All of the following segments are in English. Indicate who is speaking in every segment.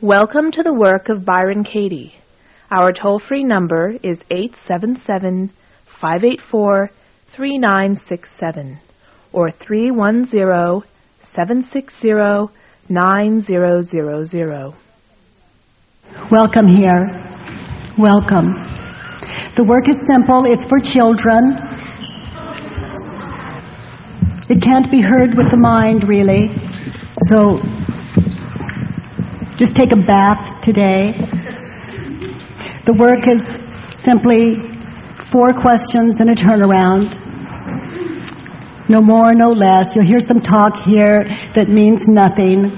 Speaker 1: Welcome to the work of Byron Katie. Our toll-free number is 877-584-3967 or 310-760-9000.
Speaker 2: Welcome here. Welcome. The work is simple. It's for children. It can't be heard with the mind, really. So just take a bath today. The work is simply four questions and a turnaround. No more, no less. You'll hear some talk here that means nothing.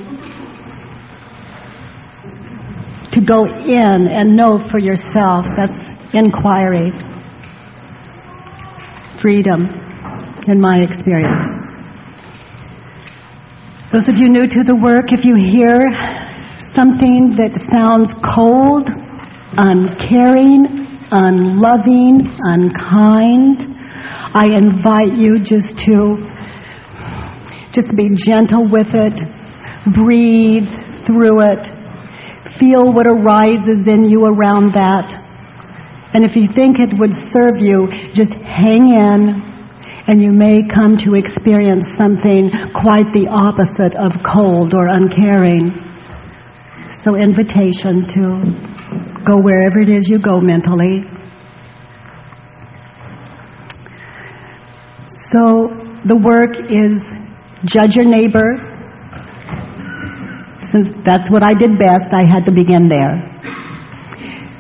Speaker 2: To go in and know for yourself, that's inquiry. Freedom, in my experience. Those of you new to the work, if you hear something that sounds cold, uncaring, unloving, unkind, I invite you just to just be gentle with it, breathe through it, feel what arises in you around that. And if you think it would serve you, just hang in and you may come to experience something quite the opposite of cold or uncaring. So invitation to go wherever it is you go mentally. So the work is judge your neighbor. Since that's what I did best, I had to begin there.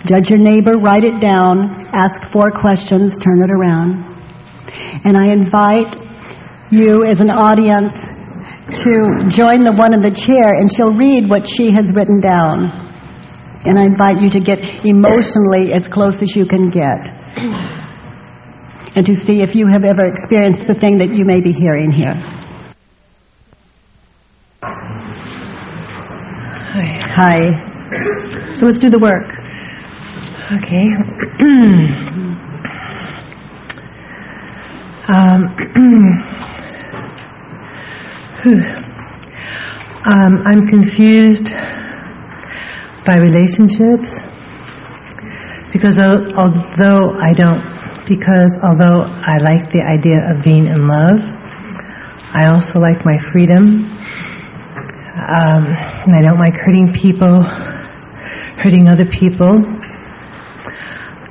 Speaker 2: Judge your neighbor, write it down, ask four questions, turn it around. And I invite you as an audience to join the one in the chair and she'll read what she has written down. And I invite you to get emotionally as close as you can get. And to see if you have ever experienced the thing that you may be hearing here. Hi. Hi. So let's do the work.
Speaker 3: Okay. um, um, I'm confused by relationships because al- although I don't, because although I like the idea of being in love, I also like my freedom. Um, and I don't like hurting people, hurting other people,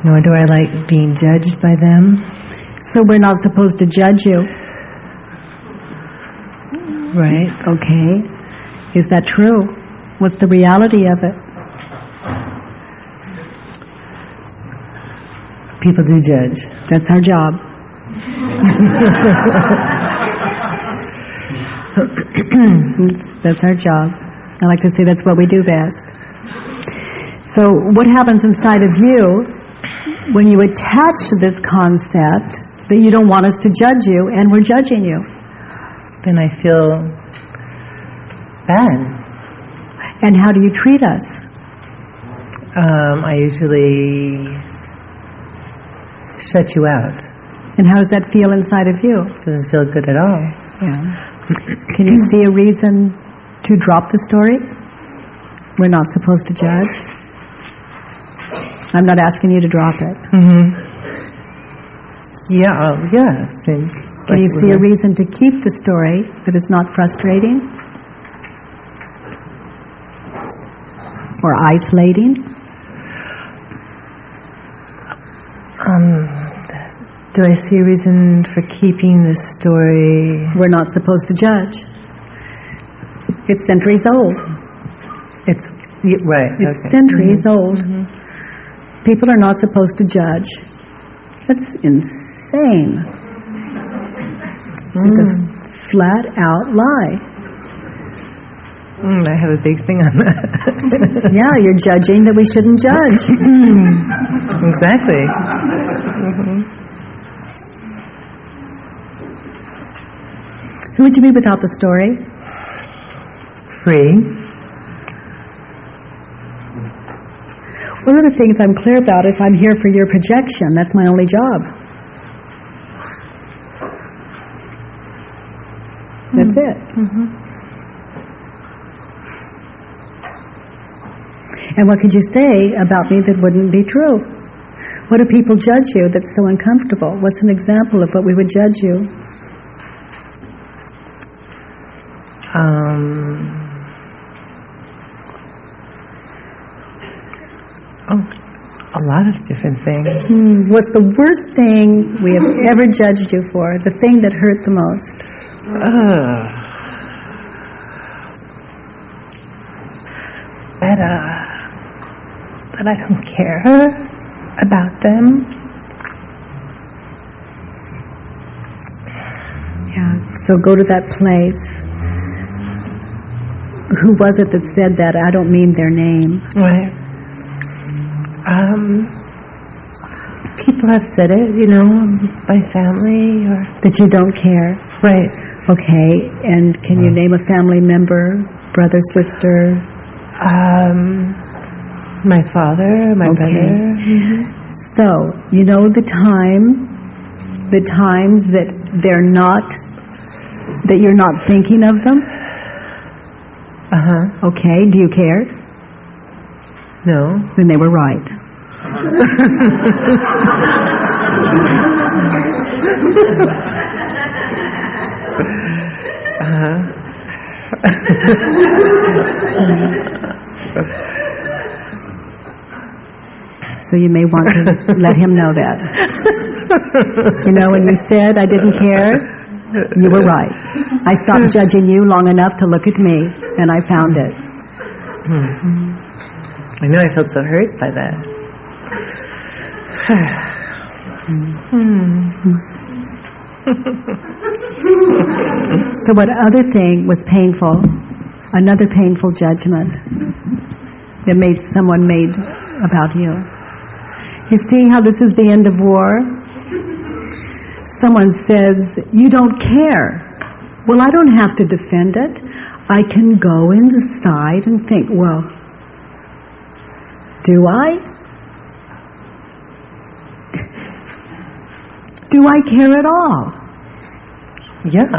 Speaker 3: nor do I like being judged by them.
Speaker 2: So we're not supposed to judge you.
Speaker 3: Right.
Speaker 2: Okay. Is that true? What's the reality of it?
Speaker 3: People do judge.
Speaker 2: That's our job. that's our job. I like to say that's what we do best. So what happens inside of you when you attach to this concept that you don't want us to judge you and we're judging you?
Speaker 3: Then I feel bad.
Speaker 2: And how do you treat us?
Speaker 3: Um, I usually shut you out.
Speaker 2: And how does that feel inside of you?
Speaker 3: Doesn't feel good at all.
Speaker 2: Yeah. Can you see a reason to drop the story? We're not supposed to judge. I'm not asking you to drop it.
Speaker 3: Mm-hmm. Yeah, uh, yeah, it seems.
Speaker 2: Can you see a reason to keep the story that is not frustrating? Or isolating?
Speaker 3: Um, do I see a reason for keeping this story?
Speaker 2: We're not supposed to judge. It's centuries old.
Speaker 3: It's right.
Speaker 2: It's
Speaker 3: okay.
Speaker 2: centuries old. People are not supposed to judge. That's insane. It's just a mm. flat out lie.
Speaker 3: Mm, I have a big thing on that.
Speaker 2: Yeah, you're judging that we shouldn't judge. Mm.
Speaker 3: exactly. Mm-hmm.
Speaker 2: Who would you be without the story?
Speaker 3: Free.
Speaker 2: One of the things I'm clear about is I'm here for your projection. That's my only job. That's it. And what could you say about me that wouldn't be true? What do people judge you that's so uncomfortable? What's an example of what we would judge you?
Speaker 3: Um, oh, a lot of different things.
Speaker 2: Hmm, what's the worst thing we have ever judged you for? The thing that hurt the most?
Speaker 3: Uh, that, uh, that I don't care about them.
Speaker 2: Yeah, so go to that place. Who was it that said that? I don't mean their name.
Speaker 3: Right. Um, people have said it, you know, my family or...
Speaker 2: That you don't care?
Speaker 3: Right.
Speaker 2: Okay, and can you name a family member, brother, sister?
Speaker 3: Um, my father, my
Speaker 2: Okay.
Speaker 3: brother.
Speaker 2: So, you know the time, the times that they're not, that you're not thinking of them?
Speaker 3: Uh-huh.
Speaker 2: Okay, do you care?
Speaker 3: No.
Speaker 2: Then they were right.
Speaker 3: Uh-huh.
Speaker 2: So you may want to let him know that. You know, when you said I didn't care, you were right. I stopped judging you long enough to look at me, and I found it. Hmm.
Speaker 3: I know I felt so hurt by that. Hmm. Hmm.
Speaker 2: So what other thing was painful? Another painful judgment that made someone made about you. You see how this is the end of war? Someone says, you don't care. Well, I don't have to defend it. I can go inside and think, well, do I? Do I care at all?
Speaker 3: Yeah.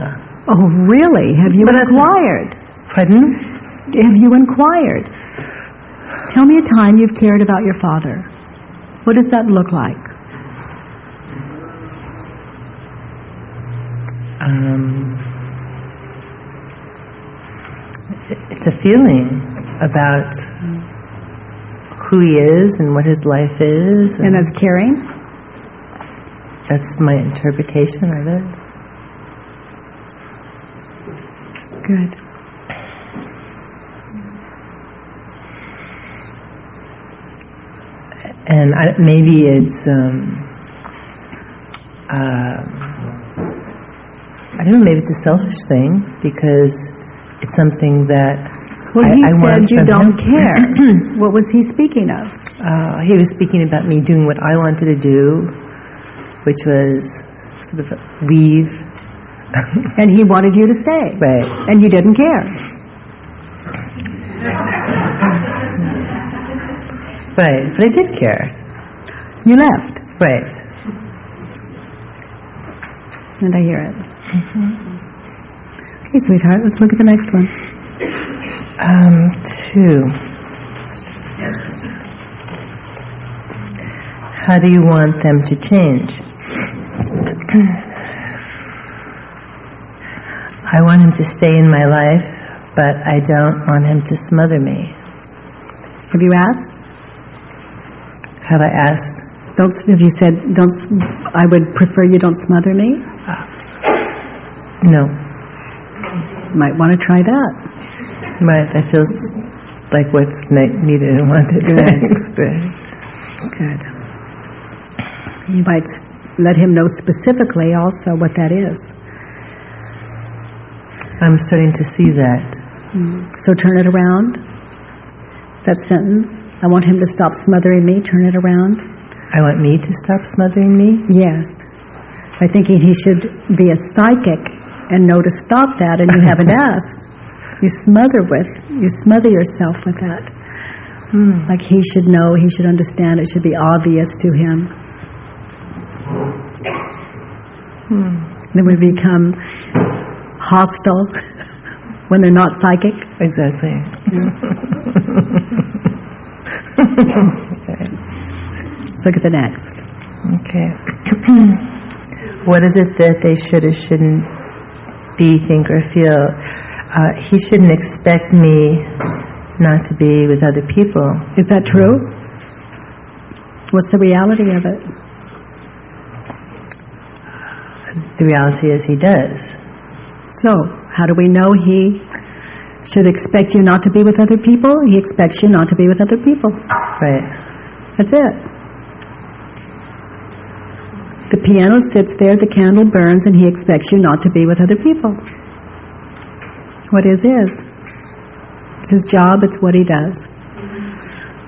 Speaker 2: Oh, really? Have you
Speaker 3: But
Speaker 2: inquired?
Speaker 3: Pardon?
Speaker 2: Have you inquired? Tell me a time you've cared about your father. What does that look like?
Speaker 3: Um, it's a feeling about who he is and what his life is.
Speaker 2: And that's caring?
Speaker 3: that's my interpretation of it.
Speaker 2: Good.
Speaker 3: And I, maybe it's, um, uh, I don't know, maybe it's a selfish thing because it's something that
Speaker 2: Well,
Speaker 3: I,
Speaker 2: he
Speaker 3: I
Speaker 2: said you don't
Speaker 3: him.
Speaker 2: care. what was he speaking of?
Speaker 3: Uh, he was speaking about me doing what I wanted to do, which was sort of leave.
Speaker 2: And he wanted you to stay.
Speaker 3: Right.
Speaker 2: And you didn't care.
Speaker 3: Right, but I did care.
Speaker 2: You left.
Speaker 3: Right.
Speaker 2: And I hear it. Okay, sweetheart, let's look at the next one.
Speaker 3: Um, two. How do you want them to change? I want him to stay in my life, but I don't want him to smother me.
Speaker 2: Have you asked?
Speaker 3: Have I asked?
Speaker 2: Don't. Have you said don't? I would prefer you don't smother me.
Speaker 3: No.
Speaker 2: Might want to try that.
Speaker 3: Right, that feels like what's ne- needed and wanted
Speaker 2: Good. Good. You might let him know specifically also what that is.
Speaker 3: I'm starting to see that. Mm.
Speaker 2: So turn it around. That sentence. I want him to stop smothering me. Turn it around.
Speaker 3: I want me to stop smothering me.
Speaker 2: Yes. By thinking he should be a psychic and know to stop that, and you haven't asked. You smother with, you smother yourself with that. Hmm. Like he should know, he should understand, it should be obvious to him. Hmm. Then we become hostile when they're not psychic.
Speaker 3: Exactly.
Speaker 2: Let's look at the next.
Speaker 3: Okay. what is it that they should or shouldn't be, think, or feel? Uh, he shouldn't expect me not to be with other people.
Speaker 2: Is that true? What's the reality of it?
Speaker 3: The reality is he does.
Speaker 2: So, how do we know he should expect you not to be with other people? He expects you not to be with other people.
Speaker 3: Right.
Speaker 2: That's it. The piano sits there, the candle burns, and he expects you not to be with other people. What is is. It's his job, it's what he does.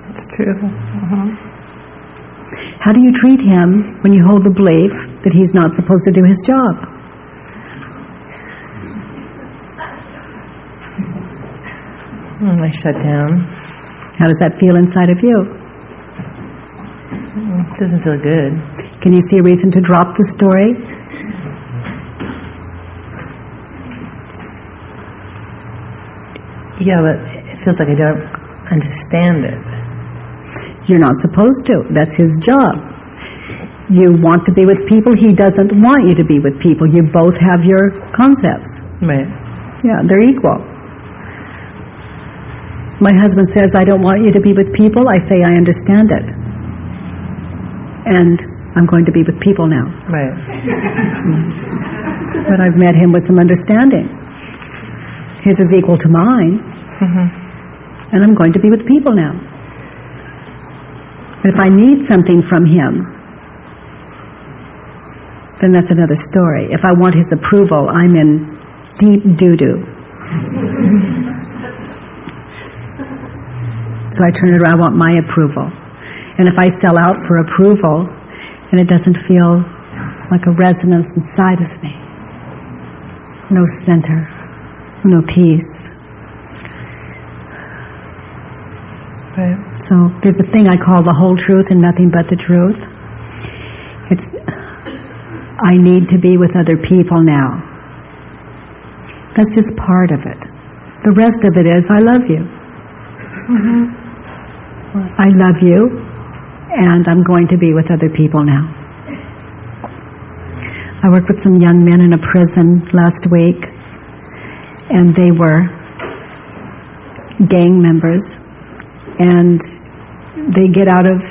Speaker 3: That's true. Mm-hmm.
Speaker 2: How do you treat him when you hold the belief that he's not supposed to do his job?
Speaker 3: Mm, I shut down.
Speaker 2: How does that feel inside of you?
Speaker 3: Mm, It doesn't feel good.
Speaker 2: Can you see a reason to drop the story?
Speaker 3: Yeah, but it feels like I don't understand it.
Speaker 2: You're not supposed to. That's his job. You want to be with people, he doesn't want you to be with people. You both have your concepts.
Speaker 3: Right.
Speaker 2: Yeah, they're equal. My husband says, I don't want you to be with people. I say, I understand it. And I'm going to be with people now.
Speaker 3: Right.
Speaker 2: But I've met him with some understanding. His is equal to mine. Mm-hmm. And I'm going to be with people now. But if I need something from him, then that's another story. If I want his approval, I'm in deep doo-doo. So I turn it around, I want my approval. And if I sell out for approval, and it doesn't feel like a resonance inside of me, no center, no peace.
Speaker 3: Right.
Speaker 2: So there's a thing I call the whole truth and nothing but the truth. It's, I need to be with other people now. That's just part of it. The rest of it is, I love you. Mm-hmm. I love you, and I'm going to be with other people now. I worked with some young men in a prison last week, and they were gang members, and they get out of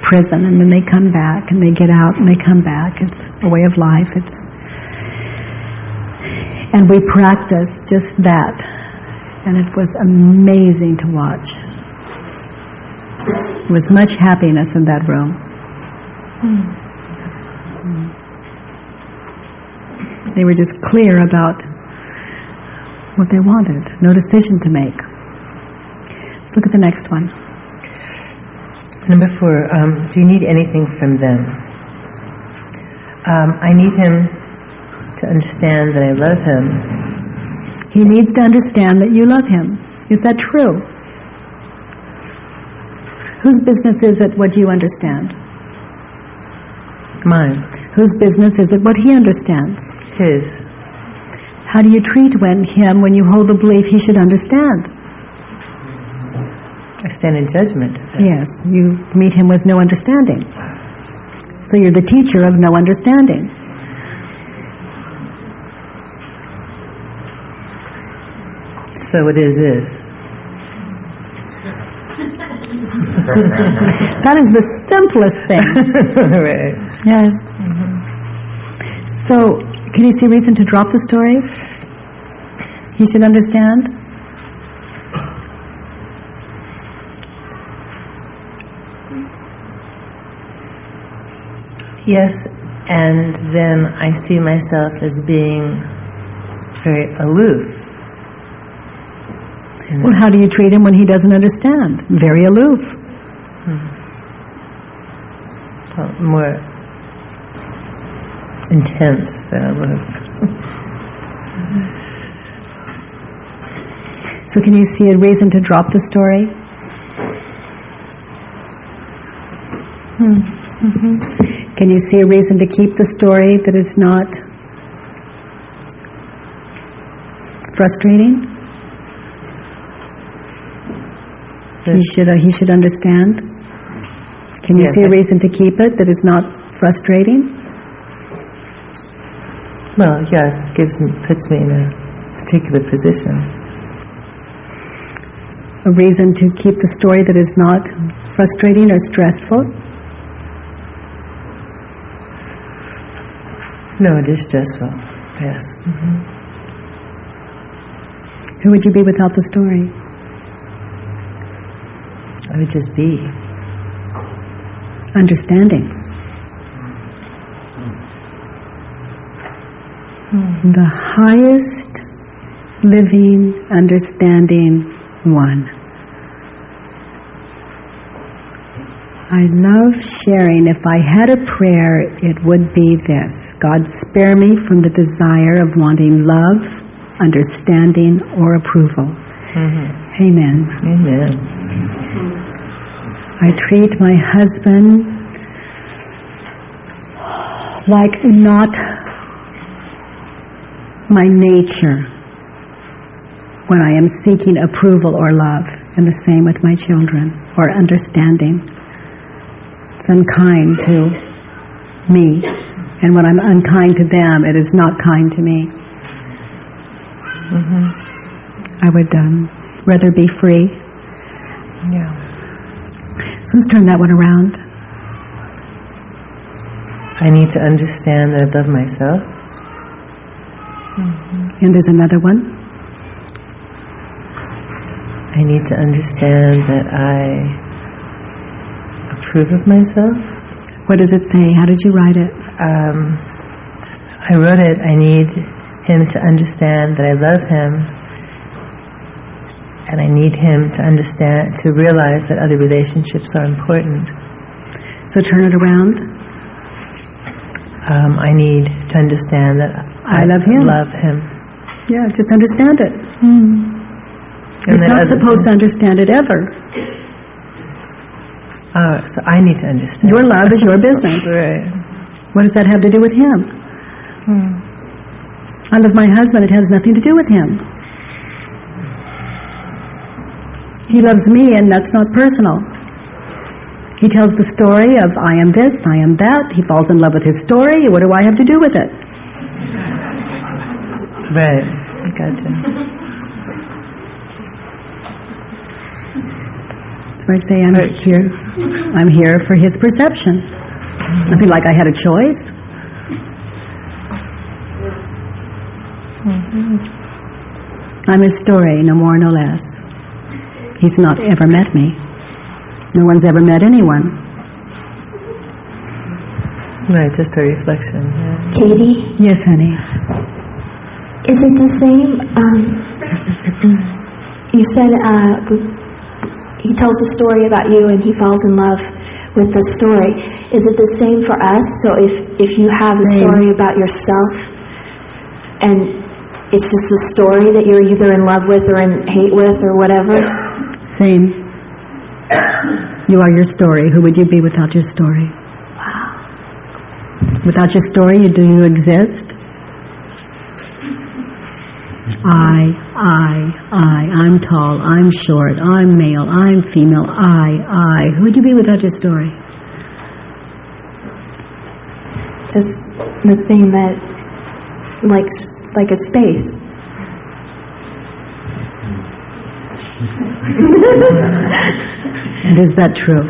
Speaker 2: prison, and then they come back, and they get out, and they come back. It's a way of life. It's and we practice just that, and it was amazing to watch. There was much happiness in that room. They were just clear about what they wanted, no decision to make. Let's look at the next one.
Speaker 3: Number four, um, do you need anything from them? Um, I need him to understand that I love him.
Speaker 2: He needs to understand that you love him. Is that true? Whose business is it what you understand?
Speaker 3: Mine.
Speaker 2: Whose business is it what he understands?
Speaker 3: His.
Speaker 2: How do you treat when him when you hold the belief he should understand?
Speaker 3: I stand in judgment.
Speaker 2: Yes, you meet him with no understanding. So you're the teacher of no understanding.
Speaker 3: So it is is.
Speaker 2: That is the simplest thing.
Speaker 3: right.
Speaker 2: Yes. Mm-hmm. So, can you see reason to drop the story? He should understand?
Speaker 3: Yes, and then I see myself as being very aloof.
Speaker 2: Well, how do you treat him when he doesn't understand? Very aloof.
Speaker 3: More intense than aloof.
Speaker 2: So can you see a reason to drop the story? Can you see a reason to keep the story that is not frustrating? He should, uh, he should understand. Can you
Speaker 3: Yeah,
Speaker 2: see a reason to keep it, that it's not frustrating?
Speaker 3: Well, yeah, it gives me, puts me in a particular position.
Speaker 2: A reason to keep the story that is not frustrating or stressful?
Speaker 3: No, it is stressful. Yes. Mm-hmm.
Speaker 2: Who would you be without the story?
Speaker 3: I would just be.
Speaker 2: Understanding. The highest living, understanding one. I love sharing. If I had a prayer, it would be this. God spare me from the desire of wanting love, understanding, or approval. Mm-hmm. Amen.
Speaker 3: Amen.
Speaker 2: I treat my husband like not my nature when I am seeking approval or love, and the same with my children, or understanding. It's unkind to me, and when I'm unkind to them, it is not kind to me. I would um, rather be free.
Speaker 3: Yeah.
Speaker 2: Let's turn that one around.
Speaker 3: I need to understand that I love myself.
Speaker 2: And there's another one.
Speaker 3: I need to understand that I approve of myself.
Speaker 2: What does it say? How did you write it?
Speaker 3: Um, I wrote it, I need him to understand that I love him and I need him to understand, to realize that other relationships are important.
Speaker 2: So turn it around.
Speaker 3: Um, I need to understand that
Speaker 2: I love him.
Speaker 3: love him.
Speaker 2: Yeah, just understand it. Hmm.
Speaker 3: And
Speaker 2: It's
Speaker 3: that
Speaker 2: not
Speaker 3: other-
Speaker 2: supposed to understand it ever.
Speaker 3: Oh, so I need to understand.
Speaker 2: Your love is your business.
Speaker 3: Right.
Speaker 2: What does that have to do with him? Hmm. I love my husband. It has nothing to do with him. He loves me, and that's not personal. He tells the story of I am this, I am that. He falls in love with his story. What do I have to do with it?
Speaker 3: Right. Gotcha.
Speaker 2: So I say I'm here. I'm here for his perception. I feel like I had a choice. Mm-hmm. I'm his story, no more, no less. He's not ever met me. No one's ever met anyone.
Speaker 3: Right, just a reflection. Yeah.
Speaker 4: Katie,
Speaker 2: Yes, honey.
Speaker 4: is it the same? Um, you said uh, he tells a story about you and he falls in love with the story. Is it the same for us? So if if you have a story about yourself and it's just a story that you're either in love with or in hate with or whatever,
Speaker 2: Same. You are your story. Who would you be without your story? Wow. Without your story, you- do you exist? I, I, I, I'm tall, I'm short, I'm male, I'm female, I, I. Who would you be without your story?
Speaker 4: just the thing that like like a space.
Speaker 2: And is that true?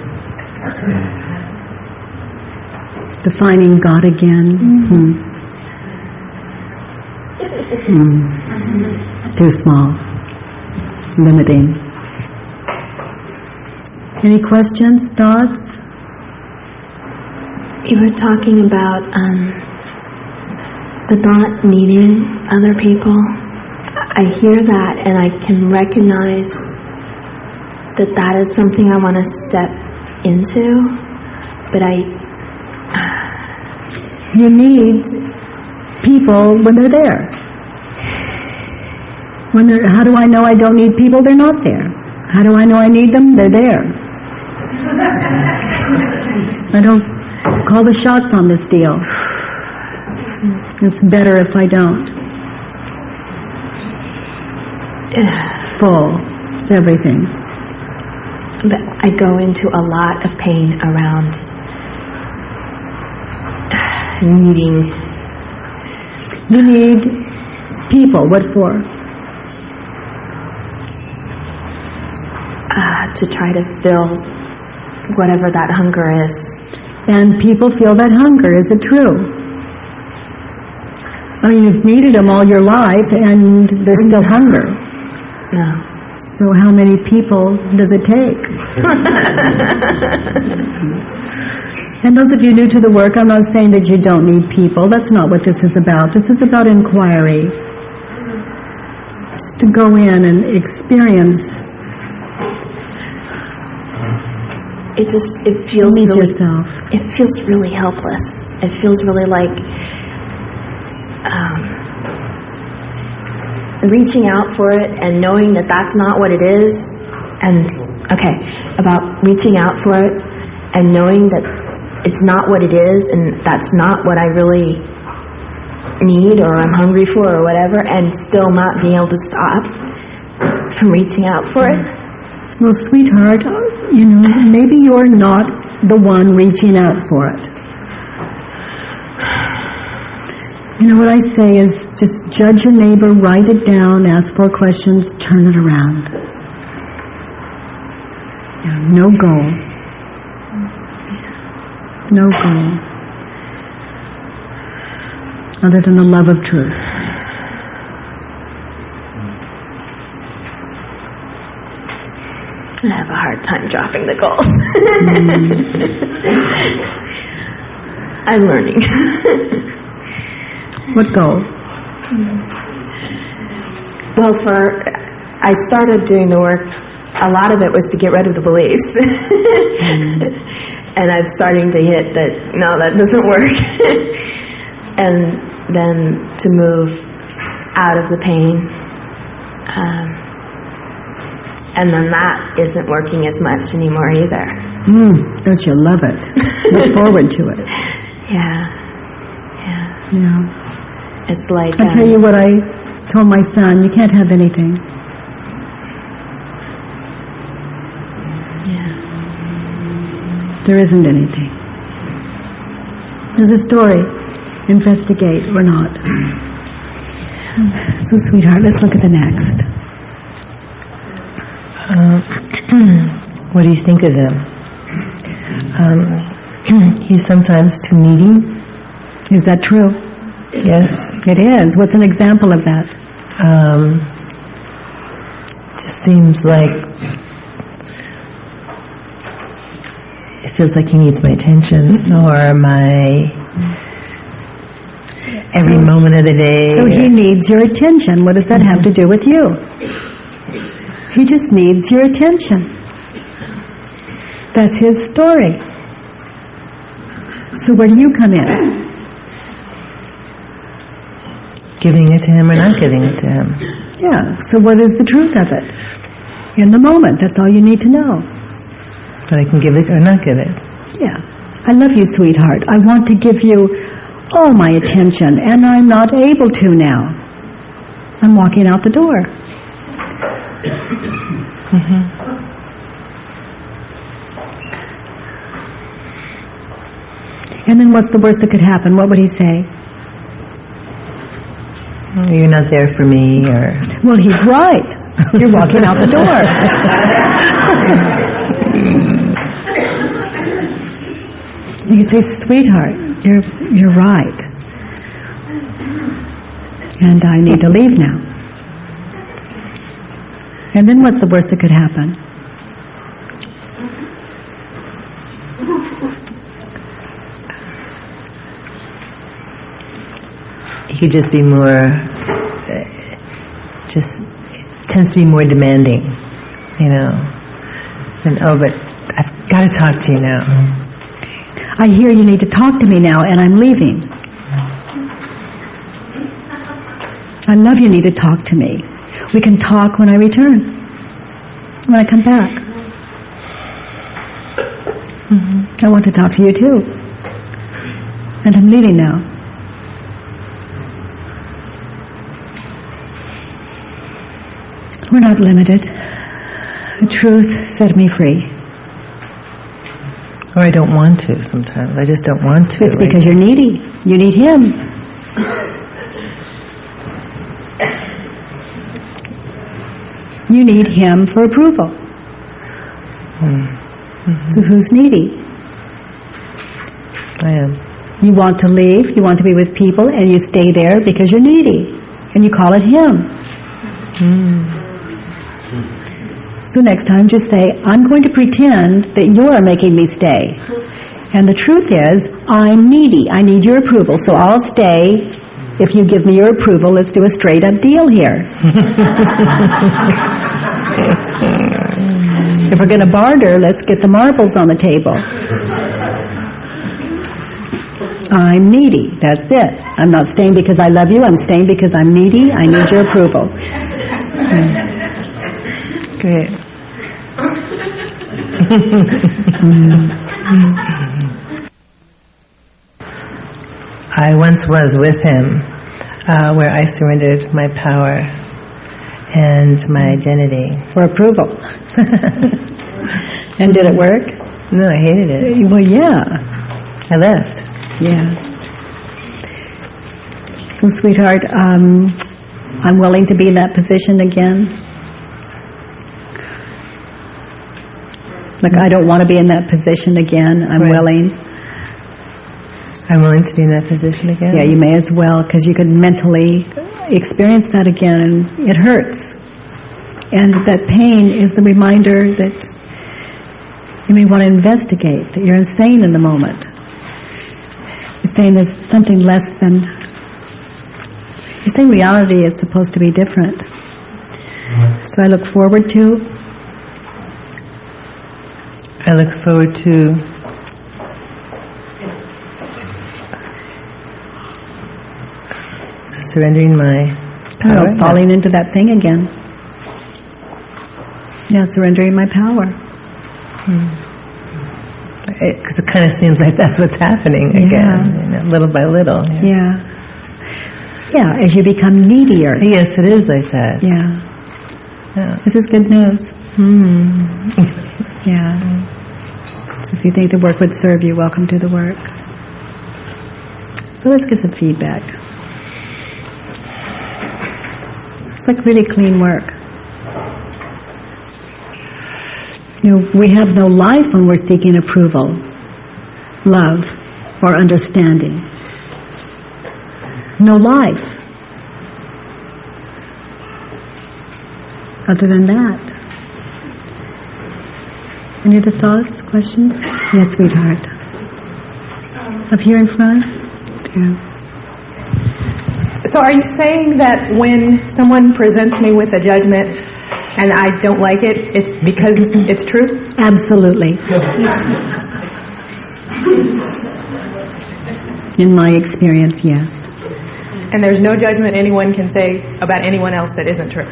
Speaker 2: Defining God again? Hmm. Hmm. Too small. Limiting. Any questions, thoughts?
Speaker 4: You were talking about um, the not needing other people. I hear that and I can recognize that that is something I want to step into, but I
Speaker 2: You need people when they're there. When they're, how do I know I don't need people? They're not there. How do I know I need them? They're there. I don't call the shots on this deal. It's better if I don't. Full. Everything.
Speaker 4: But I go into a lot of pain around needing.
Speaker 2: You need people. What for?
Speaker 4: Uh, to try to fill whatever that hunger is.
Speaker 2: And people feel that hunger. Is it true? I mean, you've needed them all your life, and there's still hunger.
Speaker 4: No.
Speaker 2: So how many people does it take? and those of you new to the work, I'm not saying that you don't need people. That's not what this is about. This is about inquiry. Just to go in and experience.
Speaker 4: It just it feels
Speaker 2: Meet
Speaker 4: really
Speaker 2: yourself.
Speaker 4: it feels really helpless. It feels really like um, reaching out for it and knowing that that's not what it is. And okay, about reaching out for it and knowing that it's not what it is and that's not what I really need or I'm hungry for or whatever, and still not being able to stop from reaching out for it.
Speaker 2: Well, sweetheart, you know, maybe you're not the one reaching out for it. You know what I say is just judge your neighbor, write it down, ask four questions, turn it around. No goal. No goal. Other than the love of truth.
Speaker 4: I have a hard time dropping the goals. Mm. I'm learning.
Speaker 2: What goal?
Speaker 4: well, for I started doing the work. A lot of it was to get rid of the beliefs, and I'm starting to hit that no, that doesn't work. and then to move out of the pain, um, and then that isn't working as much anymore either.
Speaker 2: Mm, don't you love it? Look forward to it.
Speaker 4: Yeah, yeah.
Speaker 2: Yeah.
Speaker 4: It's like
Speaker 2: I tell
Speaker 4: um,
Speaker 2: you what I told my son, you can't have anything.
Speaker 4: yeah.
Speaker 2: There isn't anything. There's a story. Investigate or not. So, sweetheart, let's look at the next.
Speaker 3: Um, what do you think of him? Um, he's sometimes too needy.
Speaker 2: Is that true?
Speaker 3: Yes.
Speaker 2: It is. What's an example of that?
Speaker 3: Um, just seems like it feels like he needs my attention or my every moment of the day.
Speaker 2: So he needs your attention. What does that have to do with you? He just needs your attention. That's his story. So where do you come in?
Speaker 3: Giving it to him or not giving it to him.
Speaker 2: Yeah. So what is the truth of it? In the moment. That's all you need to know.
Speaker 3: That I can give it or not give it.
Speaker 2: Yeah. I love you, sweetheart. I want to give you all my attention, and I'm not able to now. I'm walking out the door. Mm -hmm. And then what's the worst that could happen? What would he say?
Speaker 3: You're not there for me or
Speaker 2: Well, he's right. You're walking out the door. you can say, sweetheart, you're, you're right. And I need to leave now. And then what's the worst that could happen?
Speaker 3: He could just be more uh, just tends to be more demanding, you know. And oh but I've got to talk to you now.
Speaker 2: I hear you need to talk to me now, and I'm leaving. I love you need to talk to me. We can talk when I return, when I come back. I want to talk to you too. And I'm leaving now. We're not limited. The truth set me free.
Speaker 3: Or I don't want to sometimes. I just don't want to.
Speaker 2: It's because you're needy. You need Him. You need Him for approval. Hmm. So who's needy?
Speaker 3: I am.
Speaker 2: You want to leave, you want to be with people, and you stay there because you're needy. And you call it Him. Hmm. So next time just say, I'm going to pretend that you're making me stay. And the truth is, I'm needy. I need your approval, so I'll stay. If you give me your approval, let's do a straight up deal here. if we're going to barter, let's get the marbles on the table. I'm needy. That's it. I'm not staying because I love you. I'm staying because I'm needy. I need your approval.
Speaker 3: Great. I once was with him uh, where I surrendered my power and my identity.
Speaker 2: For approval. and did it work?
Speaker 3: No, I hated it.
Speaker 2: Well, yeah.
Speaker 3: I left.
Speaker 2: Yeah. So, sweetheart, um, I'm willing to be in that position again. Like, I don't want to be in that position again. I'm
Speaker 3: Right.
Speaker 2: willing.
Speaker 3: I'm willing to be in that position again.
Speaker 2: Yeah, you may as well, because you could mentally experience that again, and it hurts. And that pain is the reminder that you may want to investigate, that you're insane in the moment. You're saying there's something less than... You're saying reality is supposed to be different. So I look forward to
Speaker 3: I look forward to surrendering my power.
Speaker 2: know, falling into that thing again. Yeah, surrendering my power.
Speaker 3: Because it, kind of seems like that's what's happening
Speaker 2: Yeah.
Speaker 3: again, you know, little by little.
Speaker 2: Yeah. Yeah, as you become needier.
Speaker 3: Yes, it is I said.
Speaker 2: Yeah.
Speaker 3: Yeah.
Speaker 2: This is good news.
Speaker 3: Hmm.
Speaker 2: Yeah. So if you think the work would serve you, welcome to the work. So let's get some feedback. It's like really clean work. You know, we have no life when we're seeking approval, love, or understanding. No life. Other than that. Any other thoughts, questions? Yes, sweetheart. Up here in front? Yeah.
Speaker 5: So are you saying that when someone presents me with a judgment and I don't like it, it's because it's true?
Speaker 2: Absolutely. In my experience, yes.
Speaker 5: And there's no judgment anyone can say about anyone else that isn't true?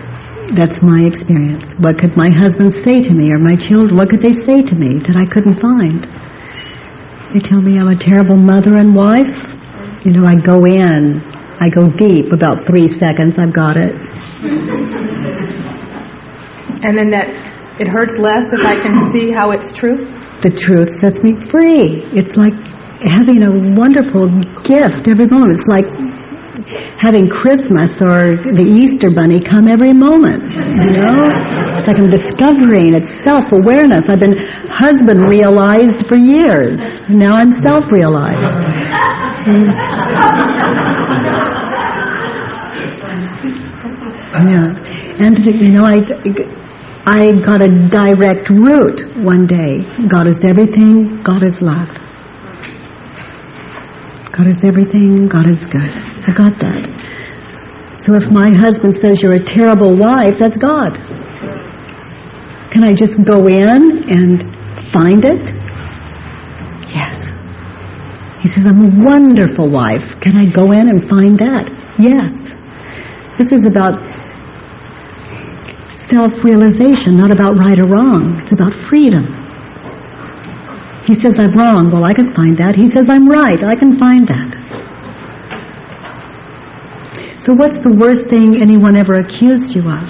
Speaker 2: That's my experience. What could my husband say to me or my children? What could they say to me that I couldn't find? They tell me I'm a terrible mother and wife. You know, I go in, I go deep. About three seconds, I've got it.
Speaker 5: And then that it hurts less if I can see how it's true?
Speaker 2: The truth sets me free. It's like having a wonderful gift every moment. It's like having Christmas or the Easter Bunny come every moment. You know, it's like I'm discovering. It's self-awareness. I've been husband realized for years. Now I'm self-realized. Yeah, and you know, I I got a direct route one day. God is everything. God is love. God is everything. God is good. I got that. So if my husband says you're a terrible wife, that's God. Can I just go in and find it? Yes. He says, I'm a wonderful wife. Can I go in and find that? Yes. This is about self-realization, not about right or wrong. It's about freedom. He says I'm wrong. Well, I can find that. He says I'm right. I can find that. So what's the worst thing anyone ever accused you of?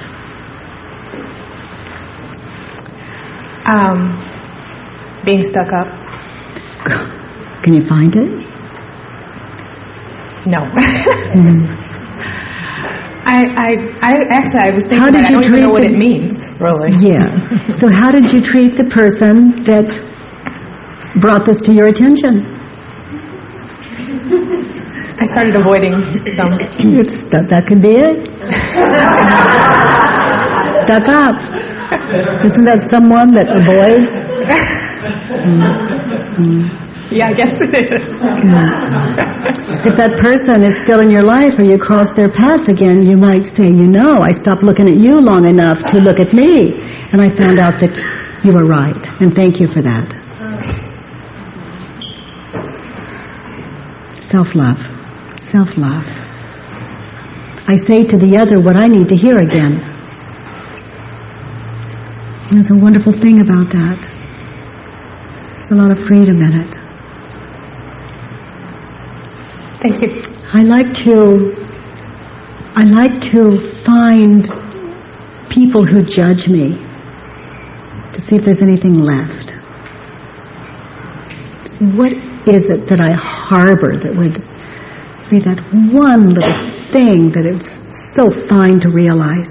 Speaker 5: Um, being stuck up.
Speaker 2: Can you find it?
Speaker 5: No.
Speaker 2: Mm.
Speaker 5: I, I, I actually, I was thinking
Speaker 2: How did
Speaker 5: that I don't even know what it means, really.
Speaker 2: Yeah. So how did you treat the person that brought this to your attention?
Speaker 5: I started avoiding.
Speaker 2: It's, that, that could be it. Stuck up. Isn't that someone that avoids?
Speaker 5: Yeah, I guess it is.
Speaker 2: If that person is still in your life or you cross their path again, you might say, you know, I stopped looking at you long enough to look at me. And I found out that you were right. And thank you for that. Self-love. Self-love. I say to the other what I need to hear again. There's a wonderful thing about that. There's a lot of freedom in it.
Speaker 5: Thank you.
Speaker 2: I like to I like to find people who judge me to see if there's anything left. What is it that I harbor that would be that one little thing that is so fine to realize?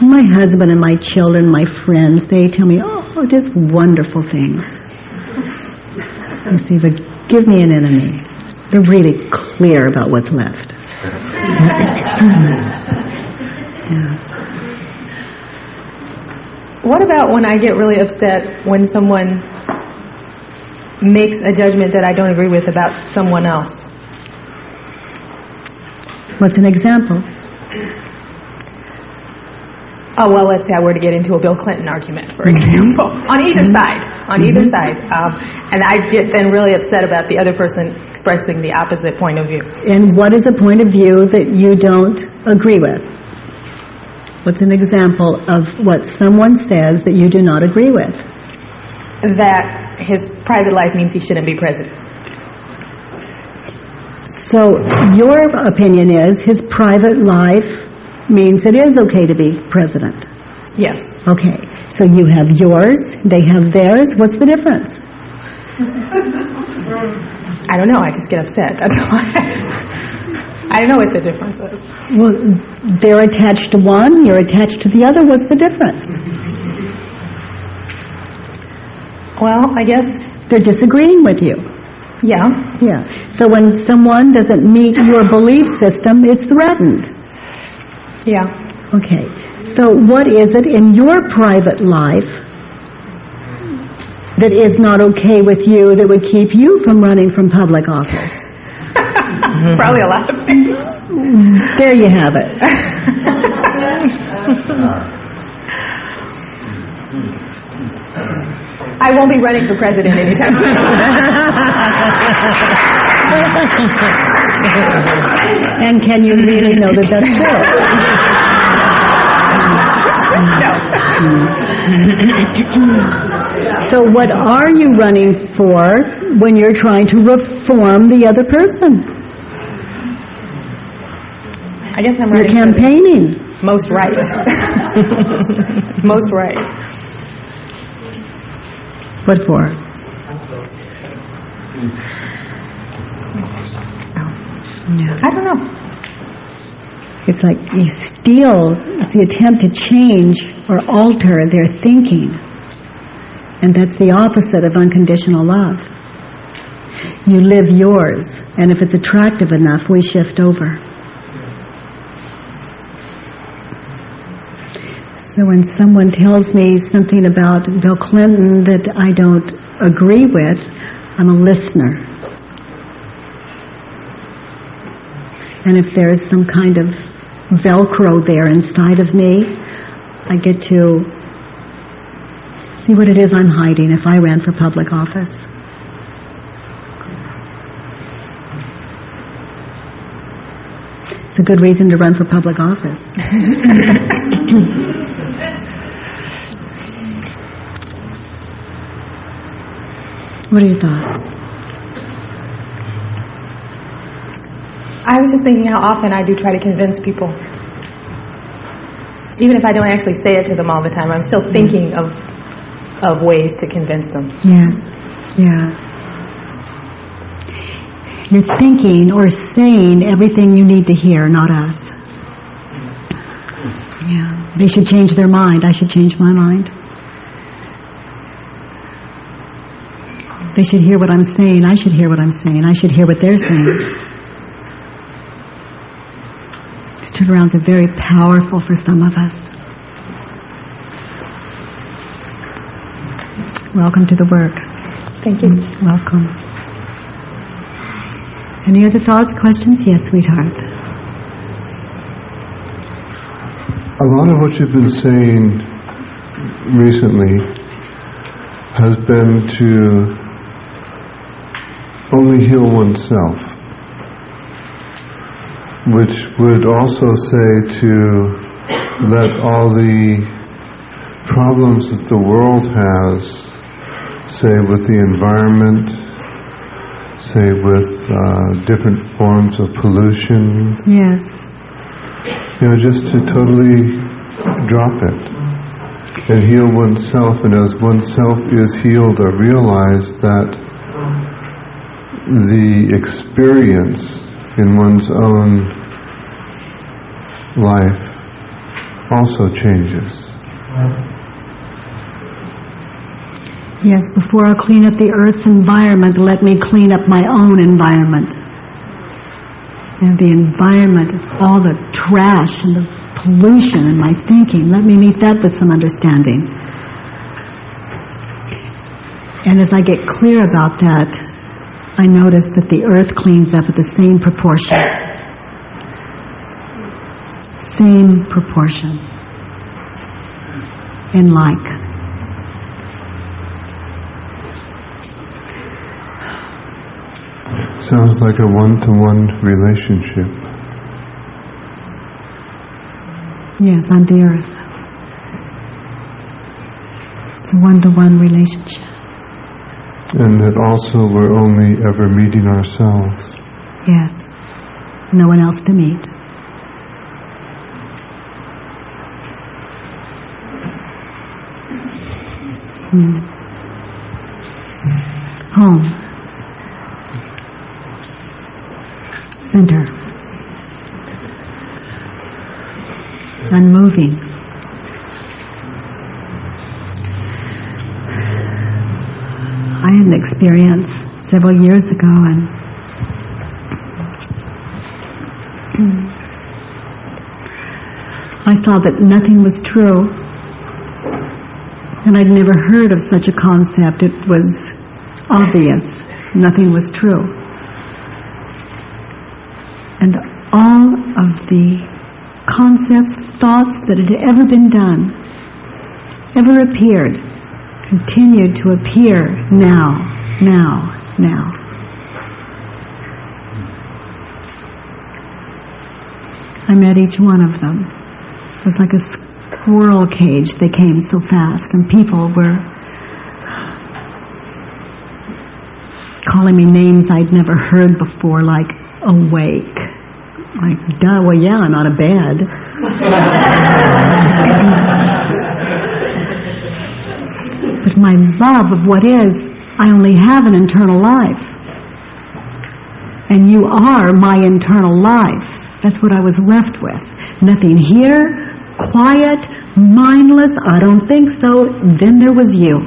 Speaker 2: My husband and my children, my friends, they tell me, oh, oh, just wonderful things. You see, but give me an enemy. They're really clear about what's left.
Speaker 5: What about when I get really upset when someone makes a judgment that I don't agree with about someone else?
Speaker 2: What's an example?
Speaker 5: Oh, well, let's say I were to get into a Bill Clinton argument, for mm-hmm. example, on either mm-hmm. side, on either mm-hmm. side. Um, and I get then really upset about the other person expressing the opposite point of view.
Speaker 2: And what is a point of view that you don't agree with? What's an example of what someone says that you do not agree with?
Speaker 5: That his private life means he shouldn't be president.
Speaker 2: So your opinion is his private life means it is okay to be president.
Speaker 5: Yes.
Speaker 2: Okay, so you have yours, they have theirs. What's the difference?
Speaker 5: I don't know, I just get upset. That's why. I know what the difference is.
Speaker 2: Well, they're attached to one, you're attached to the other. What's the difference?
Speaker 5: Well, I guess,
Speaker 2: They're disagreeing with you.
Speaker 5: yeah.
Speaker 2: Yeah. So when someone doesn't meet your belief system, it's threatened.
Speaker 5: Yeah.
Speaker 2: Okay. So what is it in your private life that is not okay with you that would keep you from running from public office?
Speaker 5: Probably a lot of things.
Speaker 2: There you have it.
Speaker 5: I won't be running for president anytime soon.
Speaker 2: And can you really know that that's so? So what are you running for when you're trying to reform the other person?
Speaker 5: I guess I'm
Speaker 2: You're campaigning.
Speaker 5: most right. most right.
Speaker 2: What for?
Speaker 5: I don't know.
Speaker 2: It's like you steal, the attempt to change or alter their thinking. And that's the opposite of unconditional love. You live yours, and if it's attractive enough, we shift over. So when someone tells me something about Bill Clinton that I don't agree with, I'm a listener. And if there's some kind of Velcro there inside of me, I get to see what it is I'm hiding if I ran for public office. It's a good reason to run for public office. what are your thoughts?
Speaker 5: I was just thinking how often I do try to convince people. even if I don't actually say it to them all the time, I'm still thinking of of ways to convince them.
Speaker 2: Yes. Yeah. You're thinking or saying everything you need to hear, not us. Yeah. They should change their mind. I should change my mind. They should hear what I'm saying. I should hear what I'm saying. I should hear what they're saying. These turnarounds are very powerful for some of us. Welcome to the work.
Speaker 5: Thank you.
Speaker 2: Welcome. Any other thoughts, questions? Yes, sweetheart.
Speaker 6: A lot of what you've been saying recently has been to only heal oneself, which would also say to let all the problems that the world has say with the environment, say with uh, different forms of pollution.
Speaker 2: Yes.
Speaker 6: You know, just to totally drop it and heal oneself. And as oneself is healed or realized that the experience in one's own life also changes.
Speaker 2: Yes, before I clean up the earth's environment, let me clean up my own environment. And the environment, all the trash and the pollution in my thinking, let me meet that with some understanding. And as I get clear about that, I notice that the earth cleans up at the same proportion. Same proportion. In like.
Speaker 6: Sounds like a one-to-one relationship.
Speaker 2: Yes, on the earth. It's a one-to-one relationship.
Speaker 6: And that also we're only ever meeting ourselves.
Speaker 2: Yes. No one else to meet. Hmm. Home. Center. Unmoving. An experience several years ago and I saw that nothing was true and I'd never heard of such a concept. It was obvious. Nothing was true. And all of the concepts, thoughts that had ever been done, ever appeared, continued to appear now, now, now. I met each one of them. It was like a squirrel cage. They came so fast, and people were calling me names I'd never heard before, like awake. Like, duh, well, yeah, I'm out of bed. but my love of what is, I only have an internal life. And you are my internal life. That's what I was left with. Nothing here, quiet, mindless, I don't think so. Then there was you.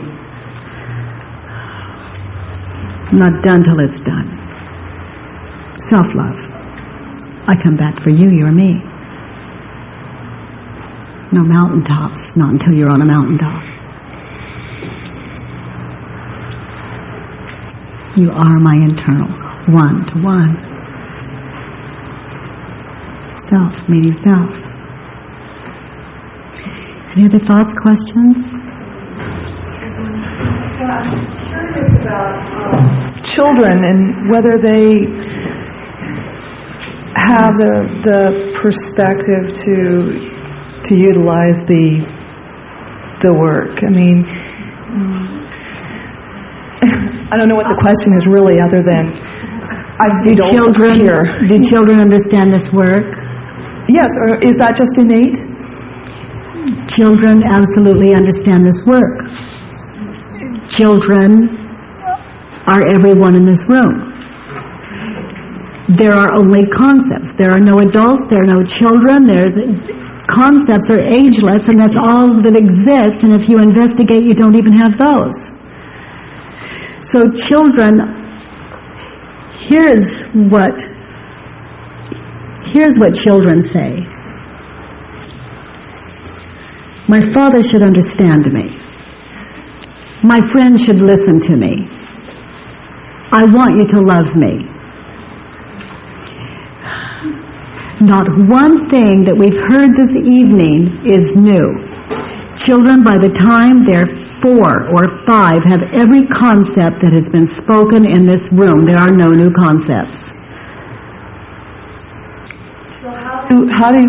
Speaker 2: Not done till it's done. Self-love. I come back for you, you're me. No mountaintops, not until you're on a mountaintop. You are my internal, one to one. Self meeting self. Any other thoughts, questions?
Speaker 7: curious about children and whether they have the the perspective to to utilize the the work. I mean, I don't know what the question is really, other than I
Speaker 2: Do children,
Speaker 7: hear.
Speaker 2: do children understand this work?
Speaker 7: Yes, or is that just innate?
Speaker 2: children absolutely understand this work. Children are everyone in this room. There are only concepts. There are no adults, there are no children, there's concepts are ageless and that's all that exists and if you investigate you don't even have those. So children, here's what here's what children say. My father should understand me. My friend should listen to me. I want you to love me. Not one thing that we've heard this evening is new. Children, by the time they're four or five, have every concept that has been spoken in this room. There are no new concepts.
Speaker 7: So how do, how do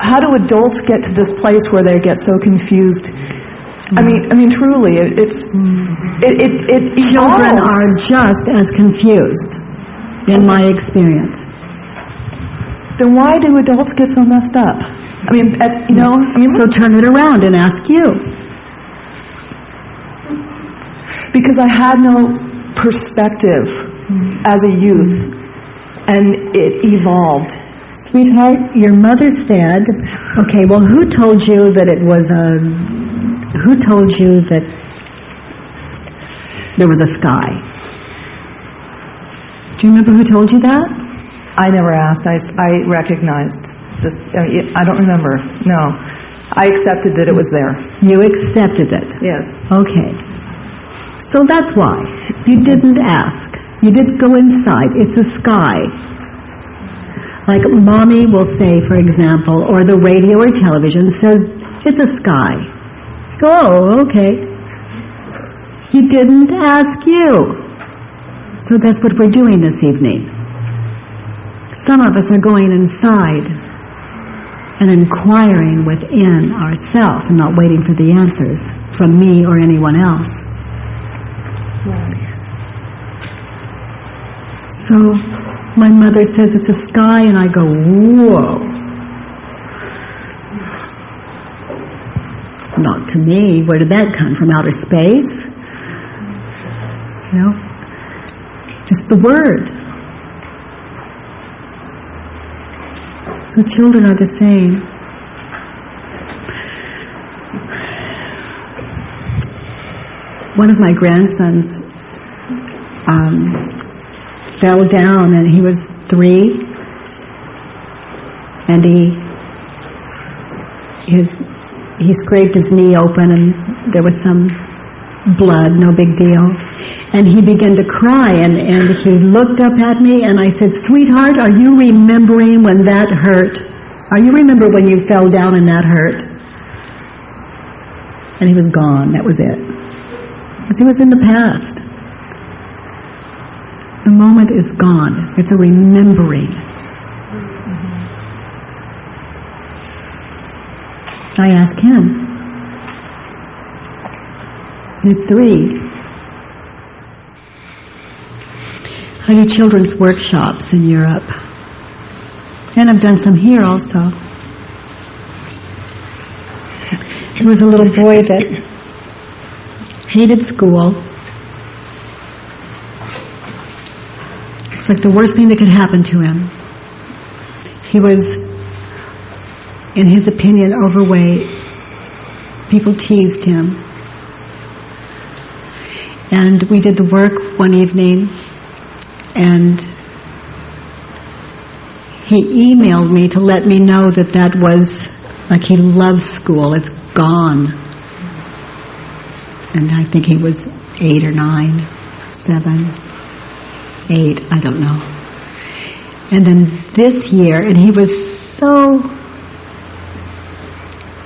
Speaker 7: how do adults get to this place where they get so confused? I mean, I mean, truly, it, it's it it, it
Speaker 2: Children
Speaker 7: evolves.
Speaker 2: are just as confused, in my experience.
Speaker 7: Then why do adults get so messed up? I mean, at, you know, I mean,
Speaker 2: So turn it around and ask you.
Speaker 7: Because I had no perspective as a youth, and it evolved.
Speaker 2: Sweetheart, your mother said, okay, well, who told you that it was a, who told you that there was a sky? Do you remember who told you that?
Speaker 7: I never asked. I, I recognized this. I, I don't remember. No, I accepted that it was there.
Speaker 2: You accepted it.
Speaker 7: Yes.
Speaker 2: Okay. So that's why. You didn't ask. You didn't go inside. It's a sky. Like mommy will say, for example, or the radio or television says, it's a sky. Oh, okay. He didn't ask you. So that's what we're doing this evening. Some of us are going inside and inquiring within ourselves and not waiting for the answers from me or anyone else. So my mother says it's a sky and I go, whoa. Not to me. Where did that come from? Outer space? Know? Just the word. So children are the same. One of my grandsons um, fell down and he was three. And he his he scraped his knee open and there was some blood no big deal. And he began to cry and and he looked up at me and I said sweetheart are you remembering when that hurt? Are you remember when you fell down and that hurt? And he was gone. That was it because he was in the past the moment is gone. It's a remembering. I ask him. At three, I do children's workshops in Europe. And I've done some here also. There was a little boy that hated school It's like the worst thing that could happen to him. He was, in his opinion, overweight. People teased him. And we did the work one evening, and he emailed me to let me know that that was, like he loves school, it's gone. And I think he was eight or nine, seven eight, I don't know. And then this year, and he was so,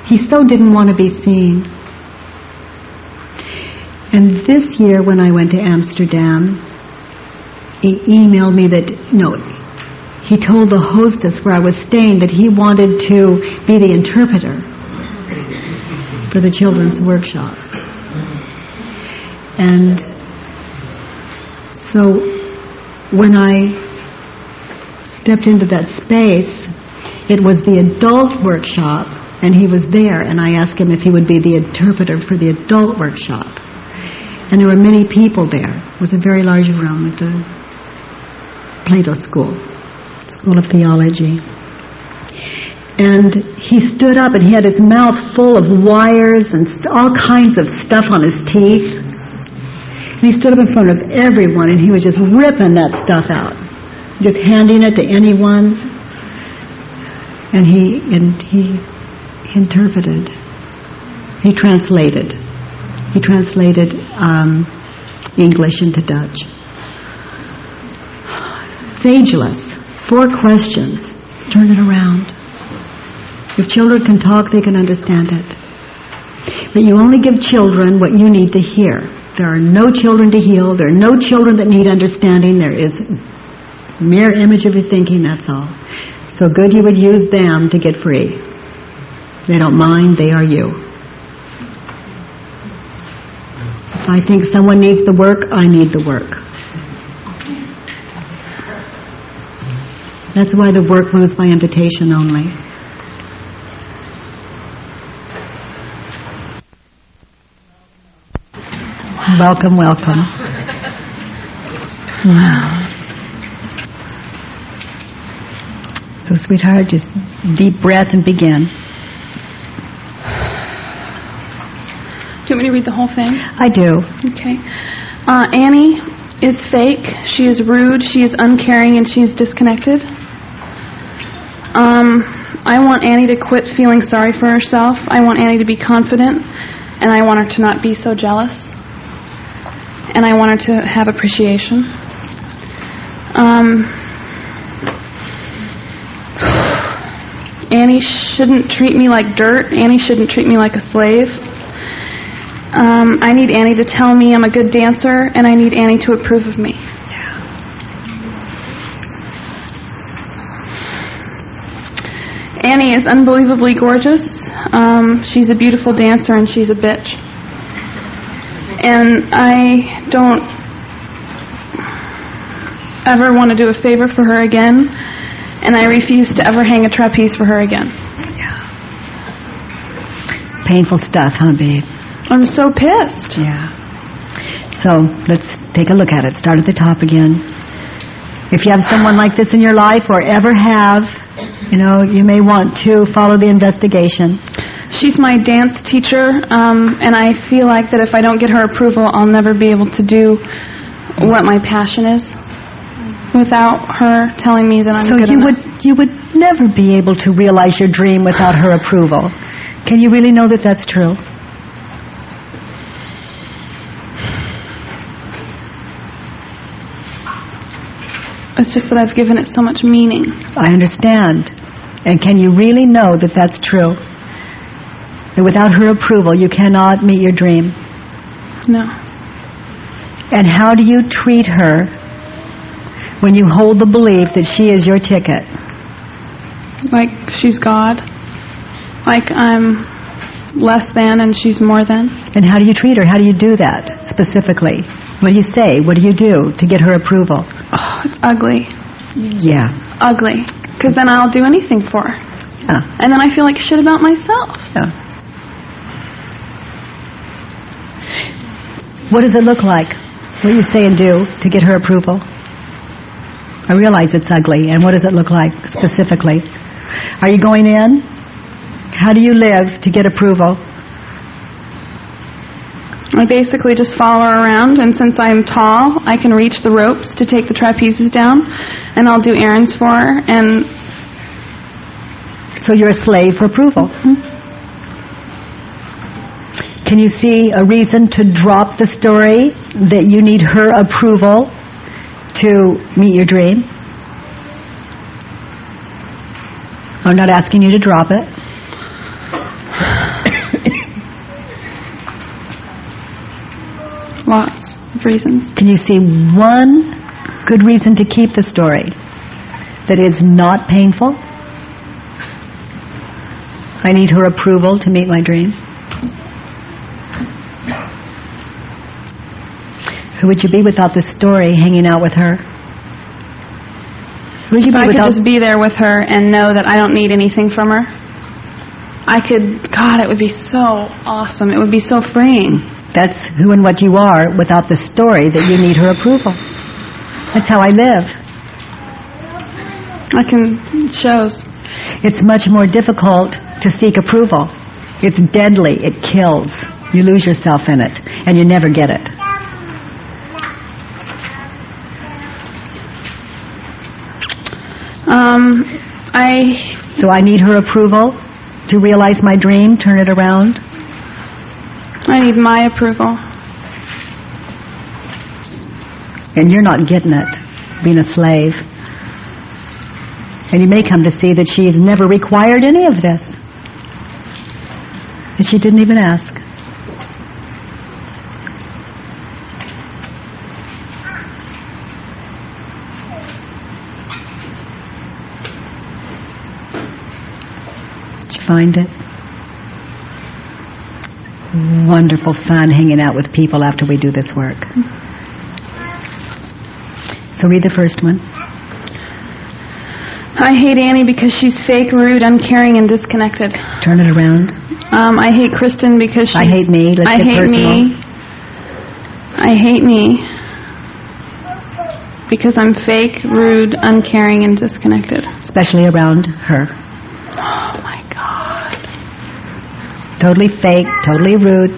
Speaker 2: he so didn't want to be seen. And this year when I went to Amsterdam, he emailed me that, no, he told the hostess where I was staying that he wanted to be the interpreter for the children's workshops. And so when I stepped into that space, it was the adult workshop and he was there, and I asked him if he would be the interpreter for the adult workshop. And there were many people there. It was a very large room at the Plato School, School of Theology. And he stood up and he had his mouth full of wires and all kinds of stuff on his teeth. And he stood up in front of everyone and he was just ripping that stuff out, just handing it to anyone. And he and he interpreted. He translated. He translated um, English into Dutch. It's ageless. Four questions. Turn it around. If children can talk, they can understand it. But you only give children what you need to hear. There are no children to heal. There are no children that need understanding. There is mere image of your thinking, that's all. So good you would use them to get free. They don't mind, they are you. If I think someone needs the work, I need the work. That's why the work moves by invitation only. Welcome, welcome. Wow. So, sweetheart, just deep breath and begin.
Speaker 8: Do you want me to read the whole thing?
Speaker 2: I do.
Speaker 8: Okay. Uh, Annie is fake. She is rude. She is uncaring, and she is disconnected. Um, I want Annie to quit feeling sorry for herself. I want Annie to be confident, and I want her to not be so jealous. And I want her to have appreciation. Um, Annie shouldn't treat me like dirt. Annie shouldn't treat me like a slave. Um, I need Annie to tell me I'm a good dancer, and I need Annie to approve of me. Annie is unbelievably gorgeous. Um, she's a beautiful dancer, and she's a bitch. And I don't ever want to do a favor for her again, and I refuse to ever hang a trapeze for her again. Yeah.
Speaker 2: Painful stuff, huh, babe?
Speaker 8: I'm so pissed.
Speaker 2: Yeah. So let's take a look at it. Start at the top again. If you have someone like this in your life or ever have, you know, you may want to follow the investigation.
Speaker 8: She's my dance teacher, um, and I feel like that if I don't get her approval, I'll never be able to do what my passion is without her telling me that I'm
Speaker 2: so
Speaker 8: good
Speaker 2: you
Speaker 8: enough.
Speaker 2: would you would never be able to realize your dream without her approval. Can you really know that that's true?
Speaker 8: It's just that I've given it so much meaning.
Speaker 2: I understand. And can you really know that that's true? Without her approval, you cannot meet your dream?
Speaker 8: No.
Speaker 2: And how do you treat her when you hold the belief that she is your ticket?
Speaker 8: Like she's God. Like I'm less than and she's more than.
Speaker 2: And how do you treat her? How do you do that specifically? What do you say? What do you do to get her approval?
Speaker 8: Oh, it's ugly.
Speaker 2: Yeah.
Speaker 8: Ugly. Because then I'll do anything for her.
Speaker 2: Ah,
Speaker 8: And then I feel like shit about myself.
Speaker 2: yeah. What does it look like? What do you say and do to get her approval? I realize it's ugly. And what does it look like specifically? Are you going in? How do you live to get approval?
Speaker 8: I basically just follow her around, and since I'm tall, I can reach the ropes to take the trapezes down, and I'll do errands for her, and
Speaker 2: So you're a slave for approval. Mm-hmm. Can you see a reason to drop the story that you need her approval to meet your dream? I'm not asking you to drop it.
Speaker 8: lots of reasons.
Speaker 2: Can you see one good reason to keep the story that is not painful? I need her approval to meet my dream. Who would you be without this story hanging out with her? Would you be
Speaker 8: I could just be there with her and know that I don't need anything from her. I could, God, it would be so awesome. It would be so freeing.
Speaker 2: That's who and what you are without the story that you need her approval. That's how I live.
Speaker 8: I can, it shows.
Speaker 2: It's much more difficult to seek approval. It's deadly. It kills. You lose yourself in it, and you never get it.
Speaker 8: Um, I,
Speaker 2: So I need her approval to realize my dream, turn it around.
Speaker 8: I need my approval.
Speaker 2: And you're not getting it, being a slave. And you may come to see that she's never required any of this. That she didn't even ask. Find it? Wonderful fun hanging out with people after we do this work. So read the first one.
Speaker 8: I hate Annie because she's fake, rude, uncaring, and disconnected.
Speaker 2: Turn it around.
Speaker 8: Um, I hate Kristen because she's...
Speaker 2: I hate me. Let's
Speaker 8: I
Speaker 2: get
Speaker 8: hate
Speaker 2: personal.
Speaker 8: me. I hate me because I'm fake, rude, uncaring, and disconnected.
Speaker 2: Especially around her.
Speaker 8: Oh my God.
Speaker 2: Totally fake, totally rude,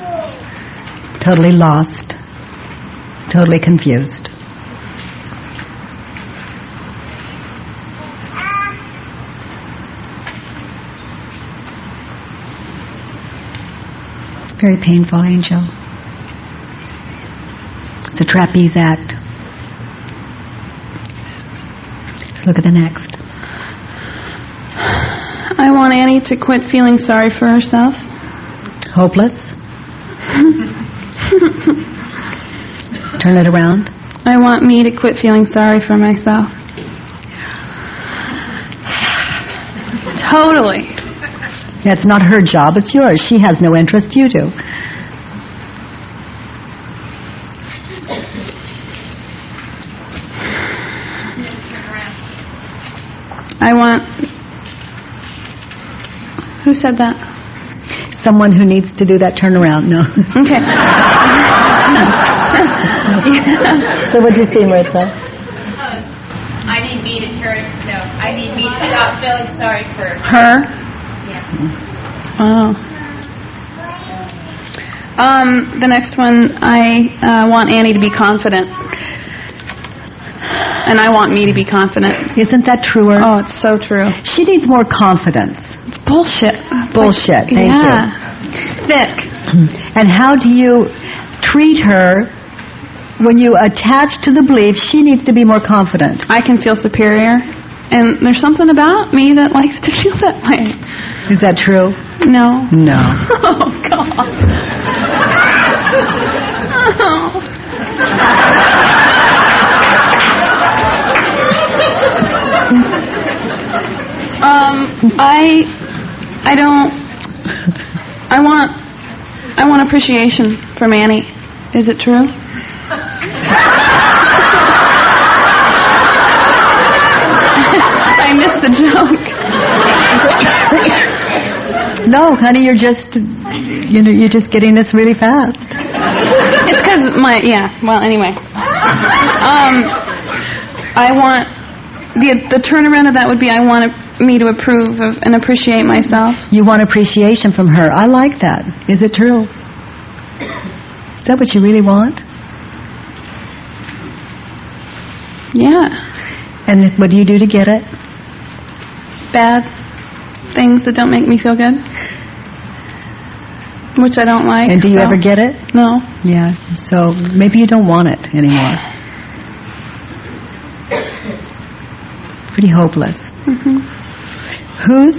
Speaker 2: totally lost, totally confused. Very painful, Angel. It's a trapeze act. Let's look at the next.
Speaker 8: I want Annie to quit feeling sorry for herself.
Speaker 2: Hopeless. Turn it around.
Speaker 8: I want me to quit feeling sorry for myself. Totally.
Speaker 2: That's not her job, it's yours. She has no interest, you do.
Speaker 8: I want. Who said that?
Speaker 2: Someone who needs to do that turnaround, no.
Speaker 8: Okay.
Speaker 2: so what'd you see, Martha?
Speaker 9: I need me to turn. No, I need me to stop feeling sorry for.
Speaker 8: Her? Oh. Um, the next one, I uh, want Annie to be confident. And I want me to be confident.
Speaker 2: Isn't that truer?
Speaker 8: Oh, it's so true.
Speaker 2: She needs more confidence.
Speaker 8: It's bullshit.
Speaker 2: Bullshit. Thank
Speaker 8: yeah.
Speaker 2: you.
Speaker 8: Thick. Hmm.
Speaker 2: And how do you treat her when you attach to the belief she needs to be more confident?
Speaker 8: I can feel superior. And there's something about me that likes to feel that way.
Speaker 2: Is that true?
Speaker 8: No.
Speaker 2: No.
Speaker 8: Oh, God. um, I, I don't, I want, I want appreciation from Annie. Is it true? I missed the joke.
Speaker 2: no, honey, you're just, you know, you're just getting this really fast.
Speaker 8: It's because my yeah. Well, anyway, um, I want the the turnaround of that would be I want me to approve of and appreciate myself.
Speaker 2: You want appreciation from her. I like that. Is it true? Is that what you really want?
Speaker 8: Yeah,
Speaker 2: And what do you do to get it?
Speaker 8: bad things that don't make me feel good, which I don't like.
Speaker 2: And do you
Speaker 8: so-
Speaker 2: ever get it?
Speaker 8: No.
Speaker 2: Yeah. So maybe you don't want it anymore. Pretty hopeless.
Speaker 8: hmm
Speaker 2: Whose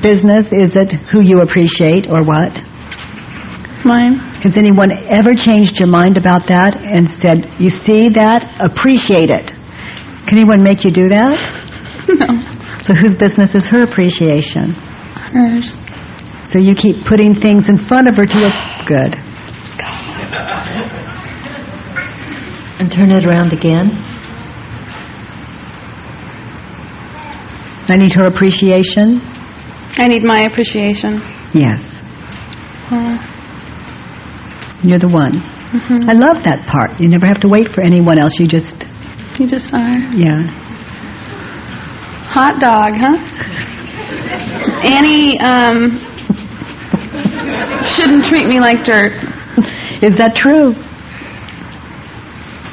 Speaker 2: business is it who you appreciate or what?
Speaker 8: Mine.
Speaker 2: Has anyone ever changed your mind about that and said, you see that? Appreciate it. Can anyone make you do that?
Speaker 8: No.
Speaker 2: So whose business is her appreciation?
Speaker 8: Hers.
Speaker 2: So you keep putting things in front of her to look good.
Speaker 10: And turn it around again.
Speaker 2: I need her appreciation.
Speaker 8: I need my appreciation.
Speaker 2: Yes.
Speaker 8: Uh,
Speaker 2: You're the one.
Speaker 8: mhm.
Speaker 2: I love that part. You never have to wait for anyone else. You just,
Speaker 8: You just are.
Speaker 2: yeah.
Speaker 8: Hot dog, huh? Annie um, shouldn't treat me like dirt.
Speaker 2: Is that true?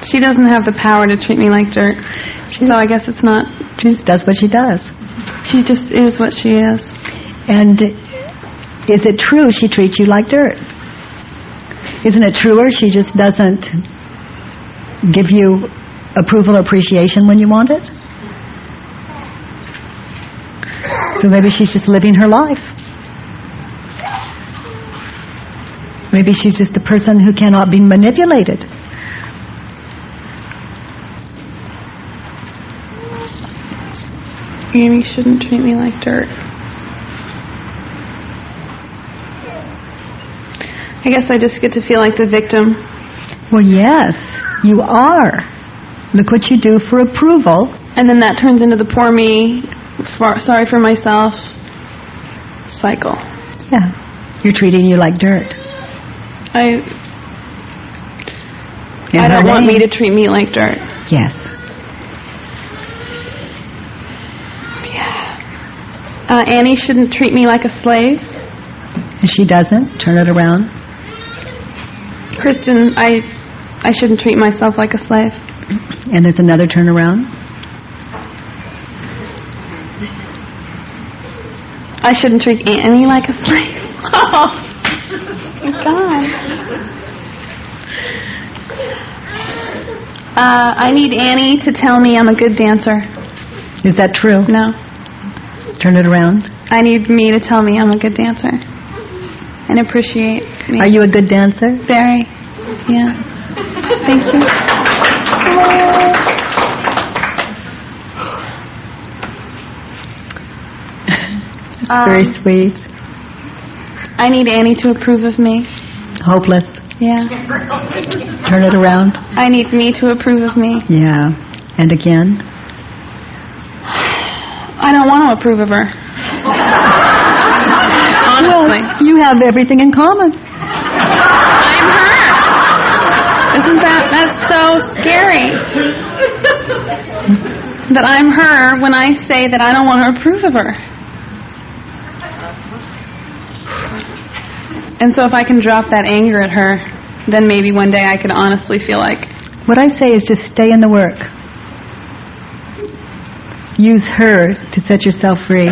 Speaker 8: She doesn't have the power to treat me like dirt. So I guess it's not.
Speaker 2: She just does what she does.
Speaker 8: She just is what she is.
Speaker 2: And is it true she treats you like dirt? Isn't it truer she just doesn't give you approval or appreciation when you want it? So maybe she's just living her life. Maybe she's just a person who cannot be manipulated.
Speaker 8: Annie shouldn't treat me like dirt. I guess I just get to feel like the victim.
Speaker 2: Well, yes, you are. Look what you do for approval.
Speaker 8: And then that turns into the poor me, for, sorry for myself cycle.
Speaker 2: Yeah. You're treating you like dirt.
Speaker 8: I
Speaker 2: In
Speaker 8: I don't want
Speaker 2: name.
Speaker 8: me to treat me like dirt.
Speaker 2: Yes.
Speaker 8: Uh, Annie shouldn't treat me like a slave.
Speaker 2: And she doesn't. Turn it around.
Speaker 8: Kristen, I I shouldn't treat myself like a slave.
Speaker 2: And there's another turnaround.
Speaker 8: I shouldn't treat Annie like a slave. Oh, my God. Uh, I need Annie to tell me I'm a good dancer.
Speaker 2: Is that true?
Speaker 8: No.
Speaker 2: Turn it around.
Speaker 8: I need me to tell me I'm a good dancer. And appreciate me.
Speaker 2: Are you a good dancer?
Speaker 8: Very. Yeah. Thank you.
Speaker 2: Very
Speaker 8: Um,
Speaker 2: sweet.
Speaker 8: I need Annie to approve of me.
Speaker 2: Hopeless.
Speaker 8: Yeah.
Speaker 2: Turn it around.
Speaker 8: I need me to approve of me.
Speaker 2: Yeah. And again.
Speaker 8: I don't want to approve of her. Honestly.
Speaker 2: Well, you have everything in common.
Speaker 8: I'm her. Isn't that that's so scary? that I'm her when I say that I don't want to approve of her. And so if I can drop that anger at her, then maybe one day I could honestly feel like
Speaker 2: What I say is just stay in the work. Use her to set yourself free.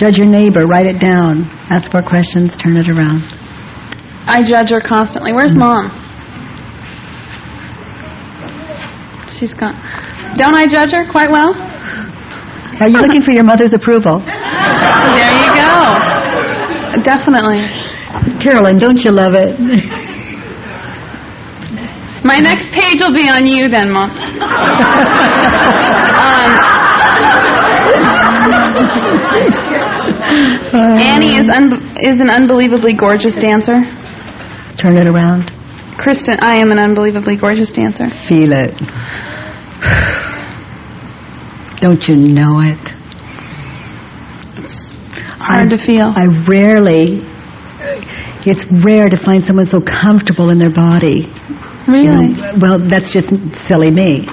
Speaker 2: Judge your neighbor. Write it down. Ask more questions. Turn it around.
Speaker 8: I judge her constantly. Where's mom? She's gone. Don't I judge her quite well?
Speaker 2: Are you looking for your mother's approval?
Speaker 8: There you go. Definitely.
Speaker 2: Carolyn, don't you love it?
Speaker 8: My next page will be on you then, Mom. um, Annie is is an unbelievably gorgeous dancer.
Speaker 2: Turn it around.
Speaker 8: Kristen, I am an unbelievably gorgeous dancer.
Speaker 2: Feel it. Don't you know it?
Speaker 8: It's Hard to feel.
Speaker 2: I rarely, it's rare to find someone so comfortable in their body.
Speaker 8: Really?
Speaker 2: You know, well, that's just silly me.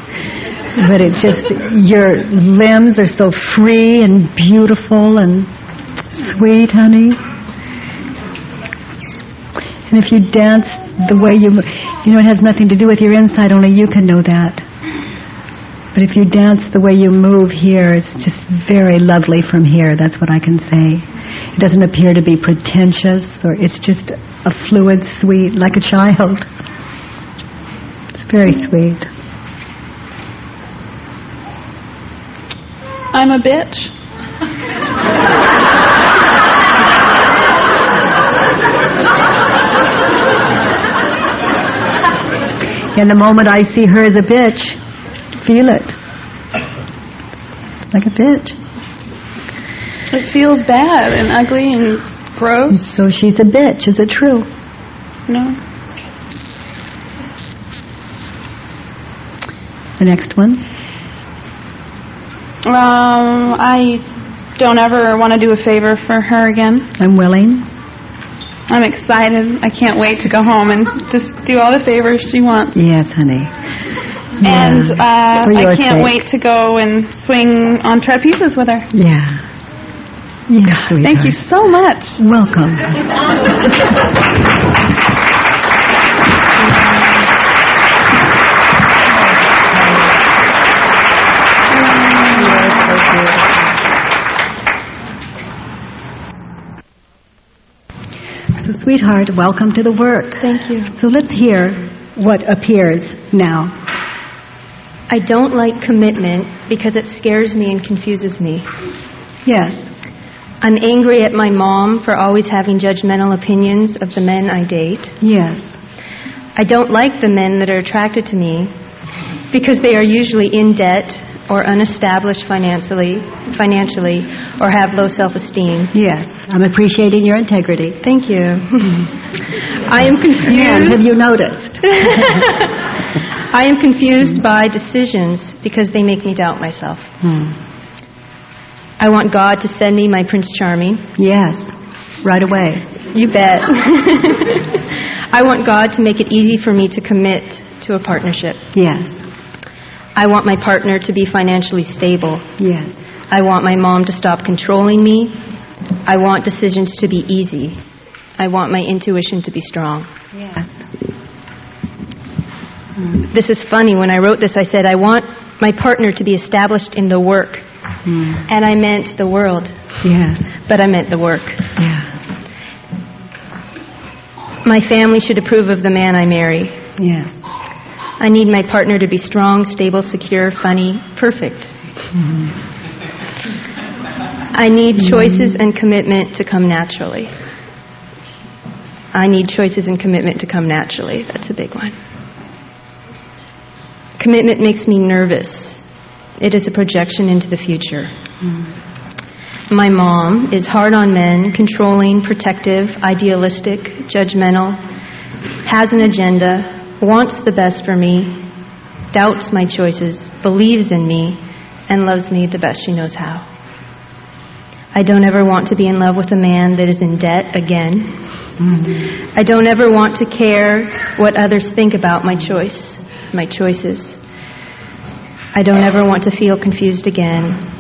Speaker 2: But it just, your limbs are so free and beautiful and sweet, honey. And if you dance the way you, you know, it has nothing to do with your inside, only you can know that. But if you dance the way you move here, it's just very lovely from here. That's what I can say. It doesn't appear to be pretentious, or it's just a fluid, sweet, like a child. It's very sweet.
Speaker 8: I'm a bitch.
Speaker 2: And the moment I see her as a bitch, feel it. Like a bitch.
Speaker 8: It feels bad and ugly and gross.
Speaker 2: So she's a bitch. Is it true?
Speaker 8: No.
Speaker 2: The next one.
Speaker 8: Um, I don't ever want to do a favor for her again.
Speaker 2: I'm willing.
Speaker 8: I'm excited. I can't wait to go home and just do all the favors she wants.
Speaker 2: Yes, honey.
Speaker 8: And uh, I can't
Speaker 2: sake.
Speaker 8: wait to go and swing on trapezes with her.
Speaker 2: Yeah. Yeah,
Speaker 8: Thank you so much.
Speaker 2: Welcome. sweetheart, welcome to the work.
Speaker 11: Thank you.
Speaker 2: So let's hear what appears now.
Speaker 11: I don't like commitment because it scares me and confuses me.
Speaker 2: Yes.
Speaker 11: I'm angry at my mom for always having judgmental opinions of the men I date.
Speaker 2: Yes.
Speaker 11: I don't like the men that are attracted to me because they are usually in debt or unestablished financially, financially or have low self-esteem.
Speaker 2: Yes. I'm appreciating your integrity.
Speaker 11: Thank you. I am
Speaker 2: And
Speaker 11: confused.
Speaker 2: have you noticed?
Speaker 11: I am confused by decisions because they make me doubt myself.
Speaker 2: Hmm.
Speaker 11: I want God to send me my Prince Charming.
Speaker 2: Yes. Right away.
Speaker 11: You bet. I want God to make it easy for me to commit to a partnership.
Speaker 2: Yes.
Speaker 11: I want my partner to be financially stable.
Speaker 2: Yes.
Speaker 11: I want my mom to stop controlling me. I want decisions to be easy. I want my intuition to be strong.
Speaker 2: Yes.
Speaker 11: This is funny. When I wrote this, I said, I want my partner to be established in the work.
Speaker 2: Hmm.
Speaker 11: And I meant the world,
Speaker 2: Yes.
Speaker 11: but I meant the work.
Speaker 2: Yeah.
Speaker 11: My family should approve of the man I marry.
Speaker 2: Yes.
Speaker 11: I need my partner to be strong, stable, secure, funny, perfect. I need choices and commitment to come naturally. I need choices and commitment to come naturally. That's a big one. Commitment makes me nervous. It is a projection into the future. My mom is hard on men, controlling, protective, idealistic, judgmental, has an agenda, wants the best for me, doubts my choices, believes in me, and loves me the best she knows how. I don't ever want to be in love with a man that is in debt again. Mm-hmm. I don't ever want to care what others think about my choice, my choices. I don't ever want to feel confused again.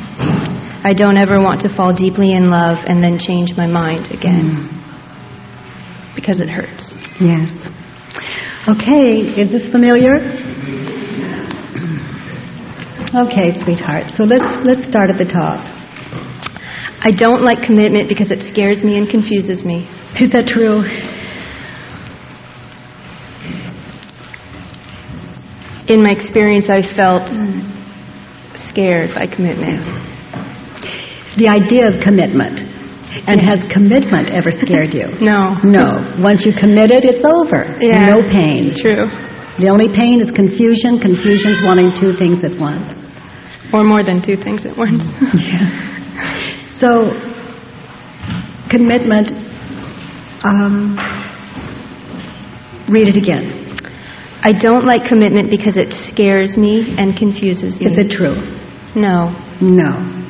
Speaker 11: I don't ever want to fall deeply in love and then change my mind again. Mm. Because it hurts.
Speaker 2: Yes. Okay, is this familiar? Okay, sweetheart. So let's let's start at the top.
Speaker 11: I don't like commitment because it scares me and confuses me.
Speaker 2: Is that true?
Speaker 11: In my experience, I felt scared by commitment.
Speaker 2: The idea of commitment. And has commitment ever scared you?
Speaker 11: No.
Speaker 2: No. Once you committed, it's over.
Speaker 11: Yeah.
Speaker 2: No pain.
Speaker 11: True.
Speaker 2: The only pain is confusion. Confusion's wanting two things at once.
Speaker 11: Or more than two things at once. Yeah.
Speaker 2: So, commitment, um, read it again.
Speaker 11: I don't like commitment because it scares me and confuses me.
Speaker 2: Is it true?
Speaker 11: No.
Speaker 2: No.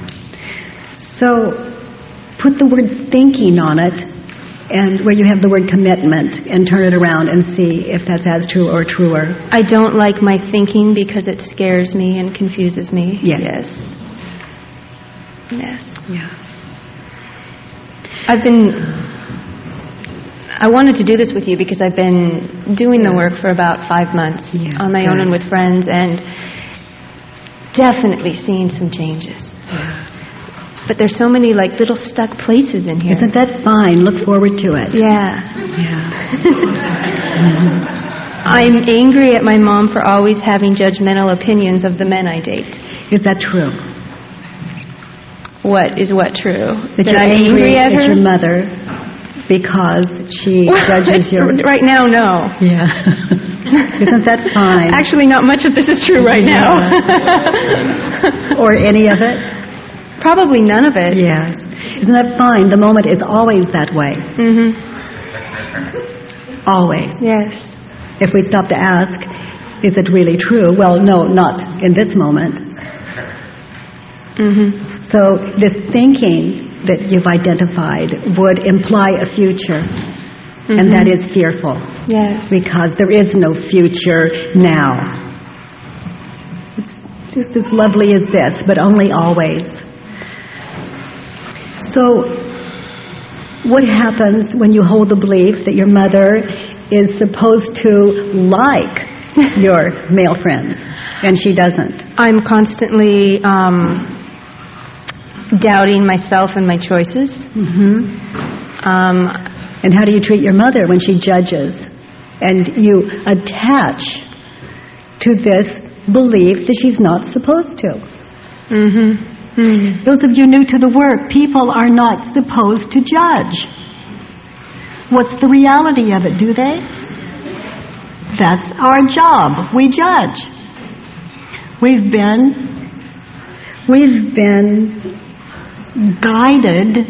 Speaker 2: So, put the word thinking on it, and where you have the word commitment, and turn it around and see if that's as true or truer.
Speaker 11: I don't like my thinking because it scares me and confuses me.
Speaker 2: Yes.
Speaker 11: Yes. Yes.
Speaker 2: Yeah.
Speaker 11: I've been. I wanted to do this with you because I've been doing the work for about five months
Speaker 2: Yeah,
Speaker 11: on my own and with friends, and definitely seeing some changes. But there's so many like little stuck places in here.
Speaker 2: Isn't that fine? Look forward to it.
Speaker 11: Yeah.
Speaker 2: Yeah.
Speaker 11: I'm angry at my mom for always having judgmental opinions of the men I date.
Speaker 2: Is that true?
Speaker 11: What is what true?
Speaker 2: That you're
Speaker 11: I'm
Speaker 2: angry,
Speaker 11: angry at
Speaker 2: at
Speaker 11: her?
Speaker 2: your mother because she judges your...
Speaker 11: Right now, no.
Speaker 2: Yeah. Isn't that fine?
Speaker 11: Actually, not much of this is true right now.
Speaker 2: or any of it?
Speaker 11: Probably none of it.
Speaker 2: Yes. Isn't that fine? The moment is always that way.
Speaker 11: hmm
Speaker 2: Always.
Speaker 11: Yes.
Speaker 2: If we stop to ask, is it really true? Well, no, not in this moment.
Speaker 11: hmm
Speaker 2: So this thinking that you've identified would imply a future. And that is fearful
Speaker 4: Yes.
Speaker 2: because there is no future now. It's just as lovely as this, but only always. So, what happens when you hold the belief that your mother is supposed to like your male friends and she doesn't?
Speaker 11: I'm constantly um, doubting myself and my choices.
Speaker 2: hmm
Speaker 11: Um,
Speaker 2: And how do you treat your mother when she judges and you attach to this belief that she's not supposed to?
Speaker 11: mhm. Mhm.
Speaker 2: Those of you new to the work, people are not supposed to judge. What's the reality of it, do they? That's our job. We judge. We've been we've been guided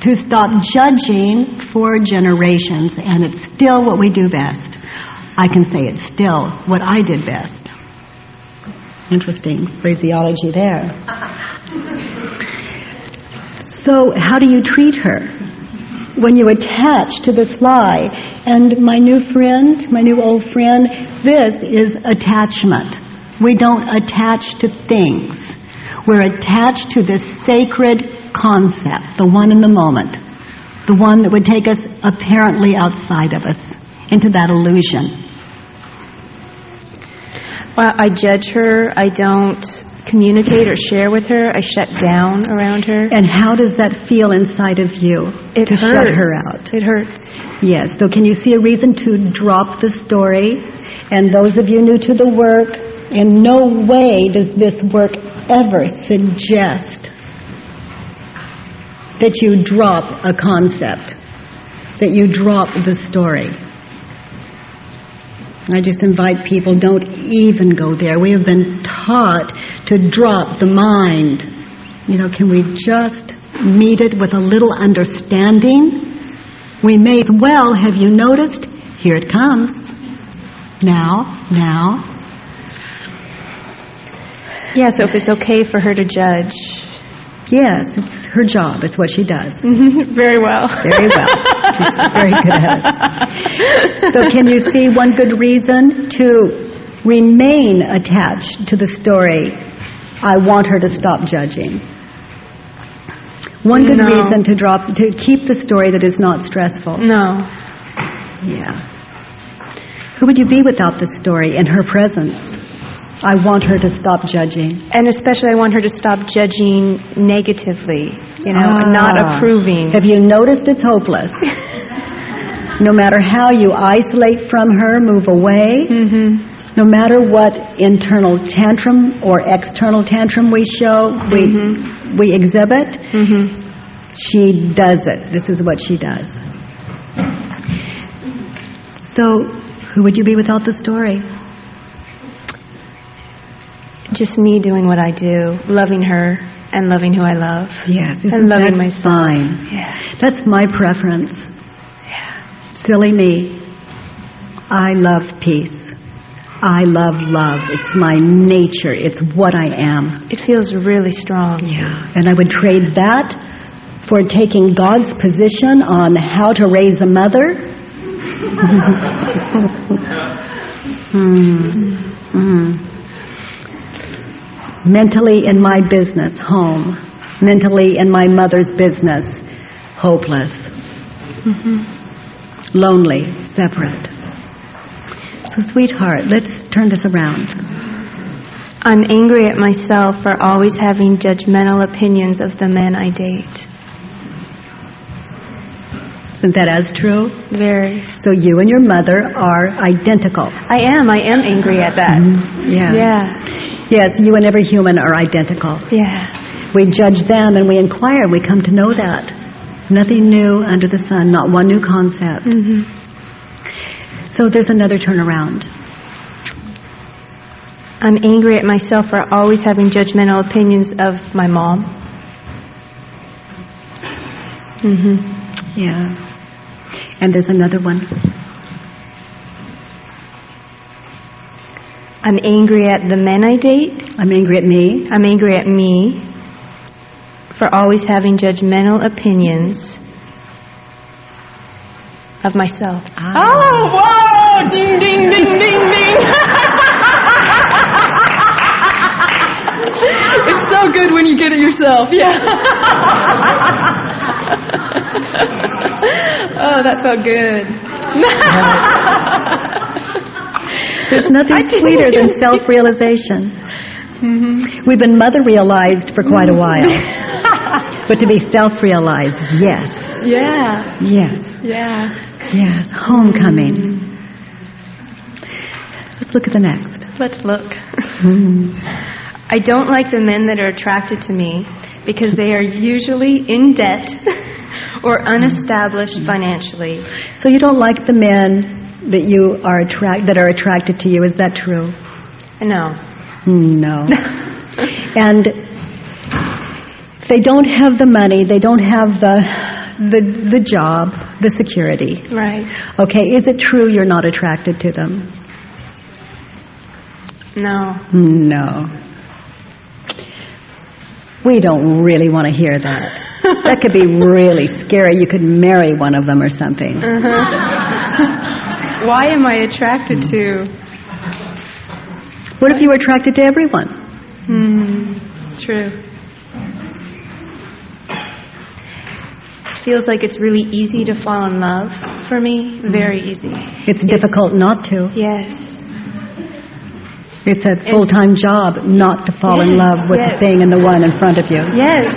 Speaker 2: to stop judging for generations and it's still what we do best. I can say it's still what I did best. Interesting phraseology there. So, how do you treat her? When you attach to this lie, and my new friend, my new old friend, this is attachment. We don't attach to things. We're attached to this sacred concept, the one in the moment, the one that would take us apparently outside of us, into that illusion.
Speaker 11: Well, I judge her. I don't communicate or share with her. I shut down around her.
Speaker 2: And how does that feel inside of you
Speaker 11: It
Speaker 2: to shut
Speaker 11: hurts.
Speaker 2: her out?
Speaker 11: It hurts.
Speaker 2: Yes. So can you see a reason to drop the story? And those of you new to the work, in no way does this work ever suggest that you drop a concept, that you drop the story. I just invite people, don't even go there. We have been taught to drop the mind. You know, can we just meet it with a little understanding? We may as well, have you noticed? Here it comes. Now, now.
Speaker 11: Yeah, so if it's okay for her to judge.
Speaker 2: Yes, it's her job. It's what she does. Mm-hmm.
Speaker 11: Very well.
Speaker 2: Very well. She's very good at it. So can you see one good reason to remain attached to the story, I want her to stop judging? One good
Speaker 11: No.
Speaker 2: reason to drop, to keep the story that is not stressful.
Speaker 11: No.
Speaker 2: Yeah. Who would you be without the story in her presence? I want her to stop judging.
Speaker 11: And especially I want her to stop judging negatively, you know, and not
Speaker 2: Ah.
Speaker 11: approving.
Speaker 2: Have you noticed it's hopeless? no matter how you isolate from her, move away,
Speaker 11: Mm-hmm.
Speaker 2: no matter what internal tantrum or external tantrum we show, we, we exhibit,
Speaker 11: Mm-hmm.
Speaker 2: she does it. This is what she does. So, who would you be without the story?
Speaker 11: Just me doing what I do, loving her and loving who I love.
Speaker 2: Yes,
Speaker 11: and loving myself.
Speaker 2: fine?
Speaker 11: Yeah.
Speaker 2: That's my preference. Silly me. I love peace. I love love. It's my nature. It's what I am.
Speaker 11: It feels really strong.
Speaker 2: Yeah. And I would trade that for taking God's position on how to raise a mother. Hmm. Hmm. Mentally in my business, home. Mentally in my mother's business, hopeless. Mm-hmm. Lonely, separate. So, sweetheart, let's turn this around.
Speaker 11: I'm angry at myself for always having judgmental opinions of the men I date.
Speaker 2: Isn't that as true?
Speaker 11: Very.
Speaker 2: So you and your mother are identical.
Speaker 11: I am. I am angry at that. Mm-hmm.
Speaker 2: Yeah.
Speaker 11: Yeah.
Speaker 2: Yes, you and every human are identical.
Speaker 11: Yes.
Speaker 2: We judge them and we inquire. We come to know that. Nothing new under the sun, not one new concept.
Speaker 11: hmm
Speaker 2: So there's another turnaround.
Speaker 11: I'm angry at myself for always having judgmental opinions of my mom. Mm -hmm.
Speaker 2: Yeah. And there's another one.
Speaker 11: I'm angry at the men I date.
Speaker 2: I'm angry at me.
Speaker 11: I'm angry at me for always having judgmental opinions of myself. Ah.
Speaker 8: Oh, whoa! Ding, ding, ding, ding, ding. it's so good when you get it yourself, yeah. oh, that felt good.
Speaker 2: There's nothing sweeter than self-realization.
Speaker 8: Mm-hmm.
Speaker 2: We've been mother-realized for quite a while. but to be self-realized, yes.
Speaker 8: Yeah.
Speaker 2: Yes.
Speaker 8: Yeah.
Speaker 2: Yes. Homecoming. Let's look at the next.
Speaker 11: Let's look.
Speaker 2: Hmm.
Speaker 11: I don't like the men that are attracted to me because they are usually in debt or unestablished financially.
Speaker 2: So you don't like the men that you are attract that are attracted to you. Is that true?
Speaker 11: No.
Speaker 2: No. and they don't have the money. They don't have the the the job, the security.
Speaker 11: Right.
Speaker 2: Okay. Is it true you're not attracted to them?
Speaker 11: No.
Speaker 2: No. We don't really want to hear that. that could be really scary. You could marry one of them or something.
Speaker 11: Uh-huh. Why am I attracted to?
Speaker 2: What if you were attracted to everyone?
Speaker 11: Hmm. True. Feels like it's really easy to fall in love for me. Very easy.
Speaker 2: It's difficult not to.
Speaker 11: Yes.
Speaker 2: It's a full-time job not to fall in love with
Speaker 11: yes.
Speaker 2: the thing and the one in front of you.
Speaker 11: Yes.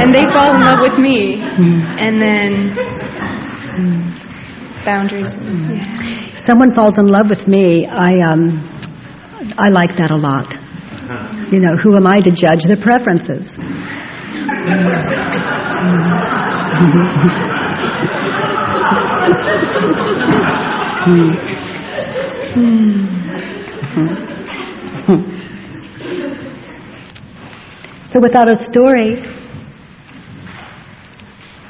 Speaker 11: And they fall in love with me. And then boundaries. Yeah.
Speaker 2: Someone falls in love with me, I um I like that a lot. You know, who am I to judge their preferences? So without a story,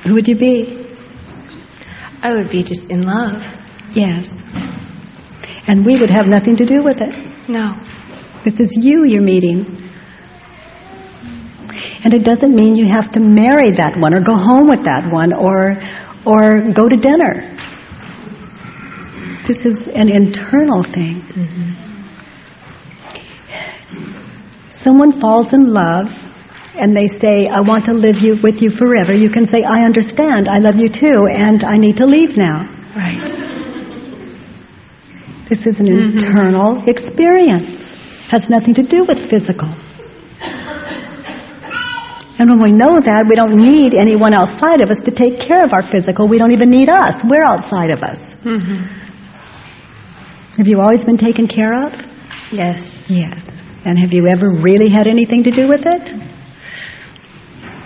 Speaker 2: who would you be?
Speaker 11: I would be just in love.
Speaker 2: Yes. And we would have nothing to do with it.
Speaker 11: No.
Speaker 2: This is you you're meeting. And it doesn't mean you have to marry that one or go home with that one or or go to dinner. This is an internal thing. Mm-hmm. Someone falls in love and they say, I want to live you with you forever. You can say, I understand, I love you too, and I need to leave now.
Speaker 11: Right.
Speaker 2: This is an mm-hmm. internal experience. Has nothing to do with physical. And when we know that, we don't need anyone outside of us to take care of our physical. We don't even need us. We're outside of us. Mm-hmm. Have you always been taken care of?
Speaker 11: Yes.
Speaker 2: Yes. And have you ever really had anything to do with it?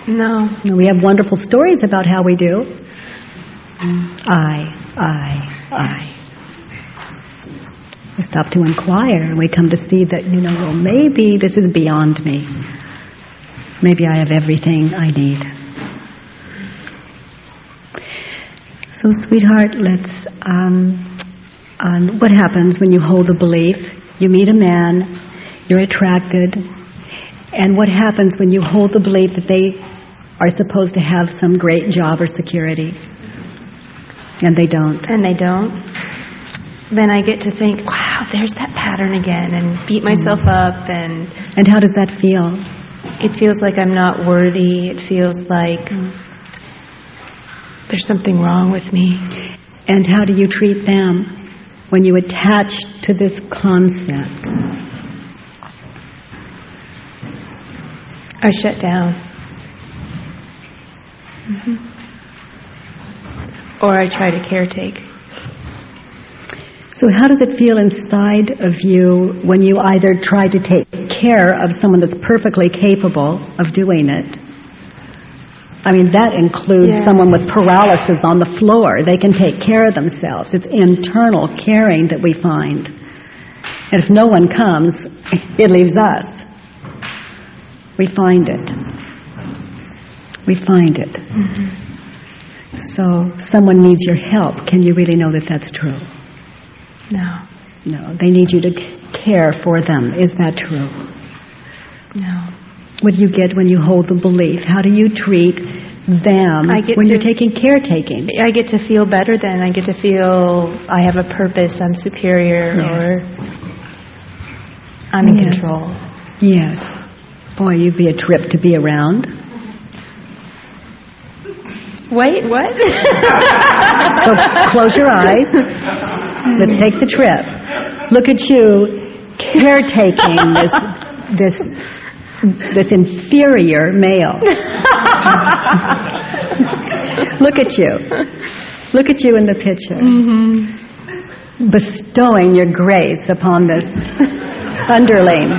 Speaker 11: No.
Speaker 2: We have wonderful stories about how we do. I, I, I. We stop to inquire and we come to see that, you know, well, maybe this is beyond me. Maybe I have everything I need. So, sweetheart, let's, um, um, what happens when you hold a belief? You meet a man, you're attracted, and what happens when you hold the belief that they are supposed to have some great job or security? And they don't.
Speaker 11: And they don't. Then I get to think, wow, there's that pattern again, and beat myself up, and
Speaker 2: And how does that feel?
Speaker 11: it feels like I'm not worthy. It feels like there's something wrong with me.
Speaker 2: And how do you treat them when you attach to this concept?
Speaker 11: I shut down. Mm-hmm. Or I try to caretake.
Speaker 2: So how does it feel inside of you when you either try to take care of someone that's perfectly capable of doing it? I mean, that includes
Speaker 11: Yeah.
Speaker 2: someone with paralysis on the floor. They can take care of themselves. It's internal caring that we find. And if no one comes, it leaves us. We find it. We find it. Mm-hmm. So someone needs your help. Can you really know that that's true?
Speaker 11: No.
Speaker 2: No, they need you to care for them. Is that true?
Speaker 11: No.
Speaker 2: What do you get when you hold the belief? How do you treat them
Speaker 11: I get
Speaker 2: when
Speaker 11: to-
Speaker 2: you're taking caretaking.
Speaker 11: I get to feel better then. I get to feel I have a purpose, I'm superior,
Speaker 2: Yes.
Speaker 11: or I'm in
Speaker 2: Yes.
Speaker 11: control.
Speaker 2: Yes. Boy, you'd be a trip to be around.
Speaker 11: Wait, what?
Speaker 2: So close your eyes. Let's take the trip. Look at you caretaking this this this inferior male. Look at you. Look at you in the picture. Mm-hmm. Bestowing your grace upon this underling.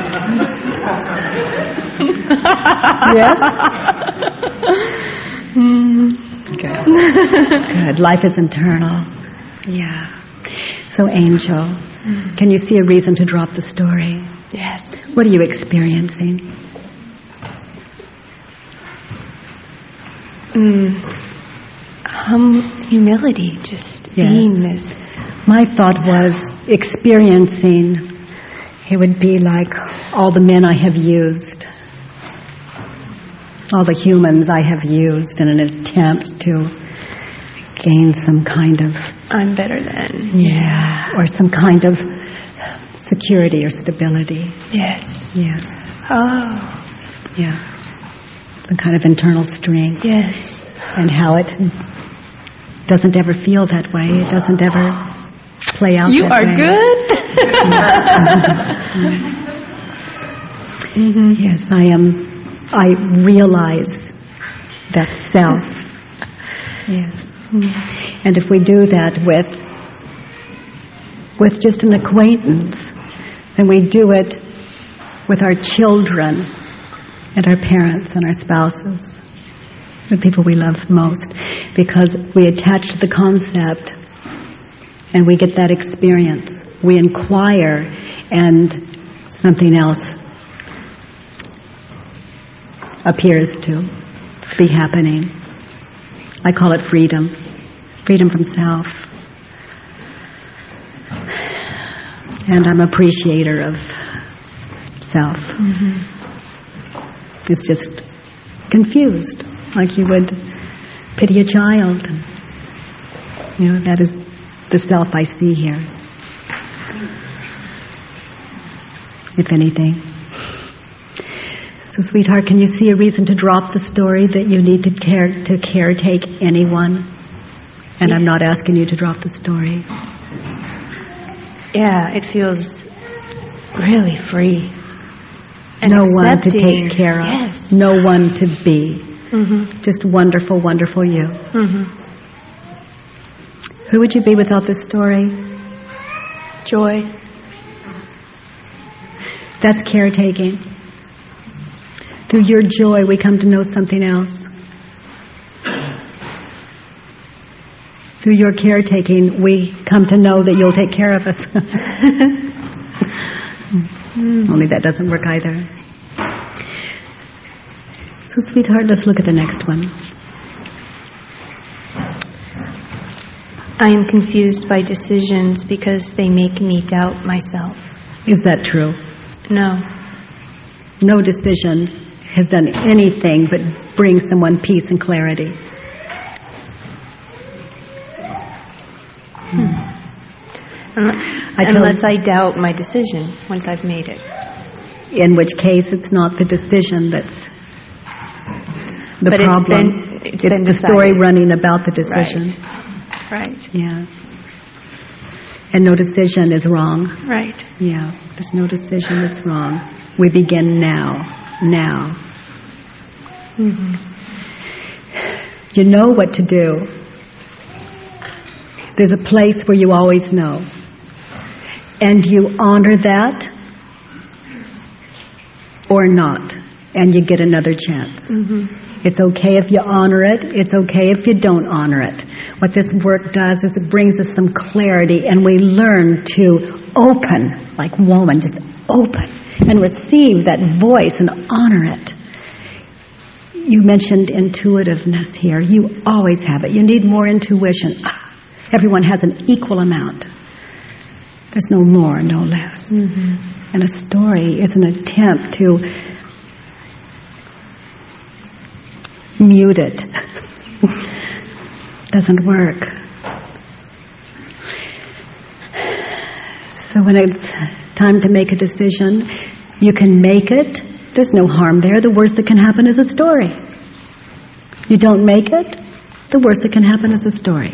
Speaker 2: yes? Mm-hmm. Good. Good. Life is internal. Yeah. So, Angel, can you see a reason to drop the story?
Speaker 11: Yes.
Speaker 2: What are you experiencing?
Speaker 11: Mm. Hum, humility, just
Speaker 2: Yes.
Speaker 11: beingness.
Speaker 2: My thought was experiencing it would be like all the men I have used, all the humans I have used in an attempt to gain some kind of
Speaker 11: I'm better than.
Speaker 2: yeah, or some kind of security or stability.
Speaker 11: Yes.
Speaker 2: Yes,
Speaker 11: Oh,
Speaker 2: yeah, some kind of internal strength,
Speaker 11: yes.
Speaker 2: and how it doesn't ever feel that way. It doesn't ever play out.
Speaker 11: You are
Speaker 2: way.
Speaker 11: good.
Speaker 2: Mm-hmm. Yes, I am. I realize that self. Yes. And if we do that with with just an acquaintance, then we do it with our children and our parents and our spouses, the people we love most, because we attach to the concept and we get that experience. We inquire and something else appears to be happening. I call it freedom. Freedom from self. And I'm appreciator of self. Mm-hmm. It's just confused, like you would pity a child. You know, that is the self I see here. If anything. So, sweetheart, can you see a reason to drop the story that you need to care to caretake anyone? And I'm not asking you to drop the story.
Speaker 11: Yeah, it feels really free. And
Speaker 2: no one to take care of.
Speaker 11: Yes.
Speaker 2: No one to be.
Speaker 11: Mm-hmm.
Speaker 2: Just wonderful, wonderful you.
Speaker 11: Mm-hmm.
Speaker 2: Who would you be without this story?
Speaker 11: Joy.
Speaker 2: That's caretaking. Through your joy, we come to know something else. Through your caretaking, we come to know that you'll take care of us. Only that doesn't work either. So, sweetheart, let's look at the next one.
Speaker 11: I am confused by decisions because they make me doubt myself.
Speaker 2: Is that true?
Speaker 11: No.
Speaker 2: No decision has done anything but bring someone peace and clarity. Hmm. I
Speaker 11: Unless I doubt my decision once I've made it.
Speaker 2: In which case, it's not the decision that's the
Speaker 11: But it's
Speaker 2: problem.
Speaker 11: been- it's been
Speaker 2: the story running about the decision.
Speaker 11: Right.
Speaker 2: Yeah. And no decision is wrong.
Speaker 11: Right.
Speaker 2: Yeah. There's no decision that's wrong. We begin now. Now.
Speaker 11: Mm-hmm.
Speaker 2: You know what to do. There's a place where you always know. And you honor that or not. And you get another chance.
Speaker 11: Mm-hmm.
Speaker 2: It's okay if you honor it. It's okay if you don't honor it. What this work does is it brings us some clarity and we learn to open, like woman, just open and receive that voice and honor it. You mentioned intuitiveness here. You always have it. You need more intuition. Ah, Everyone has an equal amount. There's no more, no less. And a story is an attempt to mute it Doesn't work. So when it's time to make a decision, you can make it. There's no harm there. The worst that can happen is a story. You don't make it, the worst that can happen is a story.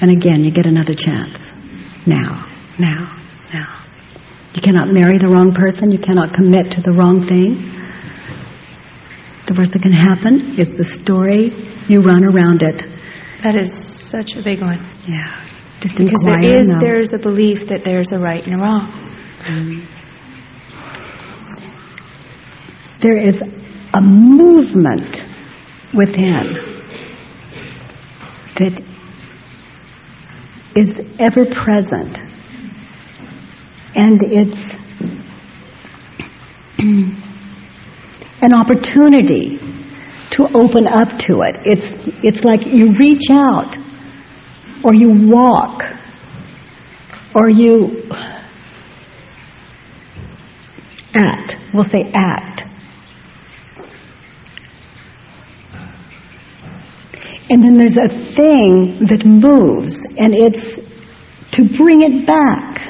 Speaker 2: And again, you get another chance. Now, now, now. You cannot marry the wrong person. You cannot commit to the wrong thing. The worst that can happen is the story. You run around it.
Speaker 11: That is such a big one.
Speaker 2: Yeah. Just
Speaker 11: Because there is there's a belief that there's a right and a wrong.
Speaker 2: There is a movement within that is ever present. And it's an opportunity to open up to it. It's, it's like you reach out or you walk or you act. We'll say act. And then there's a thing that moves, and it's to bring it back.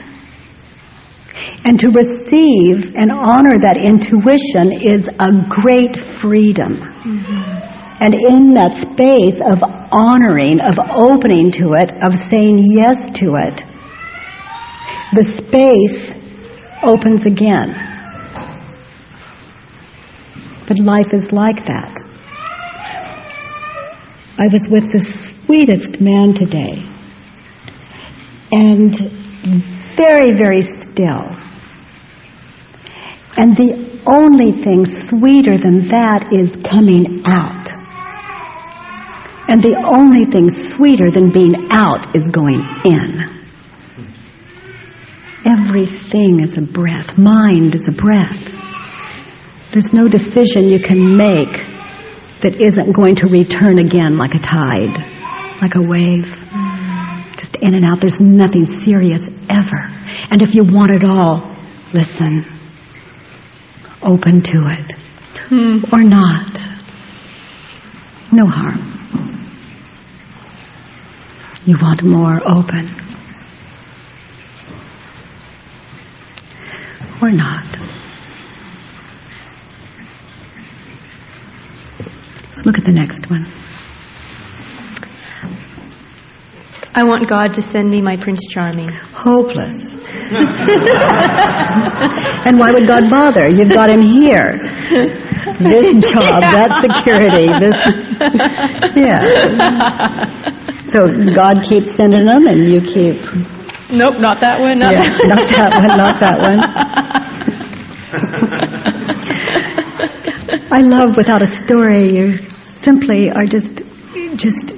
Speaker 2: And to receive and honor that intuition is a great freedom. Mm-hmm. And in that space of honoring, of opening to it, of saying yes to it, the space opens again. But life is like that. I was with the sweetest man today, and very, very still. And the only thing sweeter than that is coming out. And the only thing sweeter than being out is going in. Everything is a breath. Mind is a breath. There's no decision you can make that isn't going to return again like a tide, like a wave. Just in and out. There's nothing serious ever. And if you want it all, listen. Open to it. Hmm. Or not. No harm. You want more open. Or not. Look at the next one.
Speaker 11: I want God to send me my Prince Charming.
Speaker 2: Hopeless. and why would God bother? You've got him here. This job, that security, this. Yeah. So God keeps sending them and you keep.
Speaker 11: Nope, not that one. Not
Speaker 2: Yeah,
Speaker 11: that
Speaker 2: not that one, not that one. I love without a story, you simply are just, just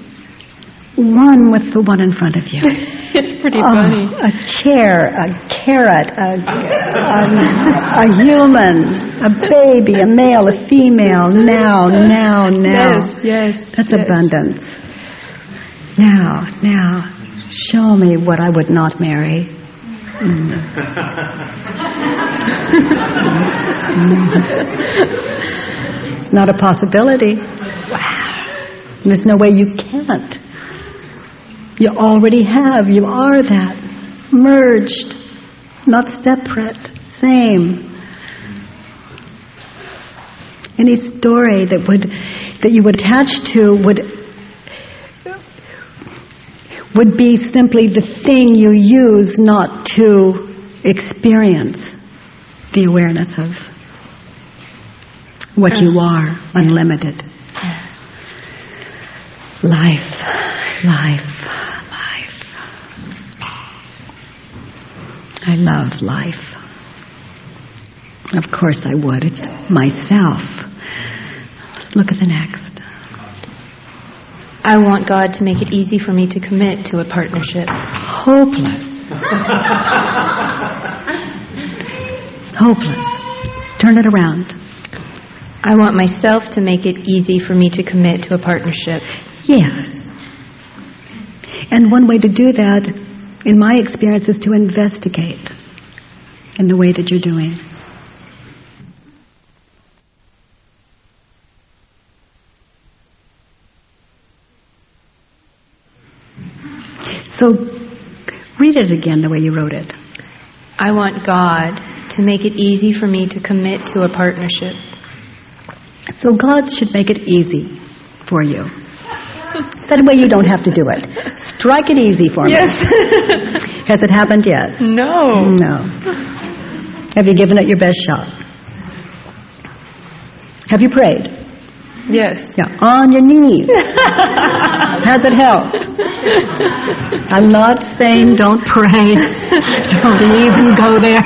Speaker 2: one with the one in front of you.
Speaker 11: it's pretty
Speaker 2: Oh,
Speaker 11: funny.
Speaker 2: a chair, a carrot, a, um, a human, a baby, a male, a female, now, now, now.
Speaker 11: Yes, yes.
Speaker 2: That's
Speaker 11: yes.
Speaker 2: abundance. Now, now, show me what I would not marry. It's not a possibility. There's no way you can't. You already have. You are that. Merged. Not separate. Same. Any story that would that you would attach to would would be simply the thing you use not to experience the awareness of what you are, unlimited. Life, life, life. I love life. Of course I would. It's myself. Look at the next.
Speaker 11: I want God to make it easy for me to commit to a partnership.
Speaker 2: Hopeless. Hopeless. Turn it around.
Speaker 11: I want myself to make it easy for me to commit to a partnership.
Speaker 2: Yes. And one way to do that, in my experience, is to investigate in the way that you're doing. So read it again the way you wrote it.
Speaker 11: I want God to make it easy for me to commit to a partnership.
Speaker 2: So God should make it easy for you. That way you don't have to do it. Strike it easy for me.
Speaker 11: Yes.
Speaker 2: Has it happened yet?
Speaker 11: No.
Speaker 2: No. Have you given it your best shot? Have you prayed?
Speaker 11: Yes.
Speaker 2: Yeah, on your knees. Has it helped? I'm not saying don't pray. Don't even go there.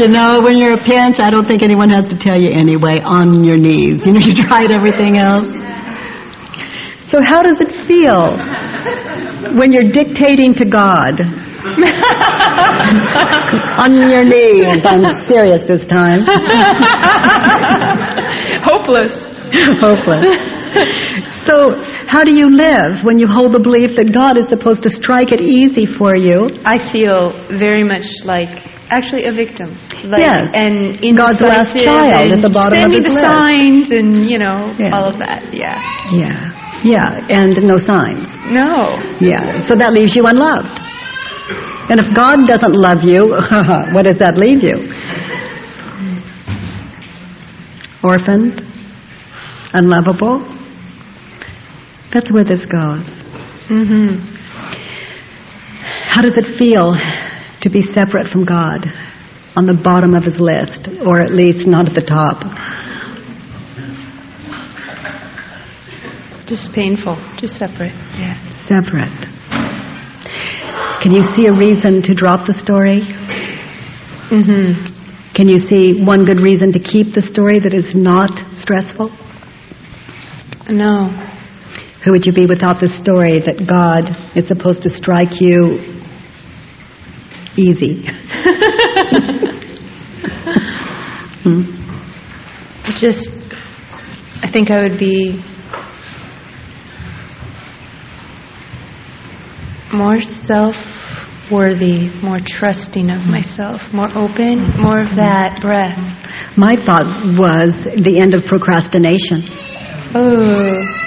Speaker 2: You know, when you're a pinch, I don't think anyone has to tell you anyway, on your knees. You know, you tried everything else. So how does it feel when you're dictating to God? on your knees. I'm serious this time.
Speaker 11: Hopeless.
Speaker 2: Hopeless. So, how do you live when you hold the belief that God is supposed to strike it easy for you?
Speaker 11: I feel very much like actually a victim. Like,
Speaker 2: Yes.
Speaker 11: And
Speaker 2: God's last child at the bottom of his list.
Speaker 11: Send me the signs and you know
Speaker 2: Yeah.
Speaker 11: all of that. Yeah.
Speaker 2: Yeah. Yeah, and no signs.
Speaker 11: No.
Speaker 2: Yeah, so that leaves you unloved. And if God doesn't love you, what does that leave you? Orphaned? Unlovable? That's where this goes.
Speaker 11: Mm -hmm.
Speaker 2: How does it feel to be separate from God? On the bottom of his list, or at least not at the top.
Speaker 11: Just painful. Just separate. Yeah.
Speaker 2: Separate. Can you see a reason to drop the story?
Speaker 11: Mhm.
Speaker 2: Can you see one good reason to keep the story that is not stressful?
Speaker 11: No.
Speaker 2: Who would you be without the story that God is supposed to strike you easy? Hmm?
Speaker 11: Just I think I would be more self-worthy, more trusting of myself, more open, more of that breath.
Speaker 2: My thought was the end of procrastination.
Speaker 11: Oh.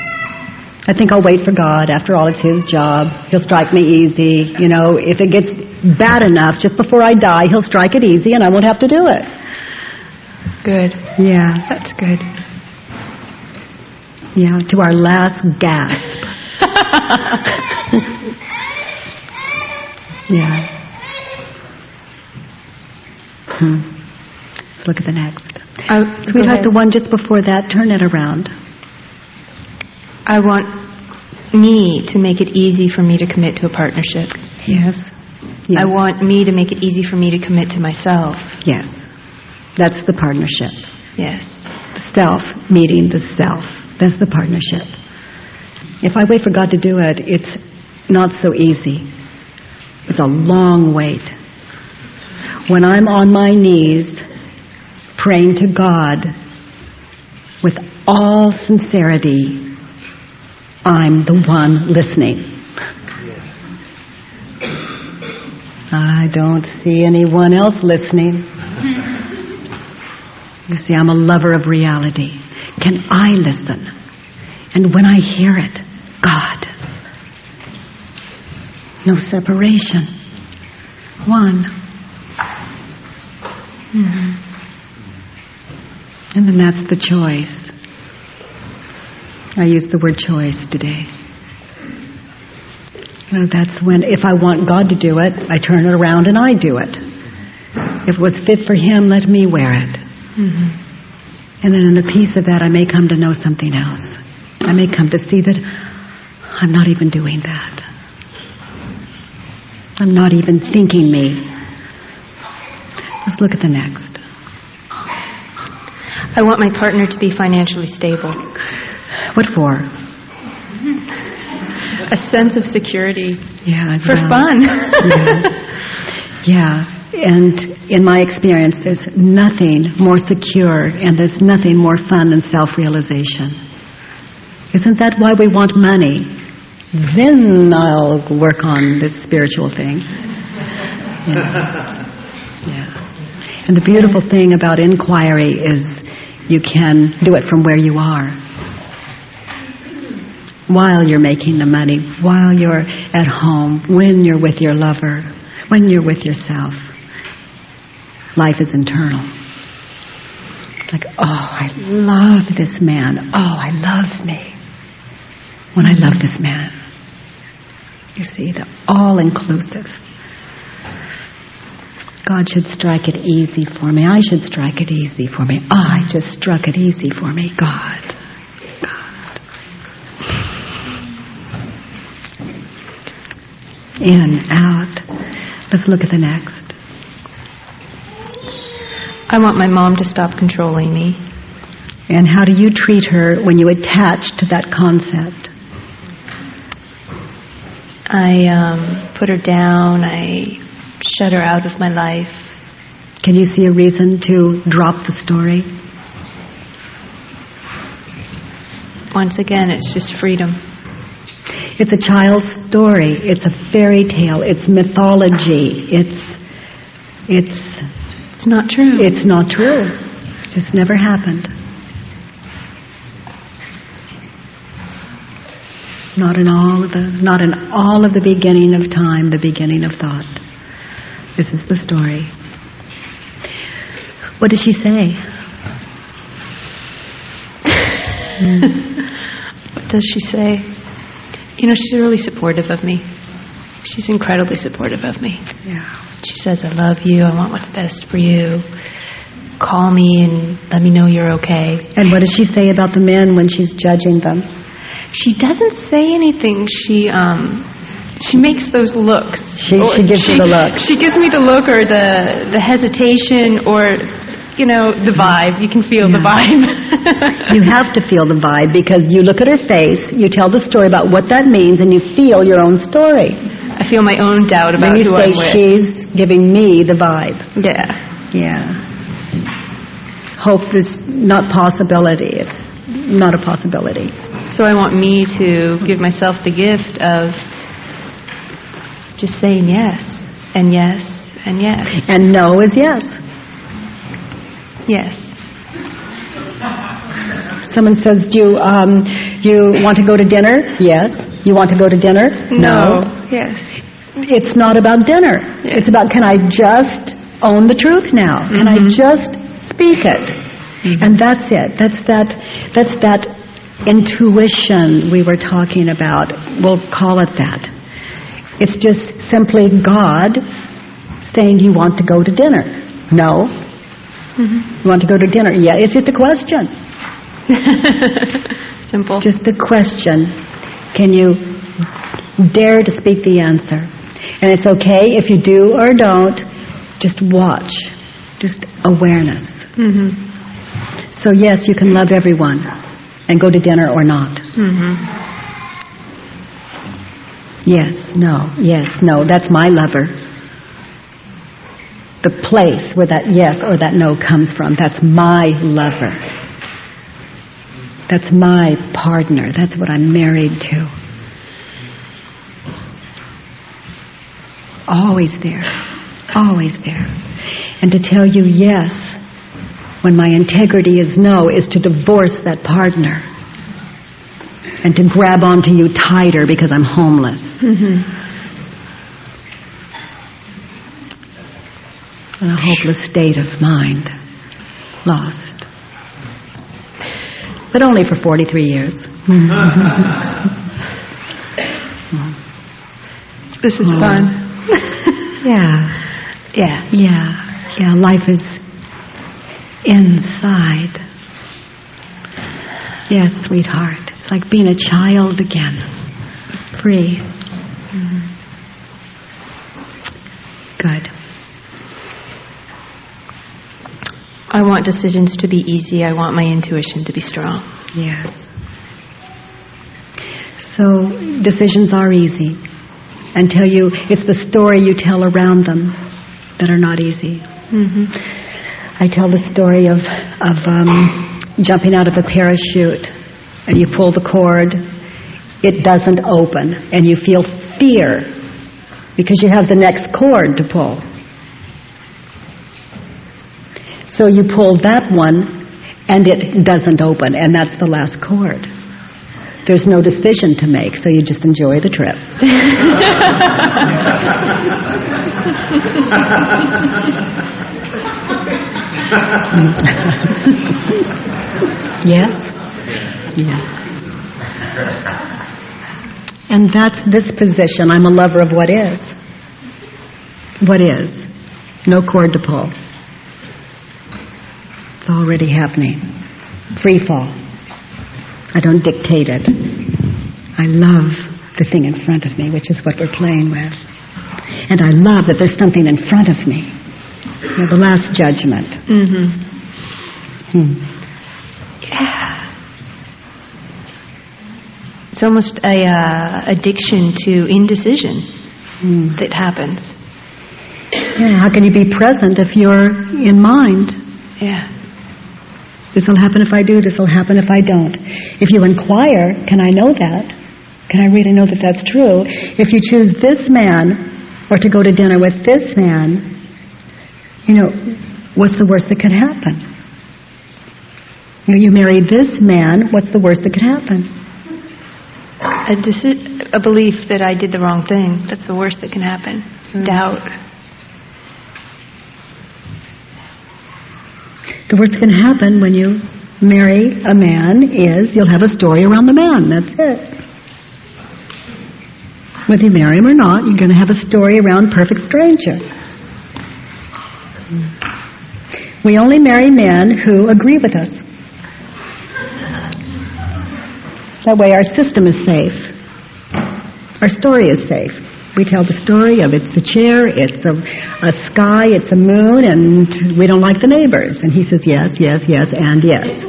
Speaker 2: I think I'll wait for God. After all, it's His job. He'll strike me easy. You know, if it gets bad enough, just before I die, He'll strike it easy and I won't have to do it.
Speaker 11: Good.
Speaker 2: Yeah.
Speaker 11: That's good.
Speaker 2: Yeah, to our last gasp. yeah. Hmm. Let's look at the next.
Speaker 11: I,
Speaker 2: Sweetheart, the one just before that, turn it around.
Speaker 11: I want me to make it easy for me to commit to a partnership.
Speaker 2: Yes. Yes.
Speaker 11: I want me to make it easy for me to commit to myself.
Speaker 2: Yes. That's the partnership.
Speaker 11: Yes.
Speaker 2: The self meeting the self. That's the partnership. If I wait for God to do it, it's not so easy. It's a long wait. When I'm on my knees praying to God with all sincerity, I'm the one listening. I don't see anyone else listening. You see, I'm a lover of reality. Can I listen? And when I hear it, God. No separation. One. Mhm. And then that's the choice. I used the word choice today. You know, that's when, if I want God to do it, I turn it around and I do it. If it was fit for Him, let me wear it.
Speaker 11: Mm-hmm.
Speaker 2: And then in the peace of that, I may come to know something else. I may come to see that I'm not even doing that. I'm not even thinking me. Let's look at the next.
Speaker 11: I want my partner to be financially stable.
Speaker 2: What for?
Speaker 11: A sense of security.
Speaker 2: Yeah,
Speaker 11: For
Speaker 2: yeah.
Speaker 11: fun.
Speaker 2: yeah. yeah. And in my experience, there's nothing more secure and there's nothing more fun than self-realization. Isn't that why we want money? Then I'll work on this spiritual thing. Yeah. yeah. And the beautiful thing about inquiry is you can do it from where you are. while you're making the money, while you're at home, when you're with your lover, when you're with yourself. Life is internal. It's like, oh, I love this man. Oh, I love me. When I love this man. You see, the all-inclusive. God should strike it easy for me. I should strike it easy for me. I just struck it easy for me. God. God. In, out. Let's look at the next.
Speaker 11: I want my mom to stop controlling me.
Speaker 2: And how do you treat her when you attach to that concept?
Speaker 11: I um, put her down. I shut her out of my life.
Speaker 2: Can you see a reason to drop the story?
Speaker 11: Once again, it's just freedom.
Speaker 2: It's a child's story. It's a fairy tale. It's mythology. It's it's
Speaker 11: it's not true.
Speaker 2: It's not true. It just never happened. Not in all of the not in all of the beginning of time, the beginning of thought. This is the story. What does she say?
Speaker 11: what does she say? You know, she's really supportive of me. She's incredibly supportive of me.
Speaker 2: Yeah.
Speaker 11: She says, I love you. I want what's best for you. Call me and let me know you're okay.
Speaker 2: And what does she say about the men when she's judging them?
Speaker 11: She doesn't say anything. She um she makes those looks.
Speaker 2: She, she gives
Speaker 11: she,
Speaker 2: you the look.
Speaker 11: She gives me the look or the the hesitation or you know the vibe. You can feel yeah. the vibe.
Speaker 2: you have to feel the vibe because you look at her face, you tell the story about what that means, and you feel your own story.
Speaker 11: I feel my own doubt about who
Speaker 2: say
Speaker 11: I'm with.
Speaker 2: she's giving me the vibe.
Speaker 11: Yeah.
Speaker 2: Yeah. Hope is not possibility. It's not a possibility.
Speaker 11: So I want me to give myself the gift of just saying yes and yes and yes.
Speaker 2: And no is yes.
Speaker 11: Yes.
Speaker 2: Someone says, "Do you um, you want to go to dinner?" Yes. You want to go to dinner?
Speaker 11: No. Yes.
Speaker 2: It's not about dinner.
Speaker 11: Yes.
Speaker 2: It's about can I just own the truth now? Can
Speaker 11: Mhm.
Speaker 2: I just speak it? And that's it. That's that. That's that intuition we were talking about. We'll call it that. It's just simply God saying you want to go to dinner. No. You want to go to dinner? Yeah. It's just a question.
Speaker 11: Simple.
Speaker 2: Just a question. Can you dare to speak the answer? And it's okay if you do or don't. Just watch. Just awareness.
Speaker 11: Mhm.
Speaker 2: So yes, you can love everyone and go to dinner or not.
Speaker 11: Mhm.
Speaker 2: Yes, no, yes, no. That's my lover. The place where that yes or that no comes from. That's my lover. That's my partner. That's what I'm married to. Always there. Always there. And to tell you yes when my integrity is no is to divorce that partner and to grab onto you tighter because I'm homeless.
Speaker 11: Mhm.
Speaker 2: In a hopeless state of mind. Lost. But only for 43 years.
Speaker 11: This is
Speaker 2: Oh.
Speaker 11: fun.
Speaker 2: Yeah.
Speaker 11: Yeah.
Speaker 2: Yeah. Yeah, life is inside. Yes, sweetheart. It's like being a child again. Free. Good.
Speaker 11: I want decisions to be easy. I want my intuition to be strong.
Speaker 2: Yes. So decisions are easy until you, it's the story you tell around them that are not easy.
Speaker 11: Mhm.
Speaker 2: I tell the story of, of um, jumping out of a parachute and you pull the cord, it doesn't open and you feel fear because you have the next cord to pull. So you pull that one and it doesn't open and that's the last cord. There's no decision to make, so you just enjoy the trip. yeah? Yeah. And that's this position. I'm a lover of what is. What is. No cord to pull. It's already happening. Free fall. I don't dictate it. I love the thing in front of me, which is what we're playing with. And I love that there's something in front of me. You know, the last judgment.
Speaker 11: Mm-hmm.
Speaker 2: Hmm.
Speaker 11: Yeah. It's almost a uh, addiction to indecision
Speaker 2: Hmm.
Speaker 11: that happens.
Speaker 2: Yeah, how can you be present if you're in mind?
Speaker 11: Yeah.
Speaker 2: This will happen if I do, this will happen if I don't. If you inquire, can I know that? Can I really know that that's true? If you choose this man or to go to dinner with this man, you know, what's the worst that could happen? You, know, you marry this man, what's the worst that could happen?
Speaker 11: A, a belief that I did the wrong thing. That's the worst that can happen. Hmm. Doubt.
Speaker 2: The worst that can happen when you marry a man is you'll have a story around the man. That's it. Whether you marry him or not, you're going to have a story around perfect stranger. We only marry men who agree with us. That way our system is safe. Our story is safe. We tell the story of it's a chair, it's a, a sky, it's a moon, and we don't like the neighbors. And he says yes, yes, yes, and yes.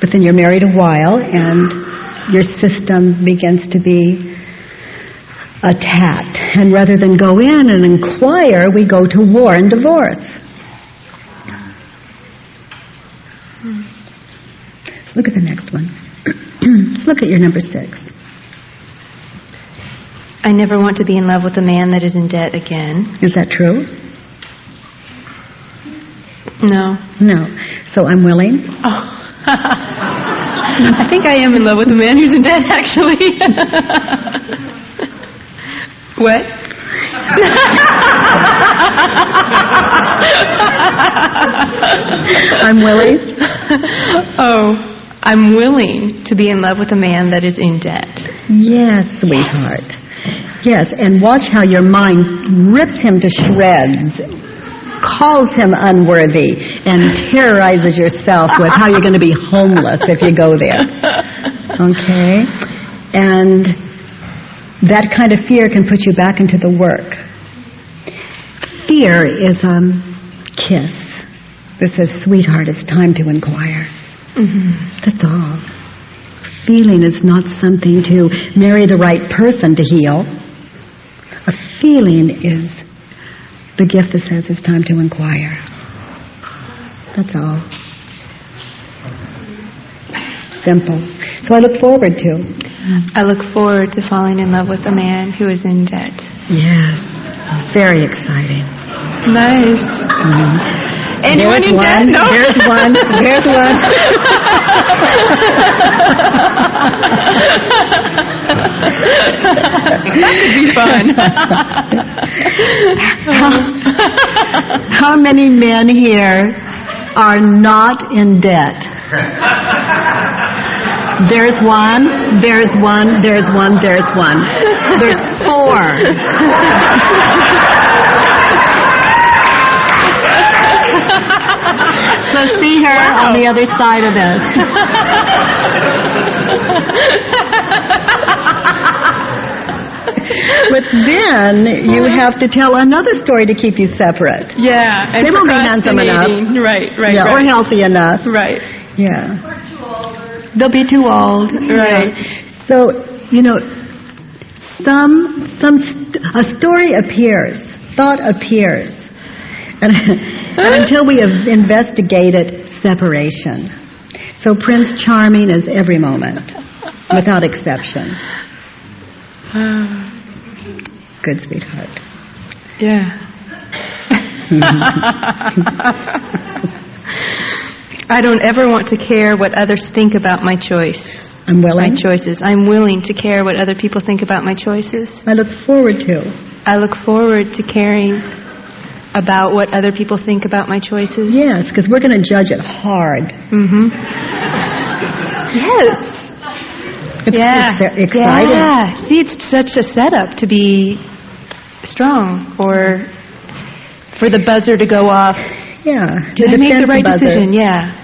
Speaker 2: But then you're married a while, and your system begins to be attacked. And rather than go in and inquire, we go to war and divorce. Let's look at the next one. Let's look at your number six.
Speaker 11: I never want to be in love with a man that is in debt again.
Speaker 2: Is that true?
Speaker 11: No.
Speaker 2: No. So I'm willing.
Speaker 11: Oh. I think I am in love with a man who's in debt, actually. what?
Speaker 2: I'm willing.
Speaker 11: oh, I'm willing to be in love with a man that is in debt.
Speaker 2: Yes, sweetheart. Yes, and watch how your mind rips him to shreds, calls him unworthy, and terrorizes yourself with how you're going to be homeless if you go there. Okay? And that kind of fear can put you back into the work. Fear is a kiss that says, sweetheart, it's time to inquire. Mm-hmm. That's all. Feeling is not something to marry the right person to heal. A feeling is the gift that says it's time to inquire. That's all. Simple. So I look forward to.
Speaker 11: I look forward to falling in love with a man who is in debt.
Speaker 2: Yes. Very exciting.
Speaker 11: Nice. Mm-hmm. Anyone
Speaker 2: There's
Speaker 11: in
Speaker 2: one.
Speaker 11: debt? No.
Speaker 2: There's one. There's one.
Speaker 11: that could be fun.
Speaker 2: how, how many men here are not in debt? There's one, there's one, there's one, there's one. There's four. so see her on the other side of this. But then you have to tell another story to keep you separate.
Speaker 11: Yeah, and
Speaker 2: They won't be handsome enough.
Speaker 11: Right, right,
Speaker 2: yeah,
Speaker 11: right.
Speaker 2: or healthy enough.
Speaker 11: Right.
Speaker 2: Yeah. They'll be too old.
Speaker 11: Right.
Speaker 2: So, you know, some, some, st- a story appears, thought appears. And, and until we have investigated separation. So Prince Charming is every moment, without exception. Good sweetheart.
Speaker 11: Yeah. I don't ever want to care what others think about my choice.
Speaker 2: I'm willing.
Speaker 11: My choices. I'm willing to care what other people think about my choices.
Speaker 2: I look forward to.
Speaker 11: I look forward to caring about what other people think about my choices.
Speaker 2: Yes, because we're going to judge it hard.
Speaker 11: Mm-hmm. yes.
Speaker 2: It's,
Speaker 11: yeah.
Speaker 2: It's exciting.
Speaker 11: Yeah. See, it's such a setup to be strong or for the buzzer to go off.
Speaker 2: Yeah.
Speaker 11: Did I make the right buzzer. decision? Yeah.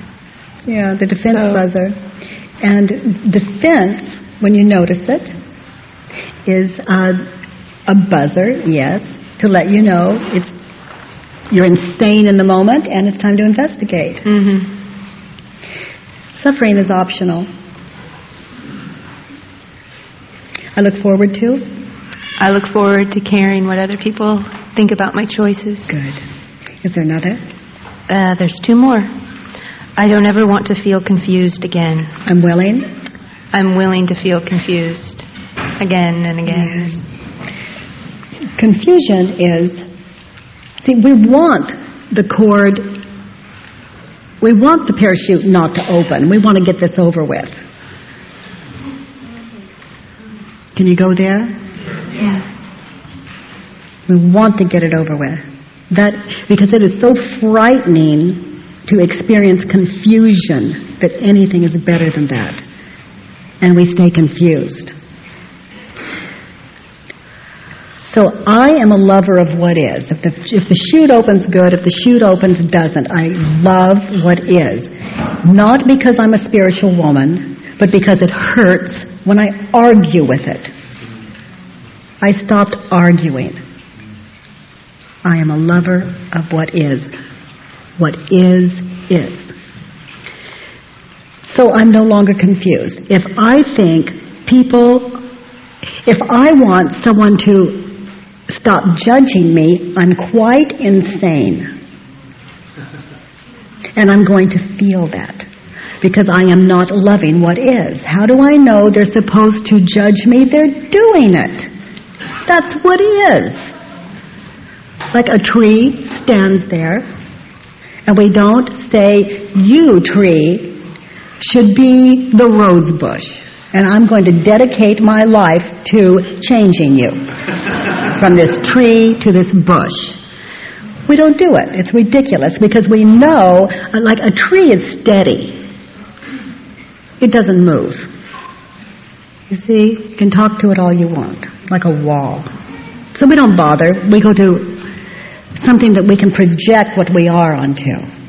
Speaker 2: Yeah, the defense so. buzzer. And defense, when you notice it, is uh, a buzzer, yes, to let you know it's you're insane in the moment and it's time to investigate.
Speaker 11: Mm-hmm.
Speaker 2: Suffering is optional. I look forward to?
Speaker 11: I look forward to caring what other people think about my choices.
Speaker 2: Good. Is there another?
Speaker 11: Uh, there's two more. I don't ever want to feel confused again.
Speaker 2: I'm willing?
Speaker 11: I'm willing to feel confused again and again.
Speaker 2: Yes. Confusion is, see, we want the cord, we want the parachute not to open. We want to get this over with. Can you go there?
Speaker 11: Yeah.
Speaker 2: We want to get it over with. That because it is so frightening to experience confusion that anything is better than that. And we stay confused. So I am a lover of what is. If the, if the chute opens good, if the chute opens doesn't, I love what is. Not because I'm a spiritual woman, but because it hurts when I argue with it. I stopped arguing. I am a lover of what is. What is, is. So I'm no longer confused. If I think people, if I want someone to stop judging me, I'm quite insane. And I'm going to feel that because I am not loving what is. How do I know they're supposed to judge me? They're doing it. That's what is. Like a tree stands there and we don't say, you tree should be the rose bush. And I'm going to dedicate my life to changing you from this tree to this bush. We don't do it. It's ridiculous because we know, like a tree is steady. It doesn't move. You see, you can talk to it all you want, like a wall. So we don't bother. We go to something that we can project what we are onto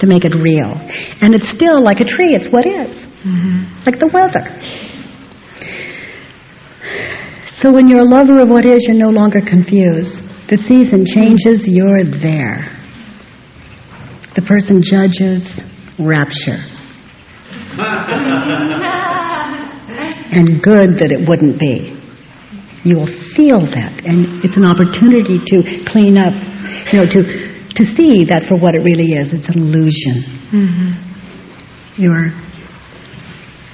Speaker 2: to make it real. And it's still like a tree, it's what is.
Speaker 11: Mm-hmm.
Speaker 2: Like the weather. So when you're a lover of what is, you're no longer confused. The season changes, you're there. The person judges rapture. and good that it wouldn't be you will feel that. And it's an opportunity to clean up, you know, to, to see that for what it really is. It's an illusion.
Speaker 11: Mm-hmm.
Speaker 2: You're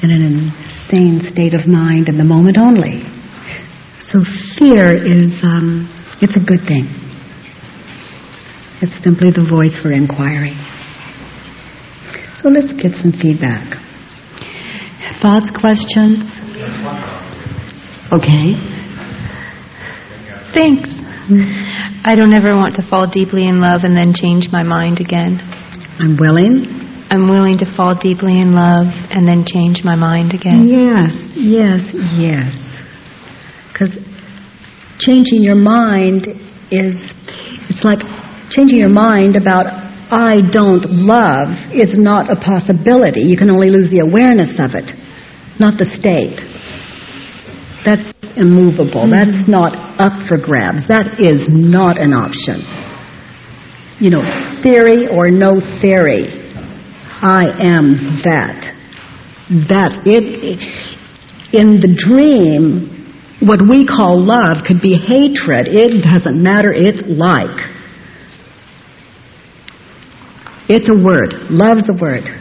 Speaker 2: in an insane state of mind in the moment only. So fear is, um, it's a good thing. It's simply the voice for inquiry. So let's get some feedback. Thoughts, questions? Okay.
Speaker 11: Thanks. I don't ever want to fall deeply in love and then change my mind again.
Speaker 2: I'm willing.
Speaker 11: I'm willing to fall deeply in love and then change my mind again.
Speaker 2: Yes, yes, yes. Because changing your mind is, it's like changing your mind about I don't love is not a possibility. You can only lose the awareness of it, not the state. That's immovable. Mm-hmm. That's not up for grabs. That is not an option. You know, theory or no theory, I am that. That it in the dream what we call love could be hatred. It doesn't matter. It's like. It's a word. Love's a word.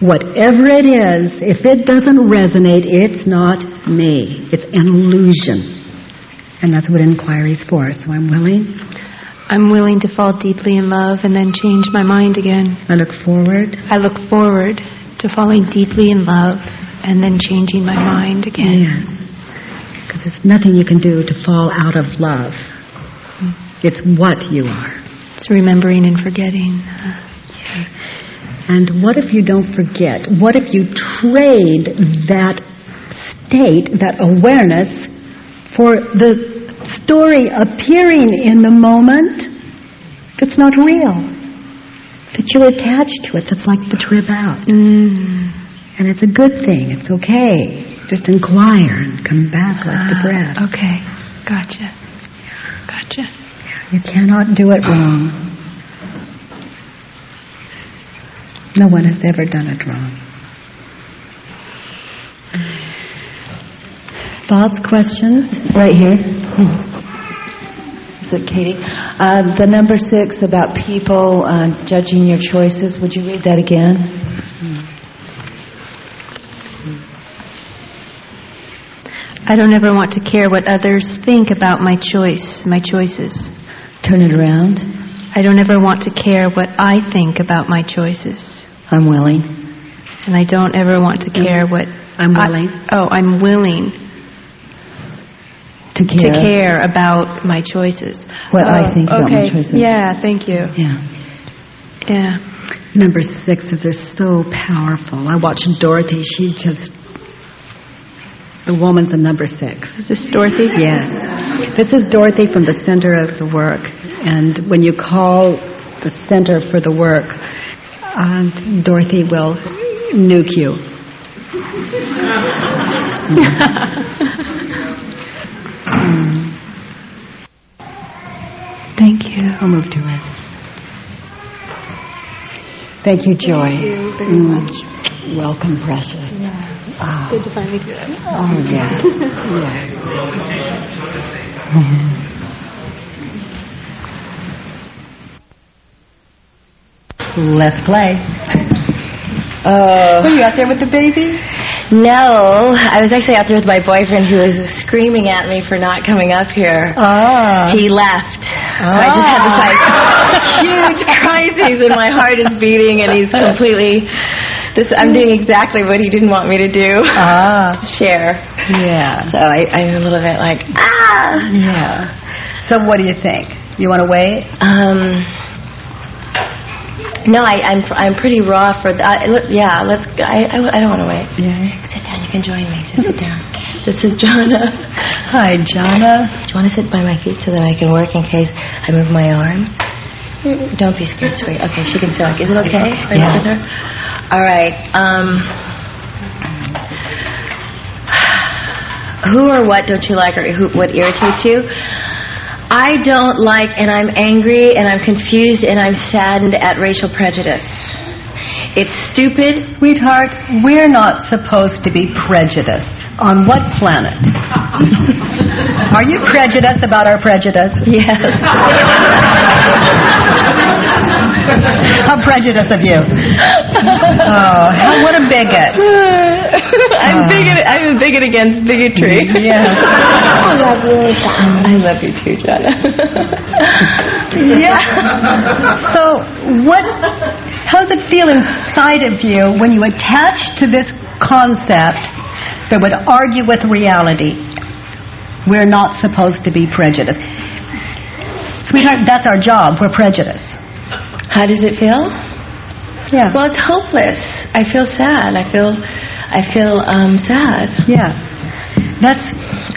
Speaker 2: Whatever it is, if it doesn't resonate, it's not me. It's an illusion. And that's what inquiry is for. So I'm willing.
Speaker 11: I'm willing to fall deeply in love and then change my mind again.
Speaker 2: I look forward.
Speaker 11: I look forward to falling deeply in love and then changing my mind again.
Speaker 2: Yes. Because there's nothing you can do to fall out of love. Hmm. It's what you are.
Speaker 11: It's remembering and forgetting.
Speaker 2: And what if you don't forget? What if you trade that state, that awareness, for the story appearing in the moment that's not real? That you're attached to it, that's like the trip out.
Speaker 11: Mm.
Speaker 2: And it's a good thing, it's okay. Just inquire and come back like the breath.
Speaker 11: Ah, Okay, gotcha. Gotcha.
Speaker 2: You cannot do it wrong. No one has ever done it wrong. Thoughts, questions?
Speaker 10: Right here. Is it Katie? Uh, the number six about people uh, judging your choices. Would you read that again?
Speaker 11: I don't ever want to care what others think about my choice, my choices.
Speaker 10: Turn it around.
Speaker 11: I don't ever want to care what I think about my choices.
Speaker 10: I'm willing.
Speaker 11: And I don't ever want to care what
Speaker 2: I'm
Speaker 11: I-
Speaker 2: willing.
Speaker 11: oh, I'm willing
Speaker 10: To care.
Speaker 11: to care about my choices.
Speaker 10: What I
Speaker 11: Oh,
Speaker 10: think about my
Speaker 11: okay.
Speaker 10: choices.
Speaker 11: Yeah, thank you.
Speaker 10: Yeah.
Speaker 11: Yeah.
Speaker 2: Number sixes are so powerful. I watched Dorothy. She just. The woman's a number six.
Speaker 11: Is this Dorothy?
Speaker 2: Yes. This is Dorothy from the center of the work. And when you call the center for the work, um, Dorothy will nuke you. Mm.
Speaker 11: Thank you.
Speaker 2: I'll move to it. Thank you, Joy.
Speaker 11: Thank you very
Speaker 2: Mm.
Speaker 11: much.
Speaker 2: Welcome, precious. Ah.
Speaker 11: Good to finally do it.
Speaker 2: Oh, yeah. Let's play.
Speaker 12: Oh.
Speaker 2: Were you out there with the baby?
Speaker 12: No, I was actually out there with my boyfriend who was screaming at me for not coming up here.
Speaker 2: Oh.
Speaker 12: He left. So I just had this like huge crisis and my heart is beating and he's completely this I'm doing exactly what he didn't want me to do.
Speaker 2: Ah.
Speaker 12: Share.
Speaker 2: Yeah.
Speaker 12: So I, I'm a little bit like ah
Speaker 2: Yeah. So what do you think? You want to wait?
Speaker 12: um no, I, I'm I'm pretty raw for that. Yeah, let's. I I, I don't want to wait.
Speaker 2: Yeah.
Speaker 12: Sit down. You can join me. Just sit down. This is Jonna.
Speaker 2: Hi, Jonna.
Speaker 12: Do you want to sit by my feet so that I can work in case I move my arms? Don't be scared, sweetie. Okay, she can sit. Is it okay? Right
Speaker 2: Yeah.
Speaker 12: with her? All right. Um, who or what don't you like, or who, what irritates you? I don't like, and I'm angry, and I'm confused, and I'm saddened at racial prejudice. It's stupid.
Speaker 2: Sweetheart, we're not supposed to be prejudiced. On what planet? Are you prejudiced about our prejudice?
Speaker 12: Yes.
Speaker 2: How prejudiced of you. Oh, how, what a bigot.
Speaker 12: I'm
Speaker 2: Oh.
Speaker 12: bigot. I'm a bigot against bigotry.
Speaker 2: Yeah.
Speaker 12: I love you. I love you too, Jonna.
Speaker 2: Yeah. So, what? How's it feel inside of you when you attach to this concept that would argue with reality? We're not supposed to be prejudiced. Sweetheart, that's our job. We're prejudiced.
Speaker 12: How does it feel?
Speaker 2: Yeah.
Speaker 12: Well, it's hopeless. I feel sad. I feel, I feel um, sad.
Speaker 2: Yeah. That's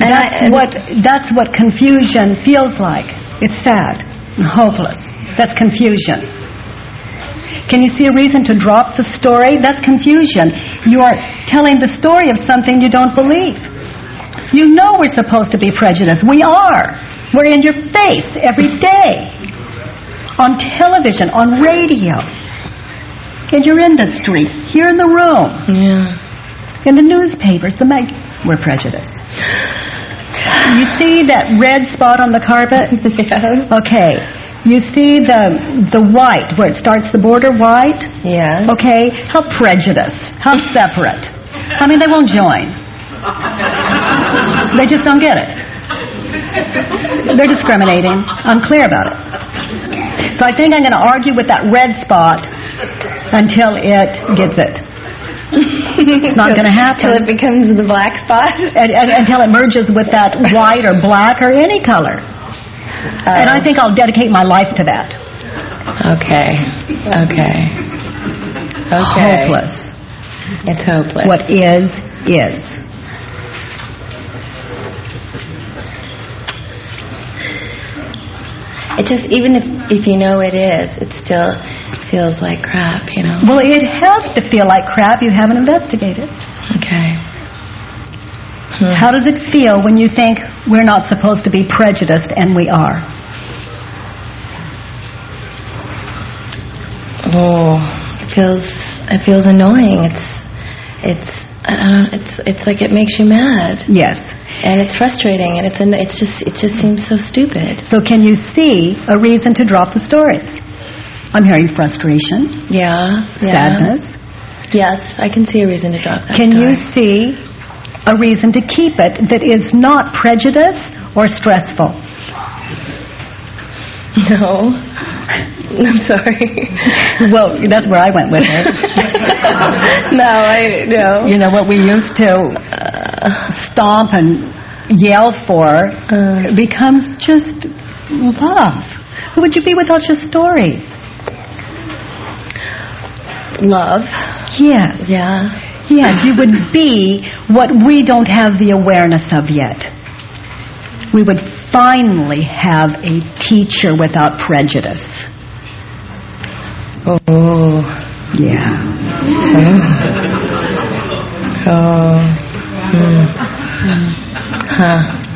Speaker 12: And
Speaker 2: that's
Speaker 12: I-
Speaker 2: what that's what confusion feels like. It's sad and hopeless. That's confusion. Can you see a reason to drop the story? That's confusion. You are telling the story of something you don't believe. You know we're supposed to be prejudiced. We are. We're in your face every day. On television, on radio, in your industry, here in the room,
Speaker 12: Yeah.
Speaker 2: in the newspapers, the mag. We're prejudiced. You see that red spot on the carpet? Okay. You see the the white where it starts the border white?
Speaker 12: Yes.
Speaker 2: Okay. How prejudiced? How separate? I mean, they won't join. They just don't get it. They're discriminating. I'm clear about it. So I think I'm going to argue with that red spot until it gets it. It's not going to happen.
Speaker 12: Until it becomes the black spot?
Speaker 2: And, and, until it merges with that white or black or any color. And I oh. think I'll dedicate my life to that.
Speaker 12: Okay. Okay. Okay.
Speaker 2: Hopeless.
Speaker 12: It's hopeless.
Speaker 2: What is, is.
Speaker 12: It just, even if, if you know it is, it still feels like crap, you know?
Speaker 2: Well, it has to feel like crap. You haven't investigated.
Speaker 12: Okay. Hmm.
Speaker 2: How does it feel when you think we're not supposed to be prejudiced and we are?
Speaker 12: Oh, it feels, it feels annoying. It's, it's, uh, it's, it's like it makes you mad.
Speaker 2: Yes.
Speaker 12: And it's frustrating, and it's, an, it's just, it just seems so stupid.
Speaker 2: So can you see a reason to drop the story? I'm hearing frustration.
Speaker 12: Yeah.
Speaker 2: Sadness.
Speaker 12: Yeah. Yes, I can see a reason to drop that
Speaker 2: Can
Speaker 12: story.
Speaker 2: you see a reason to keep it that is not prejudice or stressful?
Speaker 12: No. I'm sorry.
Speaker 2: well, that's where I went with it.
Speaker 12: no, I no.
Speaker 2: You know what we used to stomp and yell for
Speaker 12: Uh.
Speaker 2: becomes just love. Who would you be without your story?
Speaker 12: Love.
Speaker 2: Yes.
Speaker 12: Yeah.
Speaker 2: Yes, you would be what we don't have the awareness of yet. We would finally have a teacher without prejudice.
Speaker 12: Oh.
Speaker 2: Yeah.
Speaker 12: Oh. Hmm. Huh.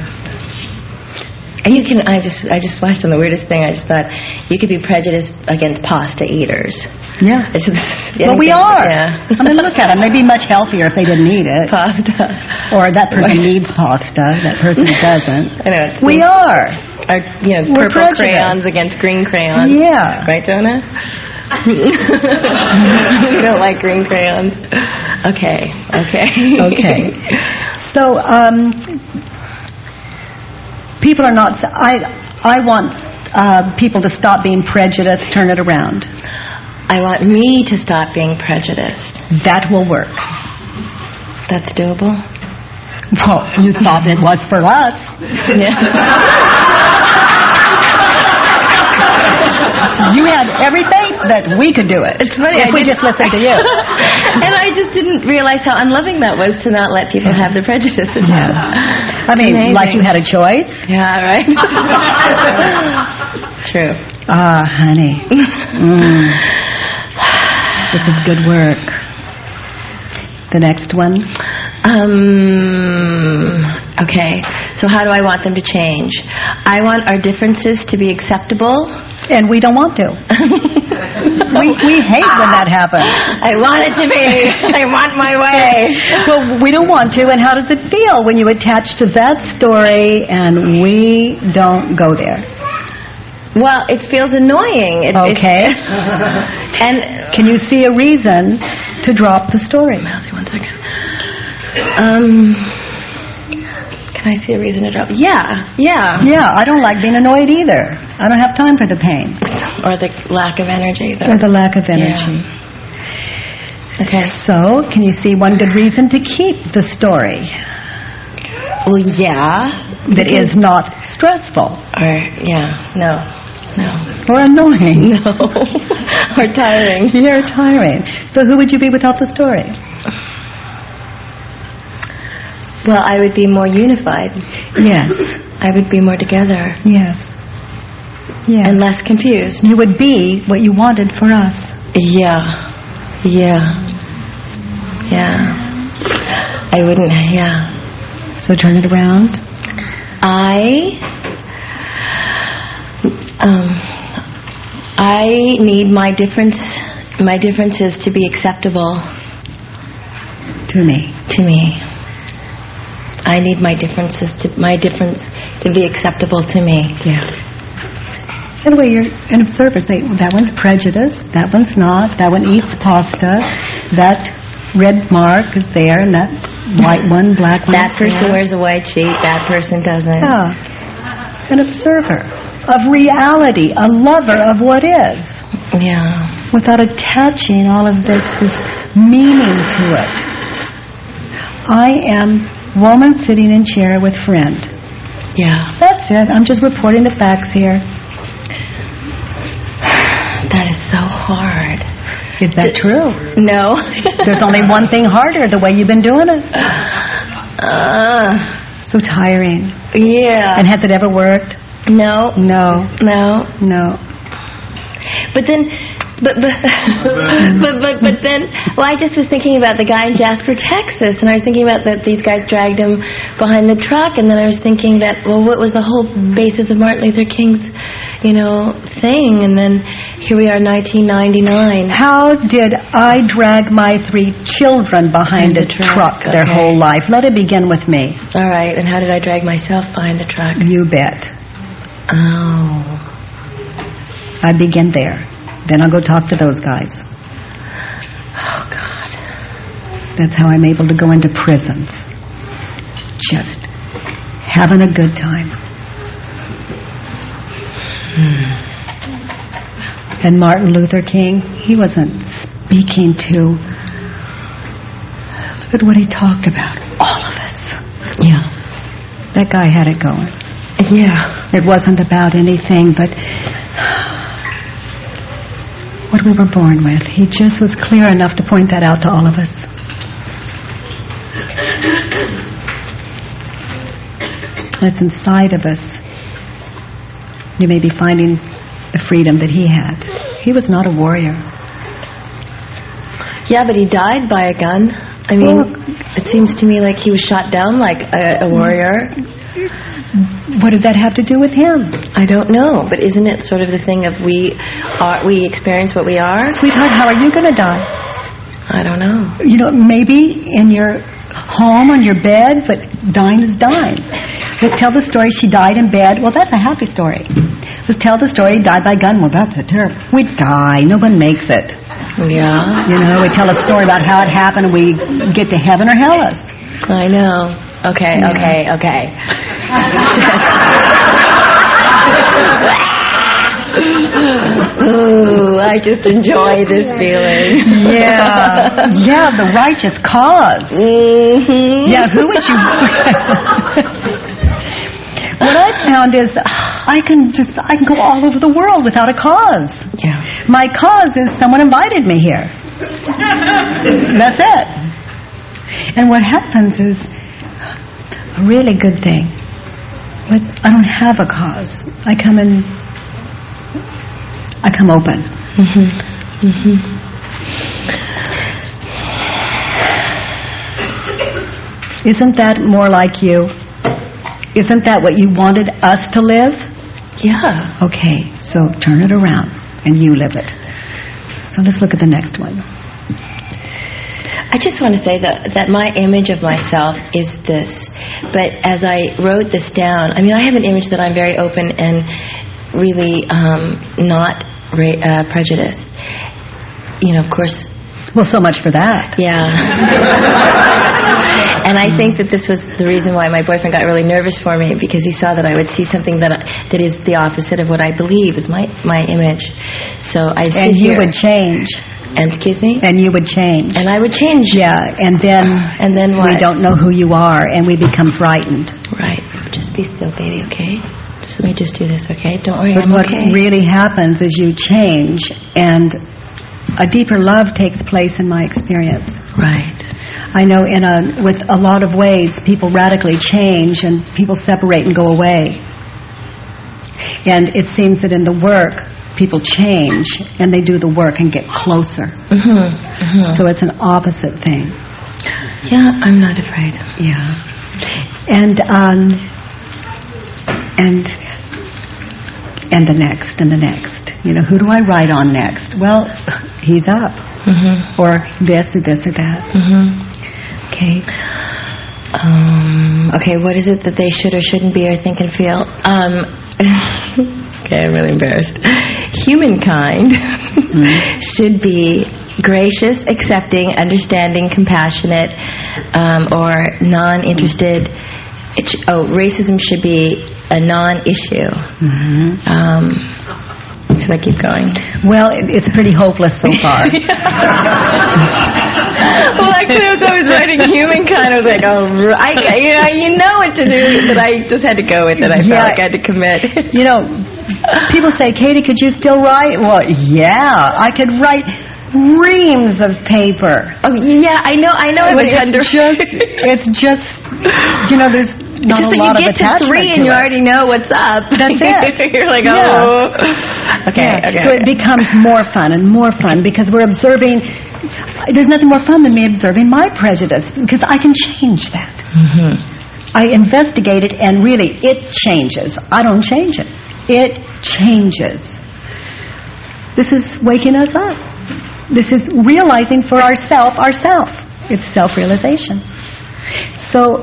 Speaker 12: And you can. I just. I just flashed on the weirdest thing. I just thought you could be prejudiced against pasta eaters.
Speaker 2: Yeah.
Speaker 12: It's
Speaker 2: Well, we are.
Speaker 12: Yeah.
Speaker 2: I mean, look at them. They'd be much healthier if they didn't eat it.
Speaker 12: Pasta.
Speaker 2: Or that person needs pasta. That person doesn't.
Speaker 12: I know.
Speaker 2: We are.
Speaker 12: Our, you know,
Speaker 2: We're
Speaker 12: purple
Speaker 2: prejudiced.
Speaker 12: crayons against green crayons.
Speaker 2: Yeah.
Speaker 12: Right, Jonah? you don't like green crayons. Okay. Okay.
Speaker 2: Okay. So, um, people are not. I I want uh, people to stop being prejudiced. Turn it around.
Speaker 12: I want me to stop being prejudiced.
Speaker 2: That will work.
Speaker 12: That's doable.
Speaker 2: Well, you thought it was for us. You had every faith that we could do it.
Speaker 12: It's funny.
Speaker 2: If
Speaker 12: I
Speaker 2: we
Speaker 12: just-
Speaker 2: listened to you.
Speaker 12: and I just didn't realize how unloving that was to not let people have their prejudices.
Speaker 2: Yeah. I mean,
Speaker 12: Amazing.
Speaker 2: like you had a choice.
Speaker 12: Yeah, right? True.
Speaker 2: Ah, honey. Mm. This is good work. The next one.
Speaker 12: Um, okay, so how do I want them to change? I want our differences to be acceptable.
Speaker 2: And we don't want to. we, we hate when that happens.
Speaker 12: I want it to be. I want my way.
Speaker 2: Well, we don't want to, and how does it feel when you attach to that story and we don't go there?
Speaker 12: Well, it feels annoying. It,
Speaker 2: Okay.
Speaker 12: It, and
Speaker 2: Can you see a reason to drop the story?
Speaker 12: one second. Um, can I see a reason to drop? Yeah, yeah.
Speaker 2: Yeah, I don't like being annoyed either. I don't have time for the pain
Speaker 12: Or the lack of energy.
Speaker 2: or the lack of energy.
Speaker 12: Okay.
Speaker 2: So, can you see one good reason to keep the story
Speaker 12: Well, yeah.
Speaker 2: that is not stressful
Speaker 12: Or yeah. No. No.
Speaker 2: or annoying
Speaker 12: No. or tiring.
Speaker 2: You're tiring. So, who would you be without the story?
Speaker 12: Well, I would be more unified.
Speaker 2: Yes.
Speaker 12: I would be more together
Speaker 2: Yes. Yes.
Speaker 12: and less confused.
Speaker 2: you would be what you wanted for us.
Speaker 12: Yeah. Yeah. Yeah. I wouldn't, yeah.
Speaker 2: So, turn it around.
Speaker 12: I, um, I need my difference, my differences to be acceptable
Speaker 2: To me.
Speaker 12: to me. I need my differences to, my difference to be acceptable to me.
Speaker 2: Yeah. By the way, you're an observer. Say, that one's prejudice, that one's not, that one eats pasta, that red mark is there, and that white one, black one.
Speaker 12: That person
Speaker 2: there.
Speaker 12: wears a white sheet, that person doesn't.
Speaker 2: Yeah. An observer. Of reality, a lover of what is.
Speaker 12: Yeah.
Speaker 2: Without attaching all of this, this meaning to it. I am woman sitting in chair with friend.
Speaker 12: Yeah.
Speaker 2: That's it. I'm just reporting the facts here.
Speaker 12: That is so hard.
Speaker 2: Is that true?
Speaker 12: No.
Speaker 2: There's only one thing harder, the way you've been doing it.
Speaker 12: Uh,
Speaker 2: So tiring.
Speaker 12: yeah.
Speaker 2: And has it ever worked?
Speaker 12: No.
Speaker 2: No.
Speaker 12: No.
Speaker 2: No.
Speaker 12: But then, but but, but but but then, well, I just was thinking about the guy in Jasper, Texas, and I was thinking about that these guys dragged him behind the truck, and then I was thinking that, well, what was the whole basis of Martin Luther King's, you know, thing? And then here we are, 1999.
Speaker 2: How did I drag my three children behind a
Speaker 12: the truck,
Speaker 2: truck their
Speaker 12: okay.
Speaker 2: whole life? Let it begin with me.
Speaker 12: All right, and how did I drag myself behind the truck?
Speaker 2: You bet.
Speaker 12: Oh.
Speaker 2: I begin there. Then I'll go talk to those guys.
Speaker 12: Oh God.
Speaker 2: That's how I'm able to go into prisons. Just having a good time. Hmm. And Martin Luther King, he wasn't speaking to. Look at what he talked about. All of us.
Speaker 12: Yeah.
Speaker 2: That guy had it going.
Speaker 12: Yeah.
Speaker 2: It wasn't about anything but what we were born with. He just was clear enough to point that out to all of us. That's inside of us. You may be finding the freedom that he had. He was not a warrior.
Speaker 12: Yeah, but he died by a gun. I mean, it seems to me like he was shot down like a, a warrior.
Speaker 2: What did that have to do with him?
Speaker 12: I don't know, but isn't it sort of the thing of we are we experience what we are?
Speaker 2: Sweetheart, how are you going to die?
Speaker 12: I don't know.
Speaker 2: You know, maybe in your home on your bed, but dying is dying. Let's tell the story she died in bed. Well, that's a happy story. Let's tell the story died by gun. Well, that's a terrible. We die. No one makes it.
Speaker 12: Yeah.
Speaker 2: You know, we tell a story about how it happened. We get to heaven or hell us.
Speaker 12: I know. Okay, okay, okay. Ooh, I just enjoy this feeling.
Speaker 2: Yeah, yeah, the righteous because
Speaker 12: Mm-hmm.
Speaker 2: Yeah, who would you? what I found is I can just I can go all over the world without a cause.
Speaker 12: Yeah.
Speaker 2: My cause is someone invited me here. That's it. And what happens is a really good thing. But I don't have a cause. I come in. I come open.
Speaker 12: Mm-hmm. Mm-hmm.
Speaker 2: Isn't that more like you? Isn't that what you wanted us to live?
Speaker 12: Yeah.
Speaker 2: Okay, so turn it around and you live it. So let's look at the next one.
Speaker 12: I just want to say that that my image of myself is this. But as I wrote this down, I mean, I have an image that I'm very open and really um, not ra- uh, prejudiced. You know, of course,
Speaker 2: Well, so much for that.
Speaker 12: yeah. and I think that this was the reason why my boyfriend got really nervous for me because he saw that I would see something that I, that is the opposite of what I believe is my my image. So I
Speaker 2: And you
Speaker 12: here-
Speaker 2: would change.
Speaker 12: And excuse me,
Speaker 2: And you would change.
Speaker 12: and I would change.
Speaker 2: Yeah, and then
Speaker 12: And then what?
Speaker 2: we don't know who you are and we become frightened.
Speaker 12: Right. Just be still, baby. Okay. Just let me just do this. Okay. Don't worry.
Speaker 2: But
Speaker 12: I'm
Speaker 2: what
Speaker 12: okay.
Speaker 2: really happens is you change and a deeper love takes place in my experience.
Speaker 12: Right.
Speaker 2: I know in a with a lot of ways people radically change and people separate and go away. And it seems that in the work people change and they do the work and get closer.
Speaker 12: Mm-hmm. Mm-hmm.
Speaker 2: So it's an opposite thing.
Speaker 12: yeah, I'm not afraid.
Speaker 2: Yeah. And um and and the next and the next. You know, who do I write on next? Well, he's up.
Speaker 12: Mm-hmm.
Speaker 2: Or this or this or that.
Speaker 12: Mm-hmm.
Speaker 2: Okay.
Speaker 12: Um, okay, what is it that they should or shouldn't be or think and feel? Um, okay, I'm really embarrassed. Humankind should be gracious, accepting, understanding, compassionate, um, or non-interested sh- oh, racism should be a non-issue. Um, should I keep going?
Speaker 2: Well, it- it's pretty hopeless so far.
Speaker 12: well, actually, as I was writing humankind, I was like, oh, I, you know, you know what to do, but I just had to go with it. I
Speaker 2: Yeah.
Speaker 12: felt like I had to commit.
Speaker 2: you know, people say, Katie, could you still write? Well, yeah, I could write reams of paper.
Speaker 12: Oh, yeah, I know, I know.
Speaker 2: But
Speaker 12: it's
Speaker 2: just, it's just, you know, there's not
Speaker 12: just
Speaker 2: a
Speaker 12: that you get to
Speaker 2: attachment
Speaker 12: three
Speaker 2: to
Speaker 12: and you
Speaker 2: it.
Speaker 12: already know what's up.
Speaker 2: That's it.
Speaker 12: You're like,
Speaker 2: Yeah.
Speaker 12: oh. Okay,
Speaker 2: Yeah.
Speaker 12: okay.
Speaker 2: So it becomes more fun and more fun because we're observing. There's nothing more fun than me observing my prejudice because I can change that.
Speaker 12: Mm-hmm.
Speaker 2: I investigate it and really it changes. I don't change it. It changes. This is waking us up. This is realizing for ourself ourself. It's self-realization. So,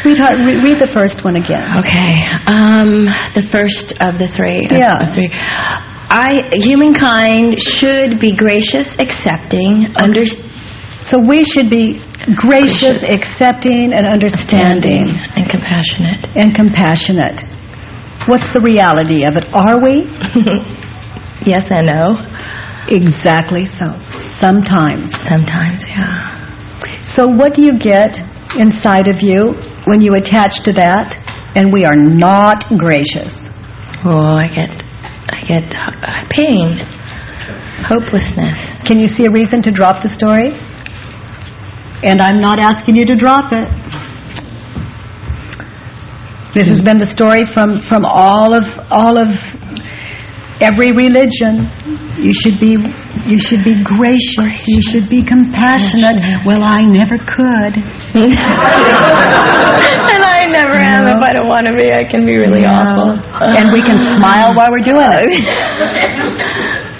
Speaker 2: sweetheart, re- read the first one again.
Speaker 12: Okay. Um, the first of the three. of
Speaker 2: Yeah.
Speaker 12: the three. I humankind should be gracious, accepting, under,
Speaker 2: So we should be gracious, accepting, and understanding.
Speaker 12: and compassionate.
Speaker 2: and compassionate. What's the reality of it? Are we?
Speaker 12: Yes and no.
Speaker 2: Exactly so. Sometimes.
Speaker 12: Sometimes, yeah.
Speaker 2: So what do you get inside of you when you attach to that and we are not gracious?
Speaker 12: Oh, I get, I get uh, pain, hopelessness.
Speaker 2: Can you see a reason to drop the story? And I'm not asking you to drop it. This has been the story from, from all of all of every religion. You should be you should be gracious. You should be compassionate. Well, I never could.
Speaker 12: and I never am. If I don't want to be, I can be really awful.
Speaker 2: And we can smile while we're doing it.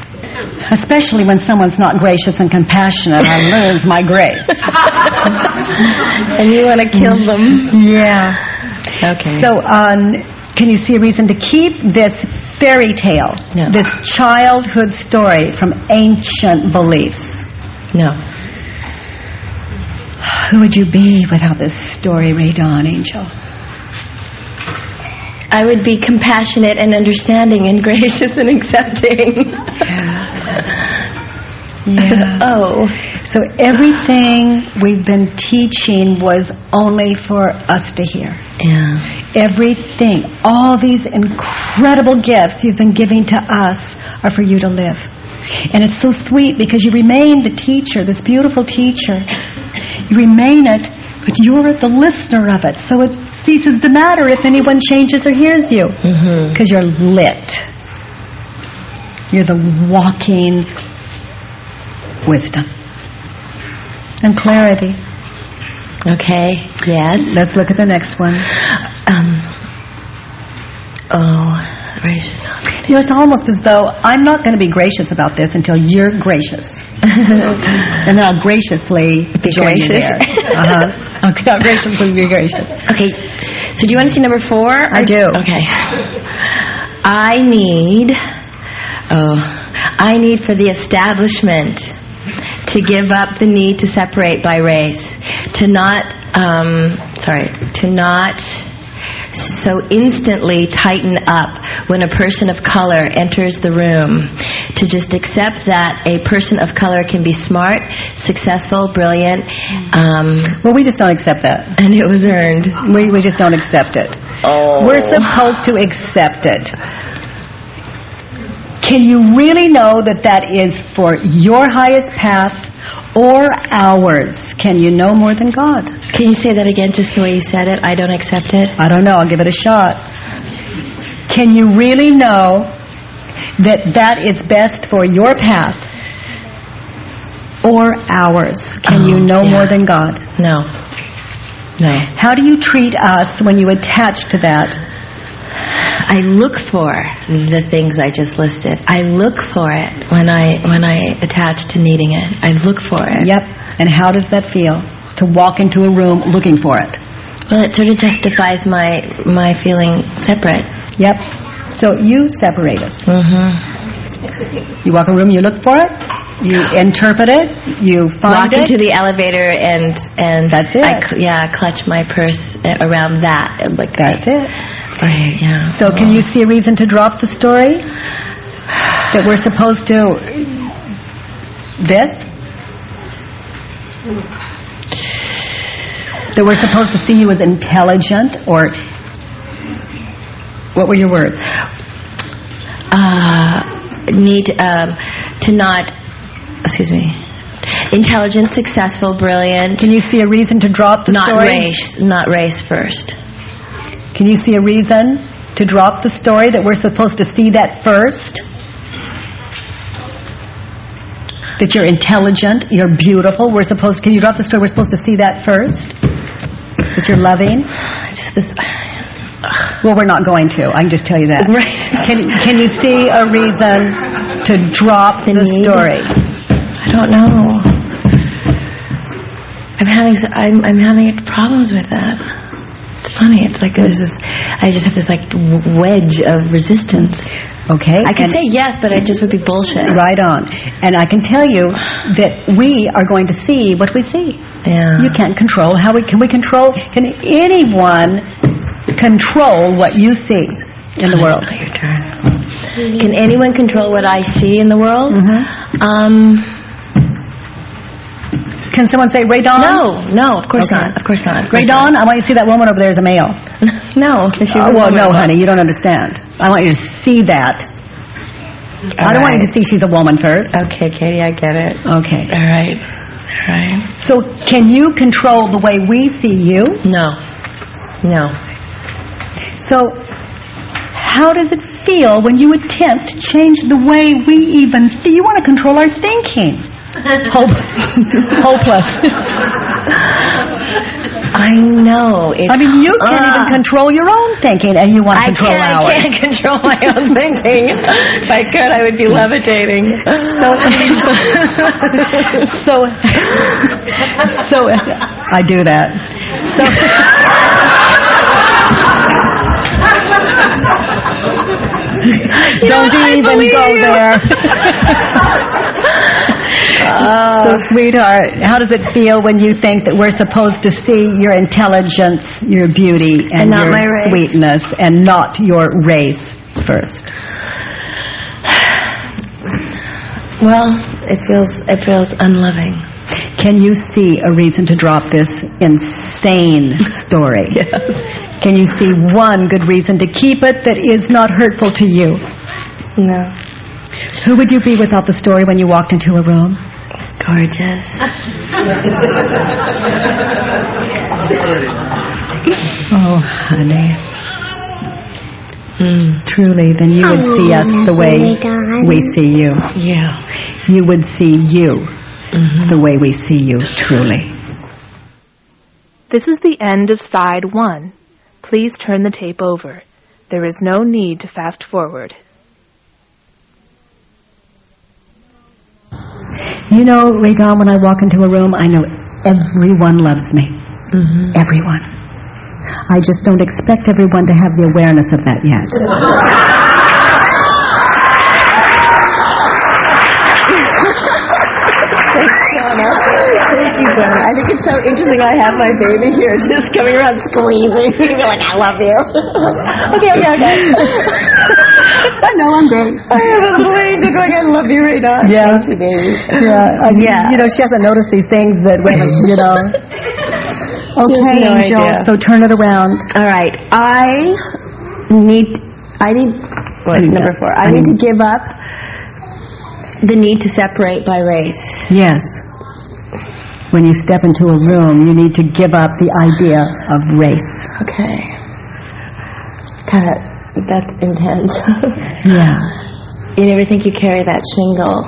Speaker 2: Especially when someone's not gracious and compassionate, I lose my grace.
Speaker 12: and you want to kill them.
Speaker 2: Yeah.
Speaker 12: Okay.
Speaker 2: So, um, can you see a reason to keep this fairy tale,
Speaker 12: No.
Speaker 2: this childhood story from ancient beliefs?
Speaker 12: no.
Speaker 2: Who would you be without this story, Ray Dawn Angel?
Speaker 12: I would be compassionate and understanding and gracious and accepting.
Speaker 2: Yeah.
Speaker 12: oh.
Speaker 2: So everything we've been teaching was only for us to hear.
Speaker 12: Yeah.
Speaker 2: Everything, all these incredible gifts you've been giving to us are for you to live. And it's so sweet because you remain the teacher, this beautiful teacher. You remain it, but you're the listener of it. So it ceases to matter if anyone changes or hears you
Speaker 12: Mm-hmm.
Speaker 2: because you're lit. You're the walking wisdom and clarity.
Speaker 12: Okay. Yes.
Speaker 2: Let's look at the next one.
Speaker 12: Um. Oh, gracious.
Speaker 2: You know, it's almost as though I'm not going to be gracious about this until you're gracious. and then I'll graciously
Speaker 12: Be
Speaker 2: join you
Speaker 12: gracious.
Speaker 2: there. Uh-huh. Okay, I'll graciously be gracious.
Speaker 12: Okay. So do you want to see number four?
Speaker 2: I do.
Speaker 12: Okay. I need. Oh, I need for the establishment to give up the need to separate by race, to not. Um, sorry, to not so instantly tighten up when a person of color enters the room to just accept that a person of color can be smart, successful, brilliant, um,
Speaker 2: Well, we just don't accept that.
Speaker 12: and it was earned.
Speaker 2: We, we just don't accept it.
Speaker 12: Oh.
Speaker 2: We're supposed to accept it. Can you really know that that is for your highest path or ours? Can you know more than God?
Speaker 12: Can you say that again, just the way you said it? I don't accept it.
Speaker 2: I don't know. I'll give it a shot. Can you really know that that is best for your path or ours? Can you
Speaker 12: Oh,
Speaker 2: know
Speaker 12: yeah.
Speaker 2: more than God?
Speaker 12: No. No.
Speaker 2: How do you treat us when you attach to that?
Speaker 12: I look for the things I just listed. I look for it when I when I attach to needing it. I look for it.
Speaker 2: Yep. And how does that feel to walk into a room looking for it?
Speaker 12: Well, it sort of justifies my my feeling separate.
Speaker 2: Yep. So you separate us.
Speaker 12: Mm-hmm.
Speaker 2: You walk a room, you look for it. You interpret it. You find it.
Speaker 12: walk
Speaker 2: it.
Speaker 12: into the elevator and and
Speaker 2: That's it.
Speaker 12: I cl- yeah, clutch my purse uh, around that. and, Like
Speaker 2: That's it.
Speaker 12: Right, yeah.
Speaker 2: So can you see a reason to drop the story? That we're supposed to... This? That we're supposed to see you as intelligent or... What were your words?
Speaker 12: uh, need um, to not, excuse me, intelligent, successful, brilliant.
Speaker 2: Can you see a reason to drop the
Speaker 12: not
Speaker 2: story?
Speaker 12: Not race, not race first.
Speaker 2: Can you see a reason to drop the story that we're supposed to see that first? That you're intelligent, you're beautiful. We're supposed. Can you drop the story? We're supposed to see that first. That you're loving.
Speaker 12: This,
Speaker 2: Well, we're not going to. I can just tell you that.
Speaker 12: Right.
Speaker 2: Can Can you see a reason to drop the,
Speaker 12: need?
Speaker 2: story?
Speaker 12: I don't know. I'm having I'm I'm having problems with that. It's funny. It's like there's this. I just have this like wedge of resistance.
Speaker 2: Okay.
Speaker 12: I can
Speaker 2: and-
Speaker 12: say yes, but it just would be bullshit.
Speaker 2: Right on. And I can tell you that we are going to see what we see.
Speaker 12: Yeah.
Speaker 2: You can't control how we can we control can anyone control what you see in the world?
Speaker 12: Your turn. Can anyone control what I see in the world?
Speaker 2: Mm-hmm.
Speaker 12: Um.
Speaker 2: Can someone say Ray Dawn?
Speaker 12: No, no, of course
Speaker 2: Okay.
Speaker 12: not. Of course not. Of
Speaker 2: Ray
Speaker 12: course not.
Speaker 2: Dawn, I want you to see that woman over there as a male.
Speaker 12: No, she's
Speaker 2: Uh, well, no, honey, you don't understand. I want you to see that. I don't want you to see she's a woman first.
Speaker 12: Okay, Katie, I get it.
Speaker 2: Okay.
Speaker 12: All right. All right.
Speaker 2: So can you control the way we see you?
Speaker 12: No. No.
Speaker 2: So how does it feel when you attempt to change the way we even see? You want to control our thinking. Hope, hopeless.
Speaker 12: I know. It's,
Speaker 2: I mean, you can't
Speaker 12: Ah.
Speaker 2: even control your own thinking, and you want to
Speaker 12: I
Speaker 2: control
Speaker 12: can't, I can't control my own thinking. if I could, I would be levitating.
Speaker 2: So, so, so I do that. So, don't even go there. So, uh, sweetheart, how does it feel when you think that we're supposed to see your intelligence, your beauty, and,
Speaker 12: And not
Speaker 2: your sweetness, and not your race first?
Speaker 12: Well, it feels it feels unloving.
Speaker 2: Can you see a reason to drop this insane story?
Speaker 12: Yes.
Speaker 2: Can you see one good reason to keep it that is not hurtful to you?
Speaker 12: No.
Speaker 2: Who would you be without the story when you walked into a room?
Speaker 12: Gorgeous.
Speaker 2: Oh, honey.
Speaker 12: Mm.
Speaker 2: Truly, then you would see us the way we see you.
Speaker 12: Yeah.
Speaker 2: You would see you the way we see you, truly.
Speaker 1: This is the end of side one. Please turn the tape over. There is no need to fast forward.
Speaker 2: You know, Ray Dawn, when I walk into a room, I know everyone loves me. Mm-hmm. Everyone. I just don't expect everyone to have the awareness of that yet.
Speaker 11: Thank you, Jenna. I think it's so interesting. I have my baby here just coming around squeezing. You're like, I love you. okay, okay, okay. I know, I'm great. I have a little angel going, I love you right now.
Speaker 2: Yeah.
Speaker 11: Thank you, baby.
Speaker 2: Yeah, I,
Speaker 11: Yeah.
Speaker 2: You know, she hasn't noticed these things that women, you know. Okay,
Speaker 11: no
Speaker 2: Angel.
Speaker 11: idea.
Speaker 2: So turn it around.
Speaker 11: All right. I need, I need, what, number four. I,
Speaker 2: I
Speaker 11: need,
Speaker 2: need-
Speaker 11: to give up the need to separate by race.
Speaker 2: Yes. When you step into a room, you need to give up the idea of race.
Speaker 11: Okay. Kind that's intense.
Speaker 2: Yeah.
Speaker 11: you never think you carry that shingle,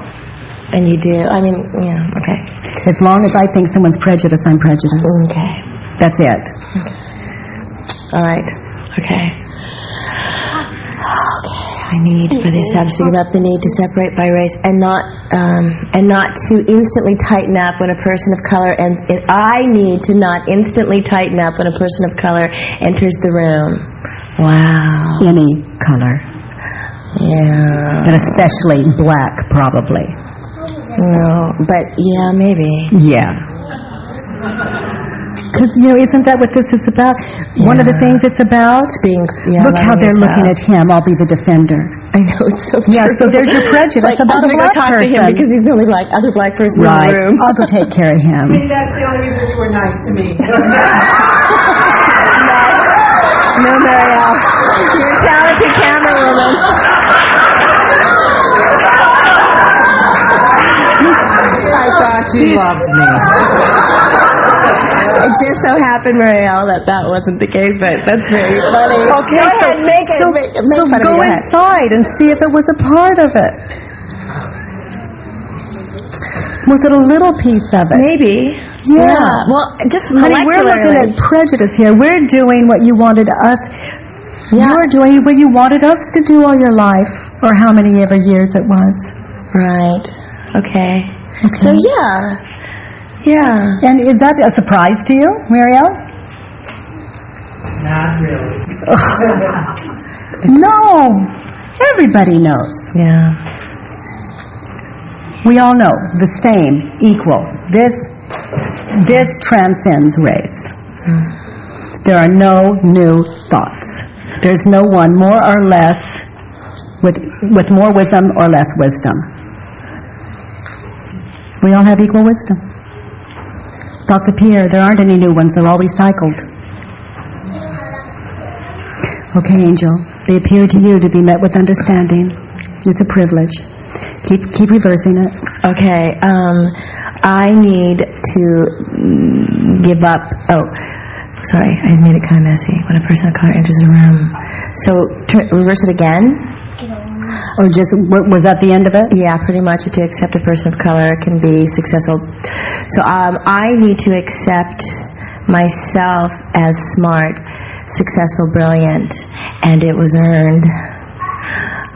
Speaker 11: and you do. I mean, yeah, okay.
Speaker 2: As long as I think someone's prejudiced, I'm prejudiced.
Speaker 11: Okay.
Speaker 2: That's it.
Speaker 11: All right. Okay. Okay. I need for the give up the need to separate by race and not um, and not to instantly tighten up when a person of color and, and I need to not instantly tighten up when a person of color enters the room. Wow.
Speaker 2: Any color.
Speaker 11: Yeah.
Speaker 2: And especially black, probably.
Speaker 12: No, but yeah, maybe.
Speaker 2: Yeah. Because, you know, isn't that what this is about? One of the things it's about?
Speaker 12: Being, yeah,
Speaker 2: Look how they're looking at him. I'll be the defender.
Speaker 12: I know, it's so
Speaker 2: Yeah, so there's your prejudice
Speaker 12: like,
Speaker 2: about
Speaker 12: I'm
Speaker 2: a
Speaker 12: gonna go
Speaker 2: black
Speaker 12: talk to him
Speaker 2: person.
Speaker 12: because he's the only black, other black person
Speaker 2: Right.
Speaker 12: in the room.
Speaker 2: I'll go take care of him.
Speaker 13: that's the only reason you were nice to me.
Speaker 12: No, Marielle. You're a talented camerawoman.
Speaker 13: I thought you loved me.
Speaker 12: It just so happened, Marielle, that that wasn't the case, but that's very funny.
Speaker 2: Okay,
Speaker 12: go
Speaker 2: so,
Speaker 12: ahead, make it,
Speaker 2: so,
Speaker 12: make, make
Speaker 2: so go. Inside and see if it was a part of it. Was it a little piece of it?
Speaker 12: Maybe.
Speaker 2: Yeah.
Speaker 12: Well, just
Speaker 2: Honey, we're looking at prejudice here. We're doing what you wanted us.
Speaker 12: Yeah.
Speaker 2: You're doing what you wanted us to do all your life, or how many ever years it was.
Speaker 12: Right. Okay.
Speaker 2: Okay.
Speaker 12: So yeah. Yeah.
Speaker 2: And is that a surprise to you, Marielle?
Speaker 13: Not really.
Speaker 2: no. Everybody knows.
Speaker 12: Yeah.
Speaker 2: We all know the same, equal. This this transcends race. There are no new thoughts. There's no one more or less with with more wisdom or less wisdom. We all have equal wisdom. Thoughts appear. There aren't any new ones. They're all recycled. Okay, Angel. They appear to you to be met with understanding. It's a privilege. Keep keep reversing it.
Speaker 12: Okay. Um, I need to give up. Oh, sorry. I made it kind of messy. When a person of color enters a room. So reverse it again.
Speaker 2: Or just wa- was that the end of it?
Speaker 12: Yeah, pretty much. To accept a person of color can be successful. So um, I need to accept myself as smart, successful, brilliant, and it was earned.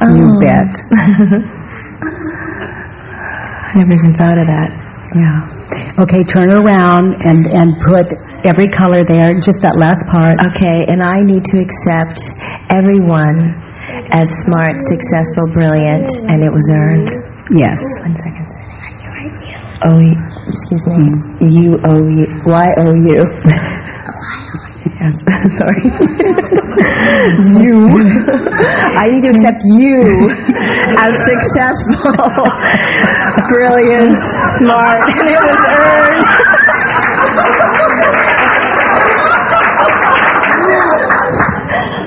Speaker 2: You
Speaker 12: Oh.
Speaker 2: bet.
Speaker 12: I never even thought of that.
Speaker 2: Yeah. Okay, turn around and and put every color there. Just that last part.
Speaker 12: Okay, and I need to accept everyone as smart, successful, brilliant, and it was earned.
Speaker 2: Yes.
Speaker 12: One second. Oh, excuse me. U O U Y O U. Yes, sorry. you. I need to accept you as successful, brilliant, smart, and it was earned.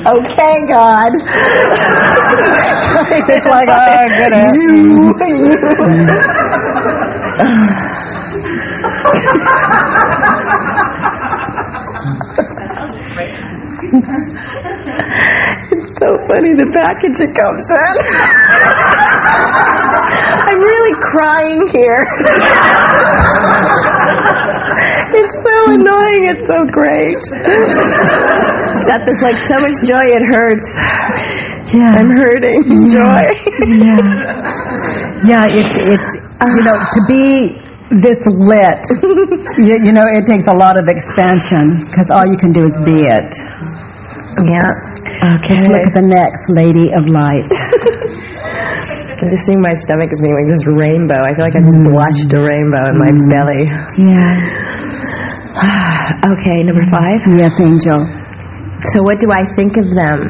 Speaker 12: Okay, God.
Speaker 2: It's like, oh, goodness.
Speaker 12: You. it's so funny the package it comes in. I'm really crying here. it's so annoying. It's so great. That there's like so much joy it hurts.
Speaker 2: Yeah.
Speaker 12: I'm hurting. Joy.
Speaker 2: Yeah. Yeah, it's it's you know to be this lit. you, you know it takes a lot of expansion because all you can do is be it.
Speaker 12: Yeah. Okay.
Speaker 2: Let's look at the next lady of light.
Speaker 12: I'm just seeing my stomach is being like this rainbow. I feel like I mm. just blushed a rainbow in my mm. belly.
Speaker 2: Yeah.
Speaker 12: okay, number five.
Speaker 2: Yes, Angel.
Speaker 12: So what do I think of them?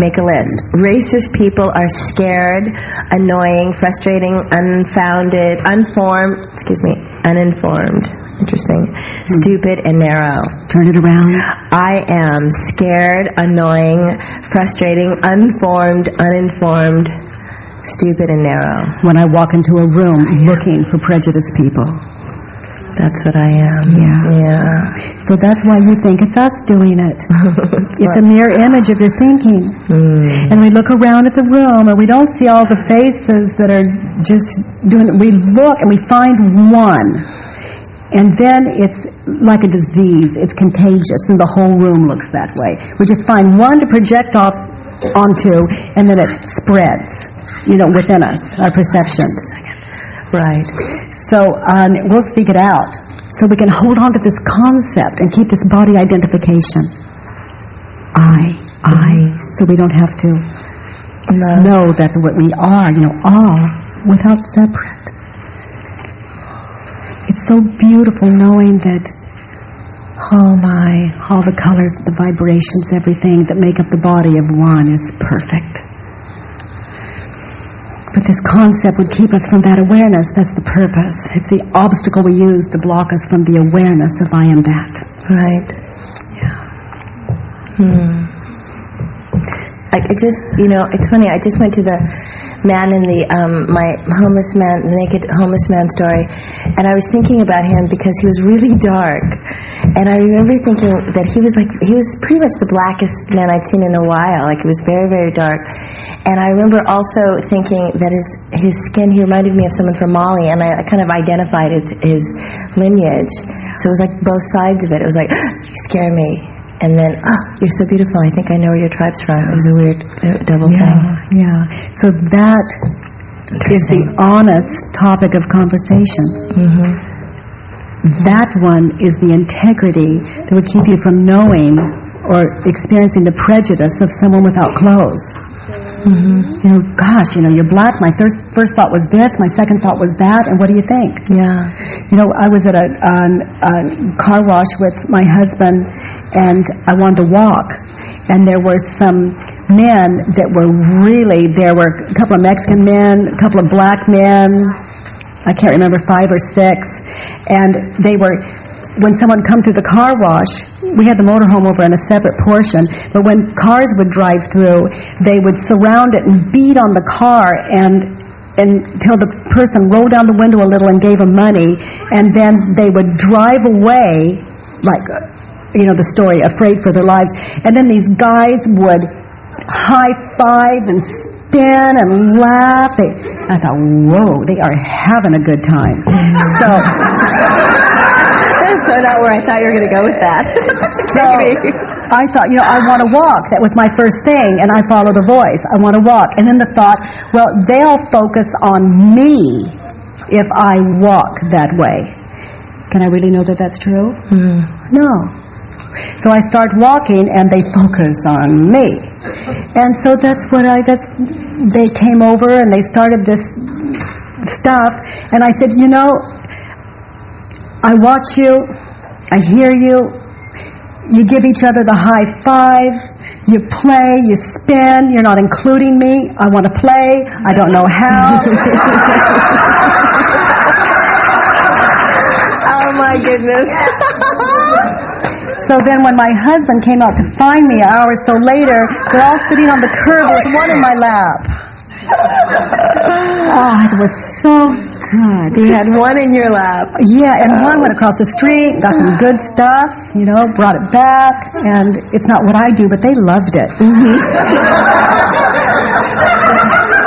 Speaker 12: Make a list. Racist people are scared, annoying, frustrating, unfounded, unformed, excuse me, uninformed. Interesting. Stupid and narrow.
Speaker 2: Turn it around.
Speaker 12: I am scared, annoying, frustrating, unformed, uninformed, stupid and narrow.
Speaker 2: When I walk into a room looking for prejudiced people.
Speaker 12: That's what I am.
Speaker 2: Yeah.
Speaker 12: Yeah.
Speaker 2: So that's why you think it's us doing it. it's a mirror image of your thinking.
Speaker 12: Mm.
Speaker 2: And we look around at the room and we don't see all the faces that are just doing it. We look and we find one. And then it's like a disease. It's contagious and the whole room looks that way. We just find one to project off onto and then it spreads, you know, within us, our perceptions.
Speaker 12: Right.
Speaker 2: So um, we'll seek it out. So we can hold on to this concept and keep this body identification. I, I. So we don't have to know that's what we are, you know, all without separate. It's so beautiful knowing that, oh my, all the colors, the vibrations, everything that make up the body of one is perfect. But this concept would keep us from that awareness. That's the purpose. It's the obstacle we use to block us from the awareness of I am that.
Speaker 12: Right.
Speaker 2: Yeah.
Speaker 12: Hmm. I, I just, you know, it's funny. I just went to the man in the um, my homeless man, the naked homeless man story, and I was thinking about him because he was really dark, and I remember thinking that he was like he was pretty much the blackest man I'd seen in a while. Like he was very very dark, and I remember also thinking that his his skin he reminded me of someone from Mali, and I, I kind of identified his his lineage. So it was like both sides of it. It was like you scare me. And then, oh, you're so beautiful. I think I know where your tribe's from. It was a weird uh, double
Speaker 2: yeah,
Speaker 12: thing.
Speaker 2: Yeah. So that is the honest topic of conversation.
Speaker 12: Mm-hmm.
Speaker 2: That one is the integrity that would keep you from knowing or experiencing the prejudice of someone without clothes.
Speaker 12: Mm-hmm.
Speaker 2: You know, gosh, you know, you're black. My first first thought was this. My second thought was that. And what do you think?
Speaker 12: Yeah.
Speaker 2: You know, I was at a, um, a car wash with my husband, and I wanted to walk. And there were some men that were really, there were a couple of Mexican men, a couple of black men, I can't remember, five or six. And they were, when someone come through the car wash, we had the motorhome over in a separate portion, but when cars would drive through, they would surround it and beat on the car and until the person rolled down the window a little and gave them money, and then they would drive away like you know the story, afraid for their lives. And then these guys would high five and spin and laugh. They, I thought, whoa, they are having a good time. So,
Speaker 12: so not where I thought you were going to go with that.
Speaker 2: so I thought, you know, I want to walk. That was my first thing, and I follow the voice. I want to walk. And then the thought, well, they'll focus on me if I walk that way. Can I really know that that's true?
Speaker 12: Mm.
Speaker 2: No. So I start walking and they focus on me. And so that's what I, that's, they came over and they started this stuff. And I said, you know, I watch you, I hear you, you give each other the high five, you play, you spin, you're not including me, I want to play, I don't know how.
Speaker 12: oh my goodness.
Speaker 2: So then when my husband came out to find me an hour or so later, we're all sitting on the curb with one in my lap. Oh, it was so good.
Speaker 12: You had one in your lap.
Speaker 2: Yeah, and one went across the street, got some good stuff, you know, brought it back, and it's not what I do, but they loved it. Mm-hmm.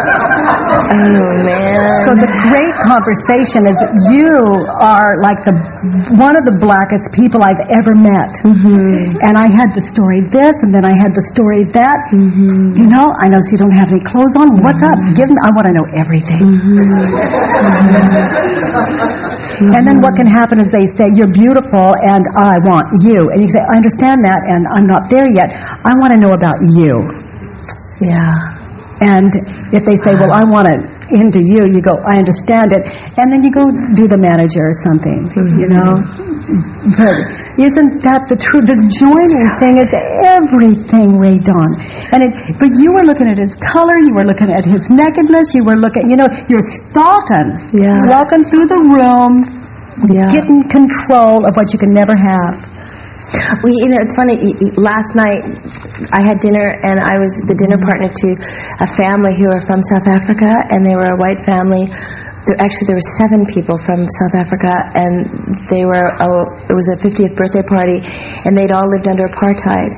Speaker 12: Oh man.
Speaker 2: So the great conversation is you are like the one of the blackest people I've ever met.
Speaker 12: Mm-hmm.
Speaker 2: And I had the story this, and then I had the story that.
Speaker 12: Mm-hmm.
Speaker 2: You know, I know you don't have any clothes on. What's up? Give me. I want to know everything.
Speaker 12: Mm-hmm.
Speaker 2: And then what can happen is they say, you're beautiful and I want you. And you say, I understand that and I'm not there yet. I want to know about you.
Speaker 12: Yeah.
Speaker 2: And if they say, well, I want it into you, you go, I understand it. And then you go do the manager or something, mm-hmm. you know. But isn't that the truth? This joining thing is everything, Ray Dawn. And it, but you were looking at his color, you were looking at his nakedness, you were looking, you know, you're stalking.
Speaker 12: Yeah.
Speaker 2: Walking through the room,
Speaker 12: Yeah.
Speaker 2: getting control of what you can never have.
Speaker 12: Well, you know, it's funny. Last night, I had dinner, and I was the dinner partner to a family who are from South Africa, and they were a white family. There, actually, there were seven people from South Africa, and they were. Oh, it was a 50th birthday party, and they'd all lived under apartheid.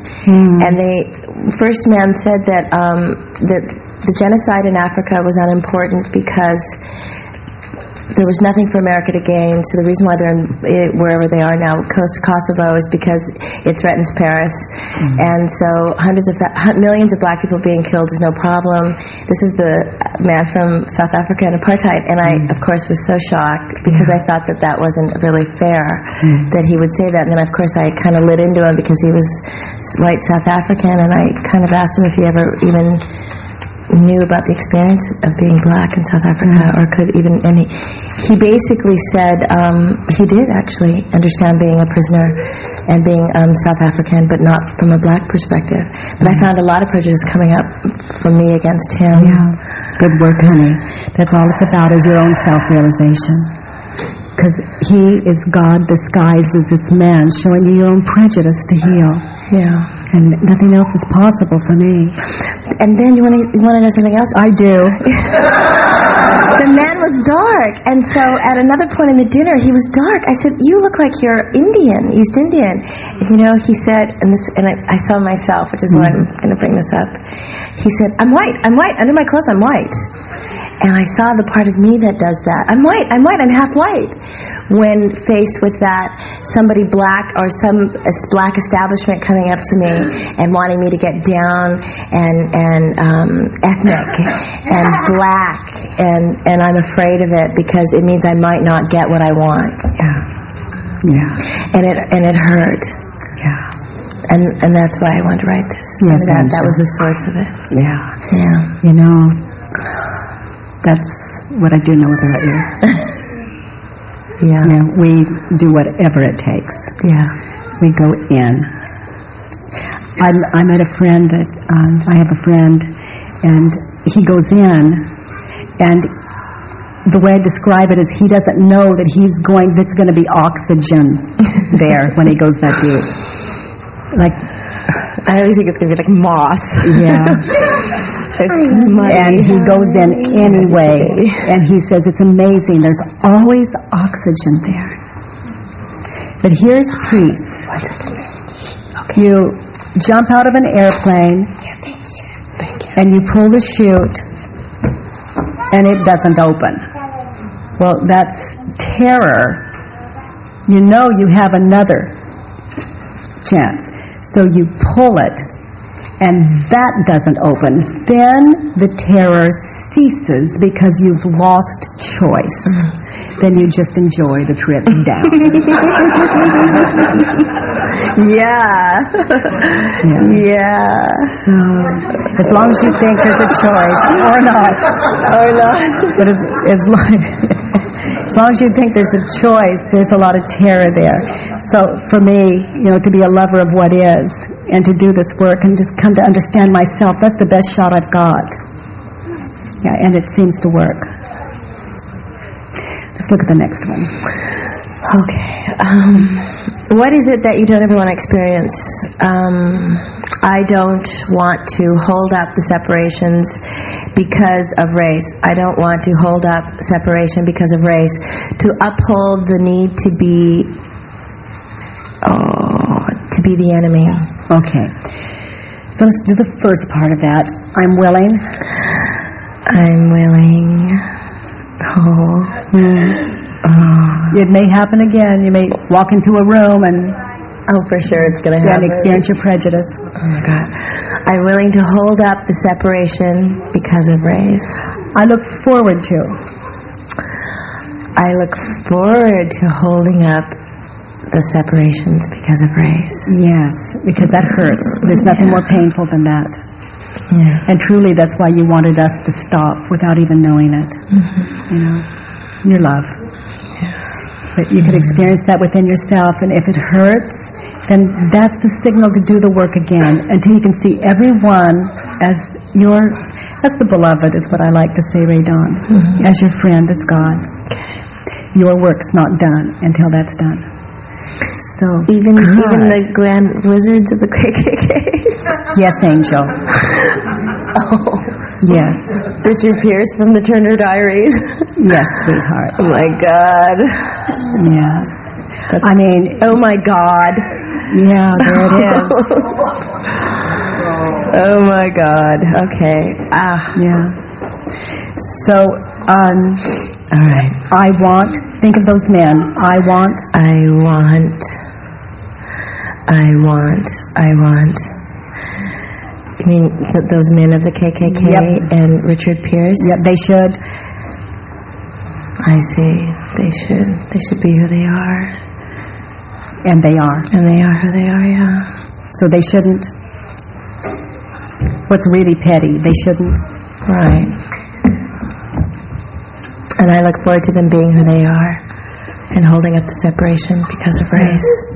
Speaker 12: And they, first man said that um, that the genocide in Africa was unimportant because there was nothing for America to gain. So the reason why they're in, wherever they are now, Coast Kosovo, is because it threatens Paris, mm-hmm. and so hundreds of millions of black people being killed is no problem. This is the uh, man from South Africa and apartheid, and I, mm-hmm. of course, was so shocked because mm-hmm. I thought that that wasn't really fair that he would say that. And then, of course, I kind of lit into him because he was white South African, and I kind of asked him if he ever even knew about the experience of being black in South Africa, or could even. And he, he basically said um, he did actually understand being a prisoner and being um, South African, but not from a black perspective. But I found a lot of prejudice coming up from me against him.
Speaker 2: Yeah. Good work, honey. That's all it's about is your own self-realization. Because he is God disguised as this man, showing you your own prejudice to heal.
Speaker 12: Yeah.
Speaker 2: And nothing else is possible for me.
Speaker 12: And then you want to you want to know something else?
Speaker 2: I do.
Speaker 12: the man was dark, and so at another point in the dinner, he was dark. I said, "You look like you're Indian, East Indian." And, you know, he said, and this, and I, I saw myself, which is why I'm mm-hmm. going to bring this up. He said, "I'm white. I'm white. Under my clothes, I'm white." And I saw the part of me that does that. I'm white. I'm white. I'm half white. When faced with that, somebody black or some black establishment coming up to me and wanting me to get down and and um, ethnic and black, and and I'm afraid of it because it means I might not get what I want.
Speaker 2: Yeah. Yeah.
Speaker 12: And it and it hurt.
Speaker 2: Yeah.
Speaker 12: And and that's why I wanted to write this.
Speaker 2: Yes,
Speaker 12: that that was the source of it.
Speaker 2: Yeah.
Speaker 12: Yeah.
Speaker 2: You know, that's what I do know about you.
Speaker 12: Yeah.
Speaker 2: Yeah, we do whatever it takes.
Speaker 12: Yeah.
Speaker 2: We go in. I, I met a friend that, um, I have a friend, and he goes in, and the way I describe it is he doesn't know that he's going, there's going to be oxygen there when he goes that deep. Like,
Speaker 12: I always think it's going to be like moss.
Speaker 2: yeah. And he goes in anyway, and he says it's amazing. There's always oxygen there. But here's peace. You jump out of an airplane, and you pull the chute, and it doesn't open. Well, that's terror. You know you have another chance. So you pull it, and that doesn't open. Then the terror ceases because you've lost choice. Mm. Then you just enjoy the trip down.
Speaker 12: yeah. yeah.
Speaker 2: So, as long as you think there's a choice, or not,
Speaker 12: or not,
Speaker 2: but as, as long as long as you think there's a choice, there's a lot of terror there. So for me, you know, to be a lover of what is and to do this work and just come to understand myself, that's the best shot I've got. Yeah, and it seems to work. Let's look at the next one.
Speaker 12: Okay. Um, what is it that you don't ever want to experience? Um, I don't want to hold up the separations because of race. I don't want to hold up separation because of race. To uphold the need to be, oh, to be the enemy.
Speaker 2: Okay. So let's do the first part of that. I'm willing.
Speaker 12: I'm willing. Oh.
Speaker 2: Oh. It may happen again. You may walk into a room and
Speaker 12: oh, for sure, it's going to happen.
Speaker 2: experience your prejudice.
Speaker 12: Oh my God. I'm willing to hold up the separation because of race.
Speaker 2: I look forward to.
Speaker 12: I look forward to holding up the separations because of race.
Speaker 2: Yes, because that hurts. There's nothing more painful than that.
Speaker 12: Yeah.
Speaker 2: And truly, that's why you wanted us to stop without even knowing it. Mm-hmm. You know, your love. But you could experience that within yourself, and if it hurts, then that's the signal to do the work again until you can see everyone as your, as the beloved is what I like to say, Ray Dawn, mm-hmm. as your friend, as God. Your work's not done until that's done. So
Speaker 12: Even
Speaker 2: good.
Speaker 12: even the grand wizards of the KKK.
Speaker 2: yes, Angel.
Speaker 12: oh.
Speaker 2: Yes.
Speaker 12: Richard Pierce from the Turner Diaries.
Speaker 2: Yes, sweetheart.
Speaker 12: Oh my God.
Speaker 2: Yeah. I mean,
Speaker 12: oh my God.
Speaker 2: Yeah, there it is.
Speaker 12: oh my God. Okay. Ah.
Speaker 2: Yeah. So, um,
Speaker 12: all right.
Speaker 2: I want. Think of those men. I want.
Speaker 12: I want. I want. I want. You mean th- those men of the KKK
Speaker 2: Yep.
Speaker 12: and Richard Pierce?
Speaker 2: Yep, they should.
Speaker 12: I see. They should. They should be who they are.
Speaker 2: And they are.
Speaker 12: And they are who they are. Yeah.
Speaker 2: So they shouldn't. What's really petty, they shouldn't.
Speaker 12: Right. And I look forward to them being who they are and holding up the separation because of race.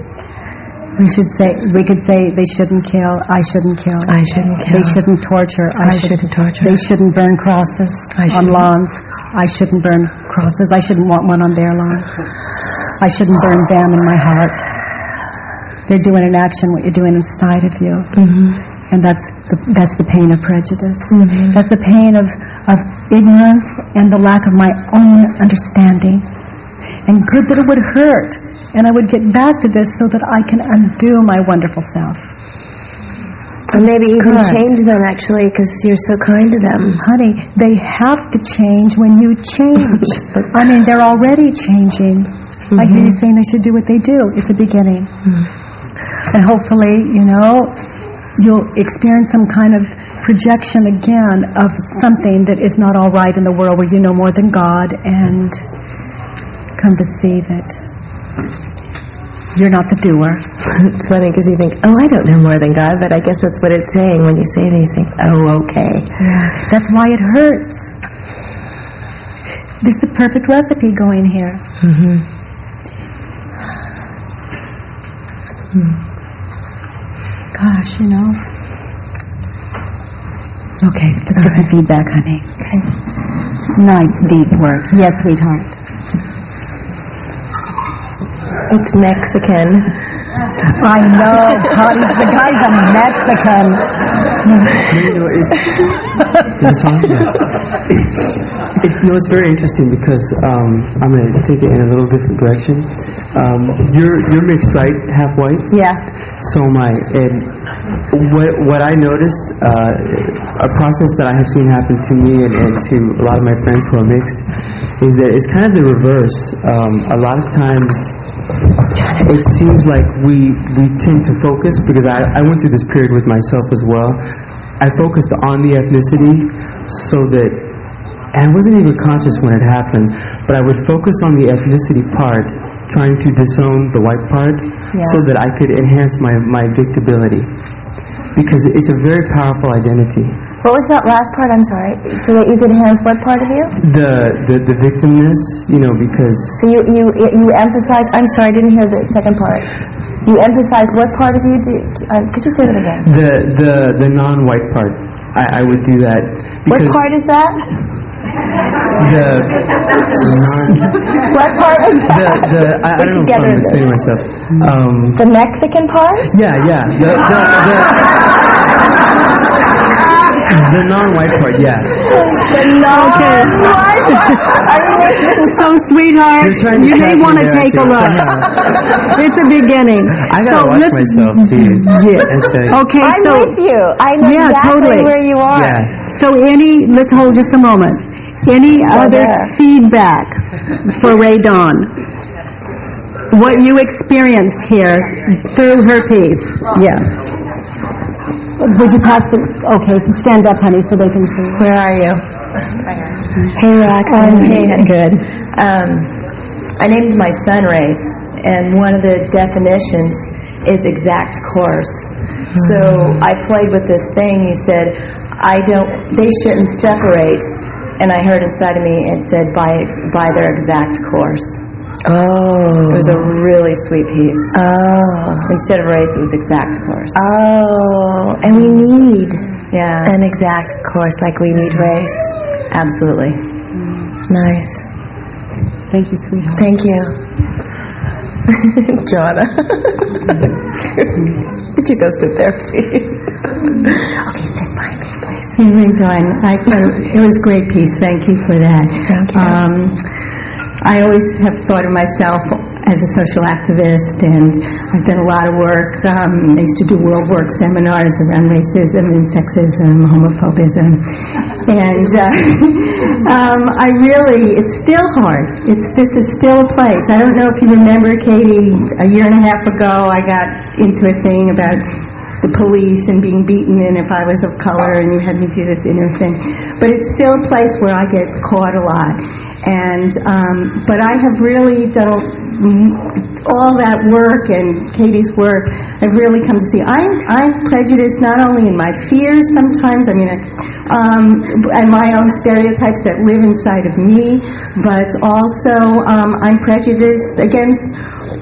Speaker 2: We should say, we could say they shouldn't kill, I shouldn't kill.
Speaker 12: I shouldn't kill.
Speaker 2: They shouldn't torture,
Speaker 12: I
Speaker 2: I, shouldn't
Speaker 12: shouldn't torture.
Speaker 2: They shouldn't burn crosses on lawns. I shouldn't burn crosses. I shouldn't want one on their lawn. I shouldn't burn them in my heart. They're doing in action what you're doing inside of you.
Speaker 12: Mm-hmm.
Speaker 2: And that's the, that's the pain of prejudice.
Speaker 12: Mhm.
Speaker 2: That's the pain of, of ignorance and the lack of my own understanding. And good that it would hurt. And I would get back to this so that I can undo my wonderful self.
Speaker 12: Or maybe even
Speaker 2: Good.
Speaker 12: change them actually because you're so kind to them.
Speaker 2: Honey, they have to change when you change. I mean, they're already changing. I hear you mm-hmm. saying they should do what they do. It's a beginning. Mm-hmm. And hopefully, you know, you'll experience some kind of projection again of something that is not all right in the world where you know more than God and come to see that you're not the doer.
Speaker 12: it's funny because you think, oh, I don't know more than God, but I guess that's what it's saying when you say these things. Oh, okay.
Speaker 2: That's why it hurts. There's the perfect recipe going here.
Speaker 12: Mm-hmm.
Speaker 2: Gosh, you know. Okay, let's get some feedback, honey.
Speaker 12: Okay.
Speaker 2: Nice deep work. Yes, sweetheart.
Speaker 12: It's Mexican.
Speaker 2: I know, honey. The guy's a Mexican.
Speaker 14: You know, it's, is this. It, you know, it's very interesting because um, I'm going to take it in a little different direction. Um, you're you're mixed, right? Half white.
Speaker 12: Yeah.
Speaker 14: So am I. And what what I noticed, uh, a process that I have seen happen to me and, and to a lot of my friends who are mixed, is that it's kind of the reverse. Um, a lot of times it seems like we we tend to focus because I, I went through this period with myself as well. I focused on the ethnicity so that and I wasn't even conscious when it happened, but I would focus on the ethnicity part, trying to disown the white part
Speaker 12: Yeah.
Speaker 14: so that I could enhance my, my victability. Because it's a very powerful identity.
Speaker 12: What was that last part? I'm sorry. So that you could enhance what part of you?
Speaker 14: The, the, the victimness, you know, because
Speaker 12: So you you you emphasize. I'm sorry, I didn't hear the second part. You emphasize what part of you? Do, uh, could you say that again?
Speaker 14: the, the, the non-white part, I, I would do that.
Speaker 12: What part is that?
Speaker 14: the, the non...
Speaker 12: What part is
Speaker 14: The,
Speaker 12: that?
Speaker 14: the, I, I
Speaker 12: Put
Speaker 14: don't know if I'm
Speaker 12: the-
Speaker 14: explaining myself. Um,
Speaker 12: The Mexican part?
Speaker 14: yeah, yeah. The, the, the, the non-white part, yeah.
Speaker 12: The non-white part. Are you listening?
Speaker 2: So, sweetheart,
Speaker 14: They're trying to
Speaker 2: you may want to take a look. It's a beginning.
Speaker 14: I gotta
Speaker 2: so
Speaker 14: watch
Speaker 2: let's-
Speaker 14: myself, too.
Speaker 2: Yeah.
Speaker 14: I.
Speaker 2: Okay,
Speaker 12: I'm
Speaker 2: so
Speaker 12: with you. I know
Speaker 2: Yeah,
Speaker 12: exactly
Speaker 2: totally.
Speaker 12: where you are.
Speaker 14: Yeah.
Speaker 2: so any let's hold just a moment. Any other
Speaker 12: there.
Speaker 2: feedback for Ray Dawn? What you experienced here through her piece? Yeah. Would you pass the? Okay, so stand up, honey, so they can see.
Speaker 12: Where are you? Hey, Roxanne.
Speaker 2: Um,
Speaker 12: hey,
Speaker 2: good.
Speaker 12: Um, I named my son Race, and one of the definitions is exact course. So I played with this thing. You said, "I don't. They shouldn't separate," and I heard inside of me it said, "By by their exact course." Oh. It was a really sweet piece. Oh. Instead of race, it was exact course. Oh,
Speaker 2: and we need
Speaker 12: Yeah,
Speaker 2: an exact course like we need race.
Speaker 12: absolutely.
Speaker 2: Nice.
Speaker 12: Thank you, sweetheart.
Speaker 2: Thank you.
Speaker 12: Jonna. Could you go sit there, please?
Speaker 2: Okay, sit by me, please.
Speaker 5: Evening, Dawn. I, uh, it was a great piece. Thank you for that.
Speaker 2: Thank you.
Speaker 5: Um, I always have thought of myself as a social activist, and I've done a lot of work. Um, I used to do world work seminars around racism and sexism, homophobism, and uh, um, I really, it's still hard. It's this is still a place. I don't know if you remember, Katie. A year and a half ago, I got into a thing about the police and being beaten and if I was of color and you had me do this inner thing. But it's still a place where I get caught a lot. And um, but I have really done all that work and Katie's work. I've really come to see I'm I'm prejudiced not only in my fears sometimes. I mean, I,
Speaker 15: um, and my own stereotypes that live inside of me, but also um, I'm prejudiced against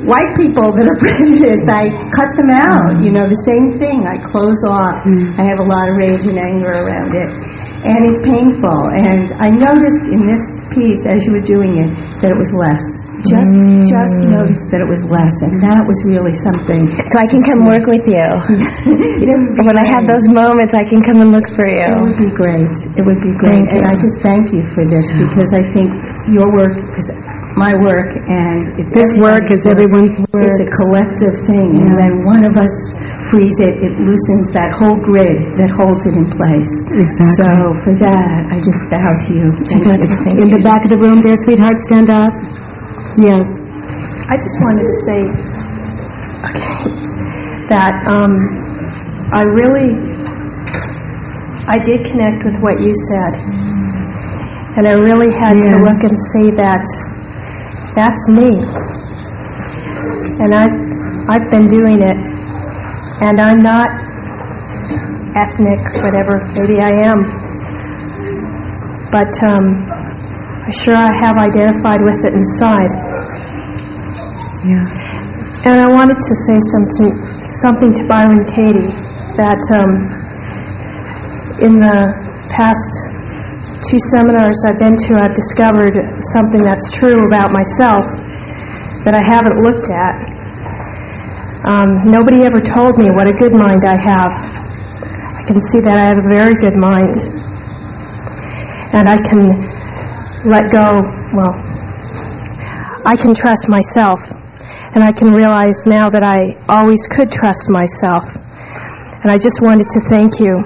Speaker 15: white people that are prejudiced. I cut them out. You know, the same thing. I close off. I have a lot of rage and anger around it. And it's painful. And I noticed in this piece, as you were doing it, that it was less. Just, mm. just noticed that it was less, and that was really something.
Speaker 11: So I can come work with you. when I have those moments, I can come and look for you.
Speaker 15: It would be great. It would be great.
Speaker 11: Thank
Speaker 15: and
Speaker 11: you.
Speaker 15: I just thank you for this because I think your work is my work and it's
Speaker 2: This work is everyone's work.
Speaker 15: It's a collective thing. And when one of us frees it, it loosens that whole grid that holds it in place.
Speaker 2: Exactly.
Speaker 15: So for that, I just bow to you. Thank you.
Speaker 2: In the back of the room there, sweetheart, stand up. Yes.
Speaker 16: I just wanted to say, okay, that um, I really, I did connect with what you said, and I really had to look and see that that's me, and I've I've been doing it, and I'm not ethnic, whatever maybe I am, but um, sure I have identified with it inside.
Speaker 2: Yeah.
Speaker 16: And I wanted to say something, something to Byron Katie that um, in the past two seminars I've been to, I've discovered something that's true about myself that I haven't looked at. Um, nobody ever told me what a good mind I have. I can see that I have a very good mind. And I can let go, well, I can trust myself. And I can realize now that I always could trust myself. And I just wanted to thank you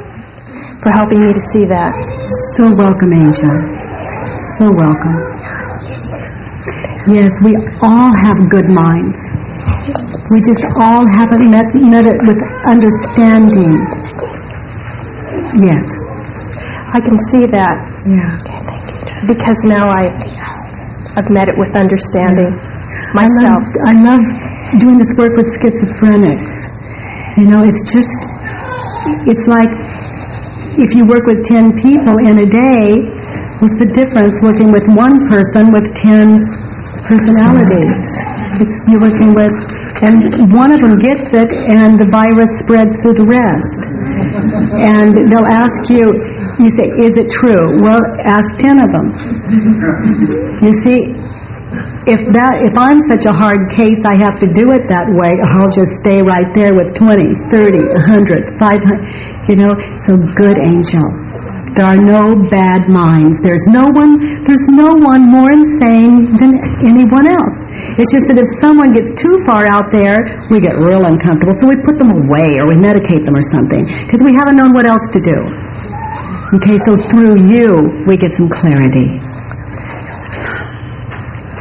Speaker 16: for helping me to see that.
Speaker 2: So welcome, Angel. So welcome. Yes, we all have good minds. We just all haven't met, met it with understanding yet.
Speaker 16: I can see that.
Speaker 2: Yeah.
Speaker 16: Because now I, I've met it with understanding myself.
Speaker 2: I love, I love doing this work with schizophrenics. You know, it's just, it's like if you work with 10 people in a day, what's the difference working with one person with 10 personalities? It's, you're working with, and one of them gets it and the virus spreads through the rest. And they'll ask you, you say, is it true? Well, ask 10 of them. You see, if that if I'm such a hard case I have to do it that way, I'll just stay right there with 20, 30, 100, 500, you know. So good angel. There are no bad minds. There's no one there's no one more insane than anyone else. It's just that if someone gets too far out there, we get real uncomfortable. So we put them away or we medicate them or something because we haven't known what else to do. Okay, so through you, we get some clarity.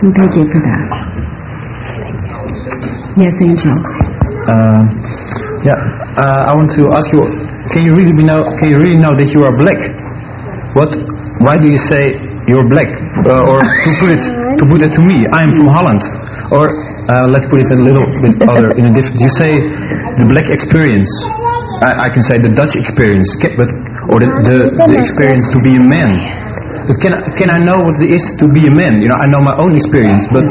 Speaker 2: And thank you for that. Yes, Angel.
Speaker 17: Uh, yeah, uh, I want to ask you: Can you really be know? Can you really know that you are black? What? Why do you say you're black? Uh, or to put it to put it to me, I'm from Holland. Or uh, let's put it a little bit other in a different. You say the black experience. I, I can say the Dutch experience, but or the, the the experience to be a man. But can I, can I know what it is to be a man? You know, I know my own experience, but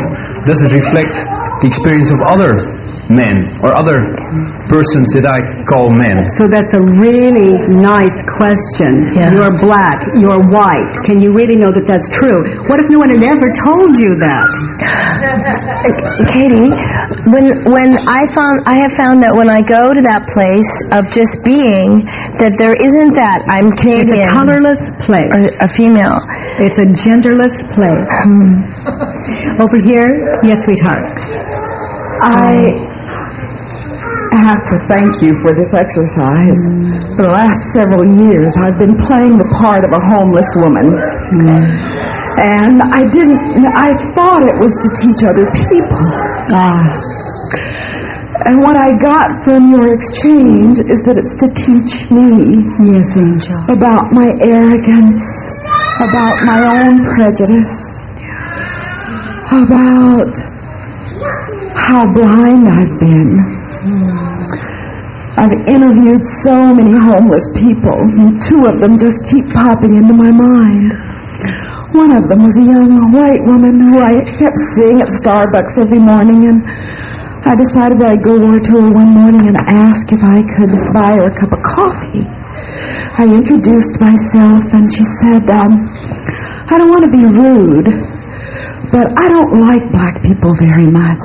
Speaker 17: does it reflect the experience of other men or other persons that I call men?
Speaker 2: So that's a really nice question. You're black, you're white. Can you really know that that's true? What if no one had ever told you that?
Speaker 11: Katie, when when I found I have found that when I go to that place of just being, that there isn't that I'm Canadian.
Speaker 2: It's a colorless place.
Speaker 11: Or a female.
Speaker 2: It's a genderless place. Hmm. Over here, yes, sweetheart.
Speaker 18: I have to thank you for this exercise. For the last several years, I've been playing the part of a homeless woman. And I didn't, I thought it was to teach other people.
Speaker 2: Ah.
Speaker 18: And what I got from your exchange is that it's to teach me
Speaker 2: yes, Angel.
Speaker 18: about my arrogance, about my own prejudice, about how blind I've been, I've interviewed so many homeless people, and two of them just keep popping into my mind. One of them was a young white woman who I kept seeing at Starbucks every morning, and I decided that I'd go over to her one morning and ask if I could buy her a cup of coffee. I introduced myself, and she said, um, I don't want to be rude, but I don't like black people very much.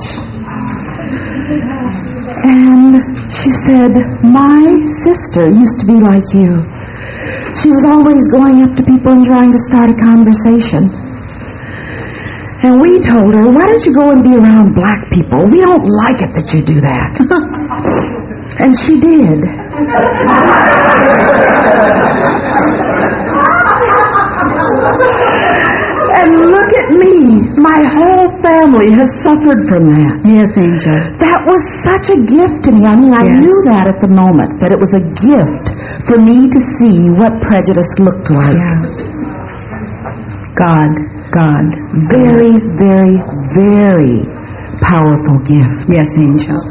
Speaker 18: And she said, My sister used to be like you. She was always going up to people and trying to start a conversation. And we told her, Why don't you go and be around black people? We don't like it that you do that. and she did. And look at me. My whole family has suffered from that.
Speaker 2: Yes, Angel.
Speaker 18: That was such a gift to me. I mean, I
Speaker 2: Yes.
Speaker 18: knew that at the moment, that it was a gift for me to see what prejudice looked like.
Speaker 2: God, God.
Speaker 18: Very, very, very powerful gift.
Speaker 2: Yes, Angel.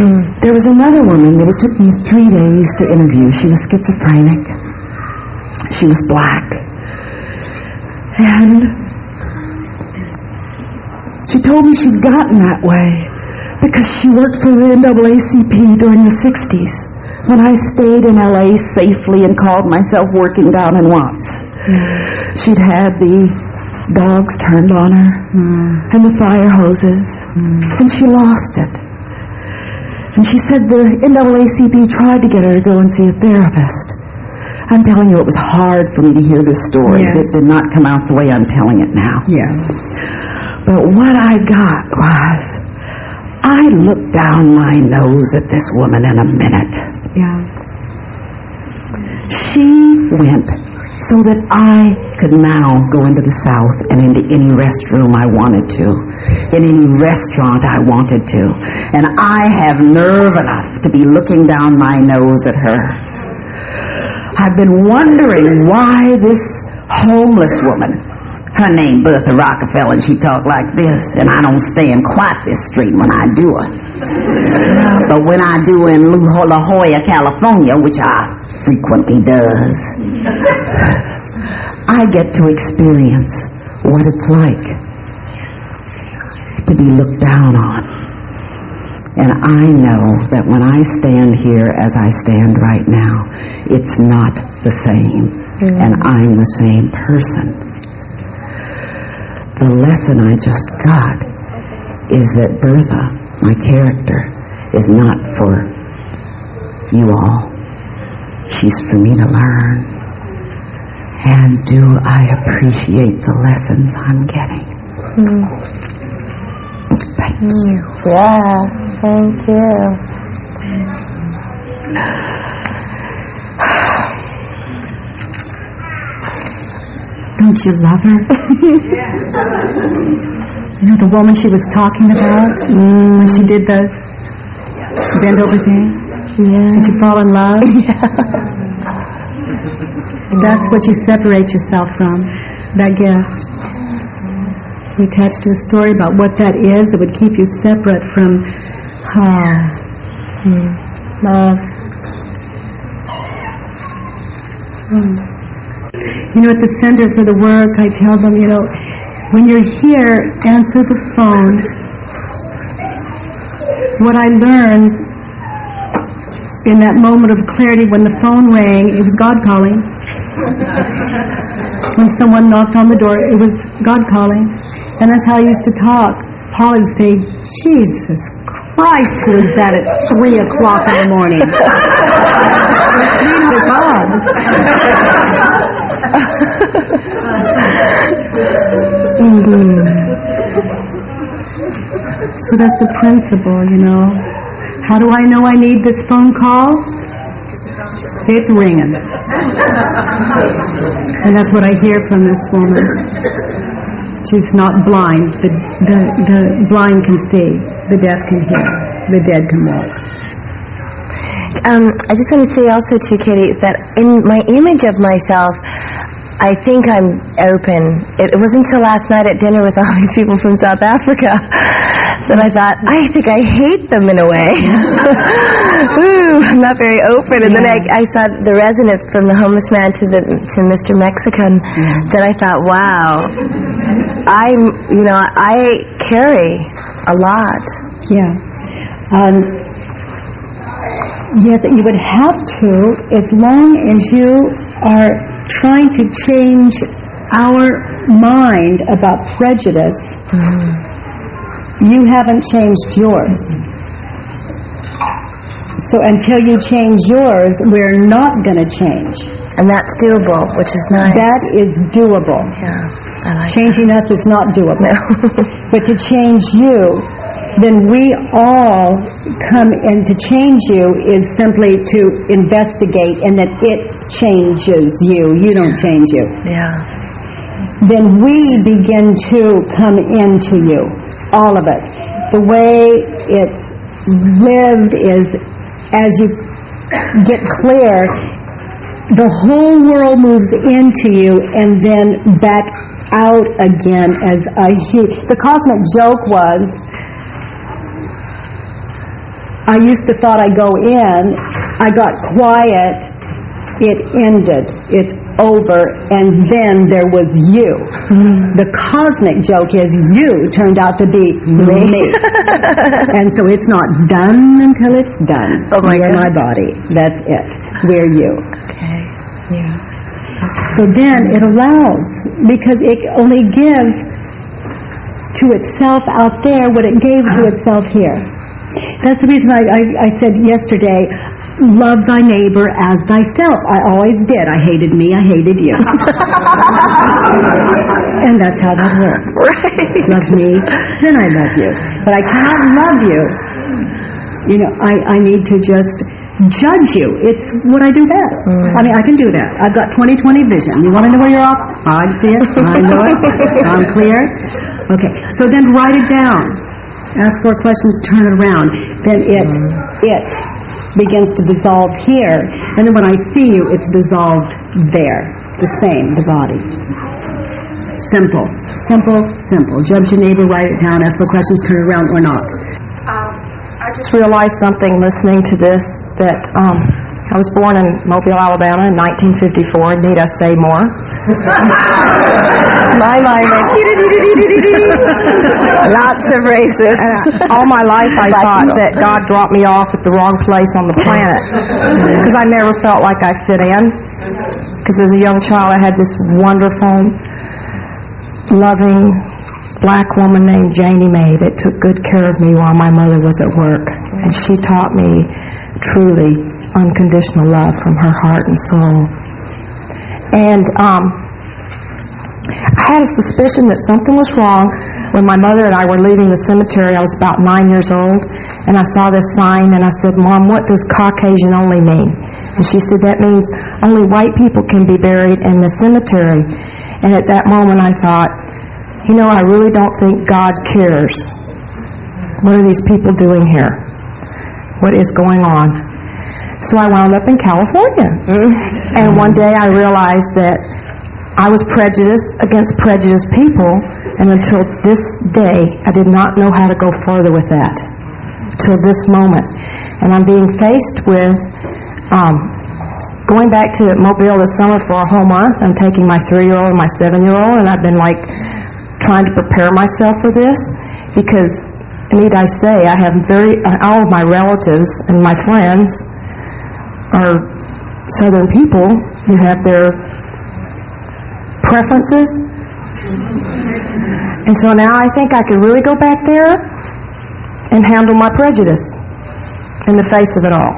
Speaker 2: Hmm.
Speaker 18: There was another woman that it took me three days to interview. She was schizophrenic. She was black. And she told me she'd gotten that way because she worked for the NAACP during the 60s when I stayed in LA safely and called myself working down in Watts. She'd had the dogs turned on her hmm. and the fire hoses, hmm. and she lost it. And she said the NAACP tried to get her to go and see a therapist. I'm telling you, it was hard for me to hear this story.
Speaker 2: Yes.
Speaker 18: It did not come out the way I'm telling it now.
Speaker 2: Yeah.
Speaker 18: But what I got was, I looked down my nose at this woman in a minute.
Speaker 2: Yeah.
Speaker 18: She went so that I could now go into the South and into any restroom I wanted to, in any restaurant I wanted to. And I have nerve enough to be looking down my nose at her. I've been wondering why this homeless woman, her name Bertha Rockefeller, and she talked like this, and I don't stand quite this straight when I do it. But when I do in La Jolla, California, which I frequently does, I get to experience what it's like to be looked down on. And I know that when I stand here as I stand right now, it's not the same. And I'm the same person. The lesson I just got is that Bertha, my character, is not for you all. She's for me to learn. And do I appreciate the lessons I'm getting? Hmm. Thank you.
Speaker 11: Yeah, thank you.
Speaker 2: Don't you love her? you know the woman she was talking about when she did the bend over thing?
Speaker 11: Yeah.
Speaker 2: Did you fall in love? Yeah. That's what you separate yourself from, that gift. We attached to a story about what that is that would keep you separate from ah, hmm, love. Mm. You know, at the Center for the Work, I tell them, you know, when you're here, answer the phone. What I learned in that moment of clarity when the phone rang, it was God calling. when someone knocked on the door, it was God calling. And that's how I used to talk. Paul would say, Jesus Christ, is that at 3 o'clock in the morning? It's God. Mhm. So that's the principle, you know. How do I know I need this phone call? It's ringing. And that's what I hear from this woman. She's not blind. The, the, the blind can see. The deaf can hear. The dead can walk.
Speaker 11: Um, I just want to say also to Katie is that in my image of myself, I think I'm open. It, it wasn't until last night at dinner with all these people from South Africa that I thought, I think I hate them in a way. Ooh, I'm not very open. And then I, I saw the resonance from the homeless man to the to Mr. Mexican Then I thought, wow, I'm, you know, I carry a lot.
Speaker 2: Yeah. Um, yes, you would have to as long as you are trying to change our mind about prejudice. You haven't changed yours. So until you change yours, we're not going to change.
Speaker 11: And that's doable, which is nice.
Speaker 2: That is doable.
Speaker 11: Yeah, I like
Speaker 2: Changing us is not doable. but to change you, then we all come in to change you is simply to investigate and that it changes you. You don't change you.
Speaker 11: Yeah.
Speaker 2: Then we begin to come into you. All of it. The way it's lived is as you get clear, the whole world moves into you and then back out again as a huge. The cosmic joke was I used to thought I'd go in, I got quiet, it ended, it's over, and then there was you. Mm-hmm. The cosmic joke is you turned out to be me. Mm-hmm. and so it's not done until it's done.
Speaker 11: Oh my
Speaker 2: You're my body. That's it. We're you.
Speaker 11: Okay. Yeah.
Speaker 2: So then it allows, because it only gives to itself out there what it gave to uh-huh. itself here. That's the reason I, I, I said yesterday, love thy neighbor as thyself. I always did. I hated me, I hated you. and that's how that works.
Speaker 11: Right.
Speaker 2: Love me, then I love you. But I cannot love you. You know, I, I need to just judge you. It's what I do best. I mean, I can do that. I've got 20-20 vision. You want to know where you're off? I see it. I know it. I'm clear. Okay, so then write it down. Ask more questions, turn it around. Then it, it begins to dissolve here. And then when I see you, it's dissolved there. The same, the body. Simple. Simple, simple. Judge your neighbor, write it down, ask more questions, turn around or not.
Speaker 19: I just realized something listening to this that um, I was born in Mobile, Alabama in 1954. Need I say more? my, my, my. Lots of races. all my life I thought that God dropped me off at the wrong place on the planet because I never felt like I fit in. Because as a young child I had this wonderful, loving black woman named Janie Mae that took good care of me while my mother was at work. And she taught me truly unconditional love from her heart and soul. And um, I had a suspicion that something was wrong when my mother and I were leaving the cemetery. I was about nine years old, and I saw this sign, and I said, Mom, what does Caucasian only mean? And she said, that means only white people can be buried in the cemetery. And at that moment I thought, you know, I really don't think God cares. What are these people doing here? What is going on? So I wound up in California. And one day I realized that I was prejudiced against prejudiced people, and until this day, I did not know how to go further with that. Till this moment. And I'm being faced with um, going back to Mobile this summer for a whole month. I'm taking my three-year-old and my seven-year-old, and I've been like trying to prepare myself for this because, need I say, I have very uh, all of my relatives and my friends are Southern people who have their preferences. And so now I think I could really go back there and handle my prejudice in the face of it all.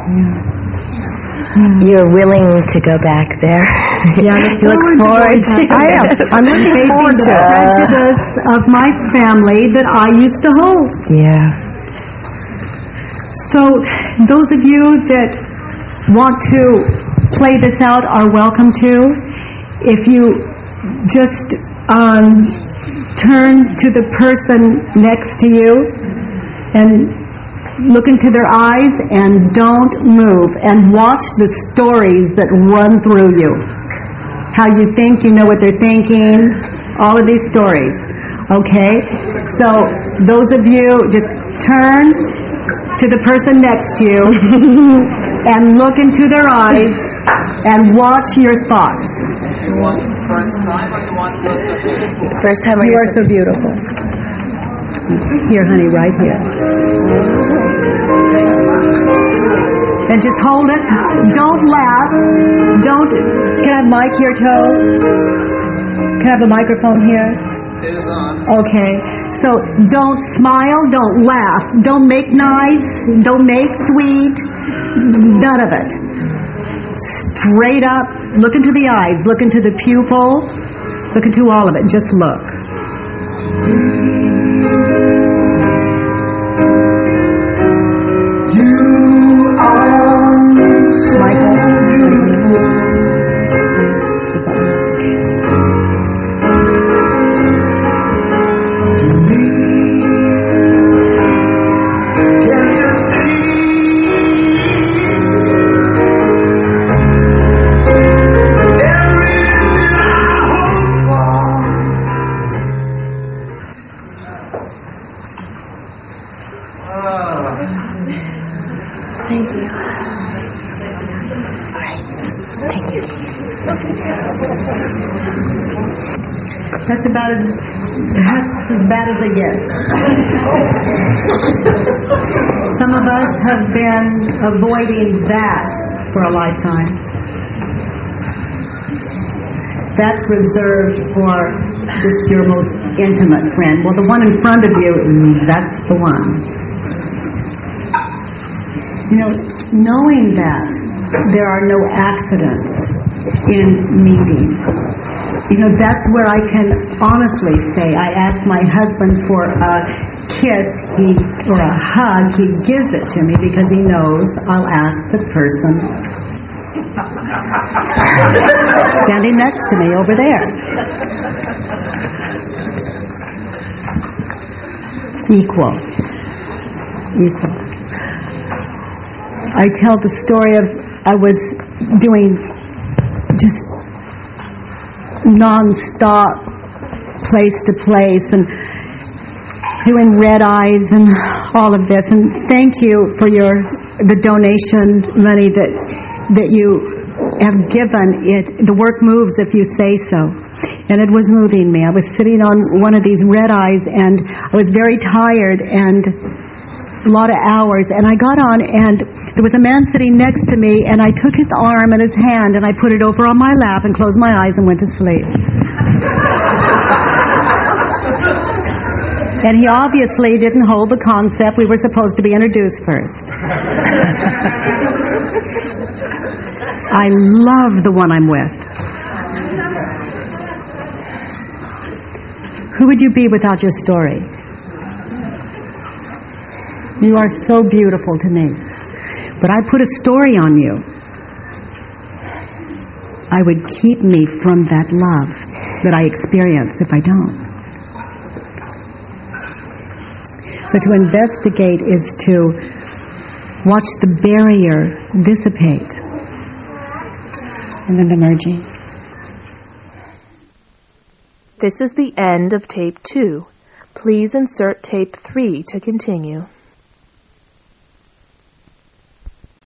Speaker 11: You're willing to go back there.
Speaker 2: Yeah,
Speaker 11: you look forward to
Speaker 2: I am. I'm looking
Speaker 11: Facing
Speaker 2: forward to
Speaker 11: the-
Speaker 2: the uh, prejudice of my family that I used to hold.
Speaker 11: Yeah.
Speaker 2: So, those of you that want to play this out are welcome to. If you just um, turn to the person next to you and look into their eyes and don't move and watch the stories that run through you. How you think you know what they're thinking, all of these stories. Okay? So, those of you, just turn to the person next to you and look into their eyes and watch your thoughts.
Speaker 11: First time or
Speaker 2: You
Speaker 11: your
Speaker 2: are so beautiful. Here, honey, right here. And just hold it. Don't laugh. Don't. Can I have mic here, Toe? Can I have a microphone here? Okay. So don't smile, don't laugh, don't make nice, don't make sweet, none of it. Straight up, look into the eyes, look into the pupil, look into all of it. Just look. Reserved for just your most intimate friend. Well, the one in front of you, mm, that's the one. You know, knowing that there are no accidents in meeting, you know, that's where I can honestly say, I ask my husband for a kiss he, or a hug, he gives it to me because he knows I'll ask the person standing next to me over there. Equal. Equal. I tell the story of I was doing just non-stop place to place and doing red eyes and all of this and thank you for your the donation money that that you have given it the work moves if you say so and it was moving me I was sitting on one of these red eyes and I was very tired and a lot of hours and I got on and there was a man sitting next to me and I took his arm and his hand and I put it over on my lap and closed my eyes and went to sleep. and he obviously didn't hold the concept we were supposed to be introduced first. I love the one I'm with. Who would you be without your story? You are so beautiful to me. But I put a story on you. I would keep me from that love that I experience if I don't. So to investigate is to watch the barrier dissipate. And then the merging.
Speaker 1: This is the end of tape 2. Please insert tape 3 to continue.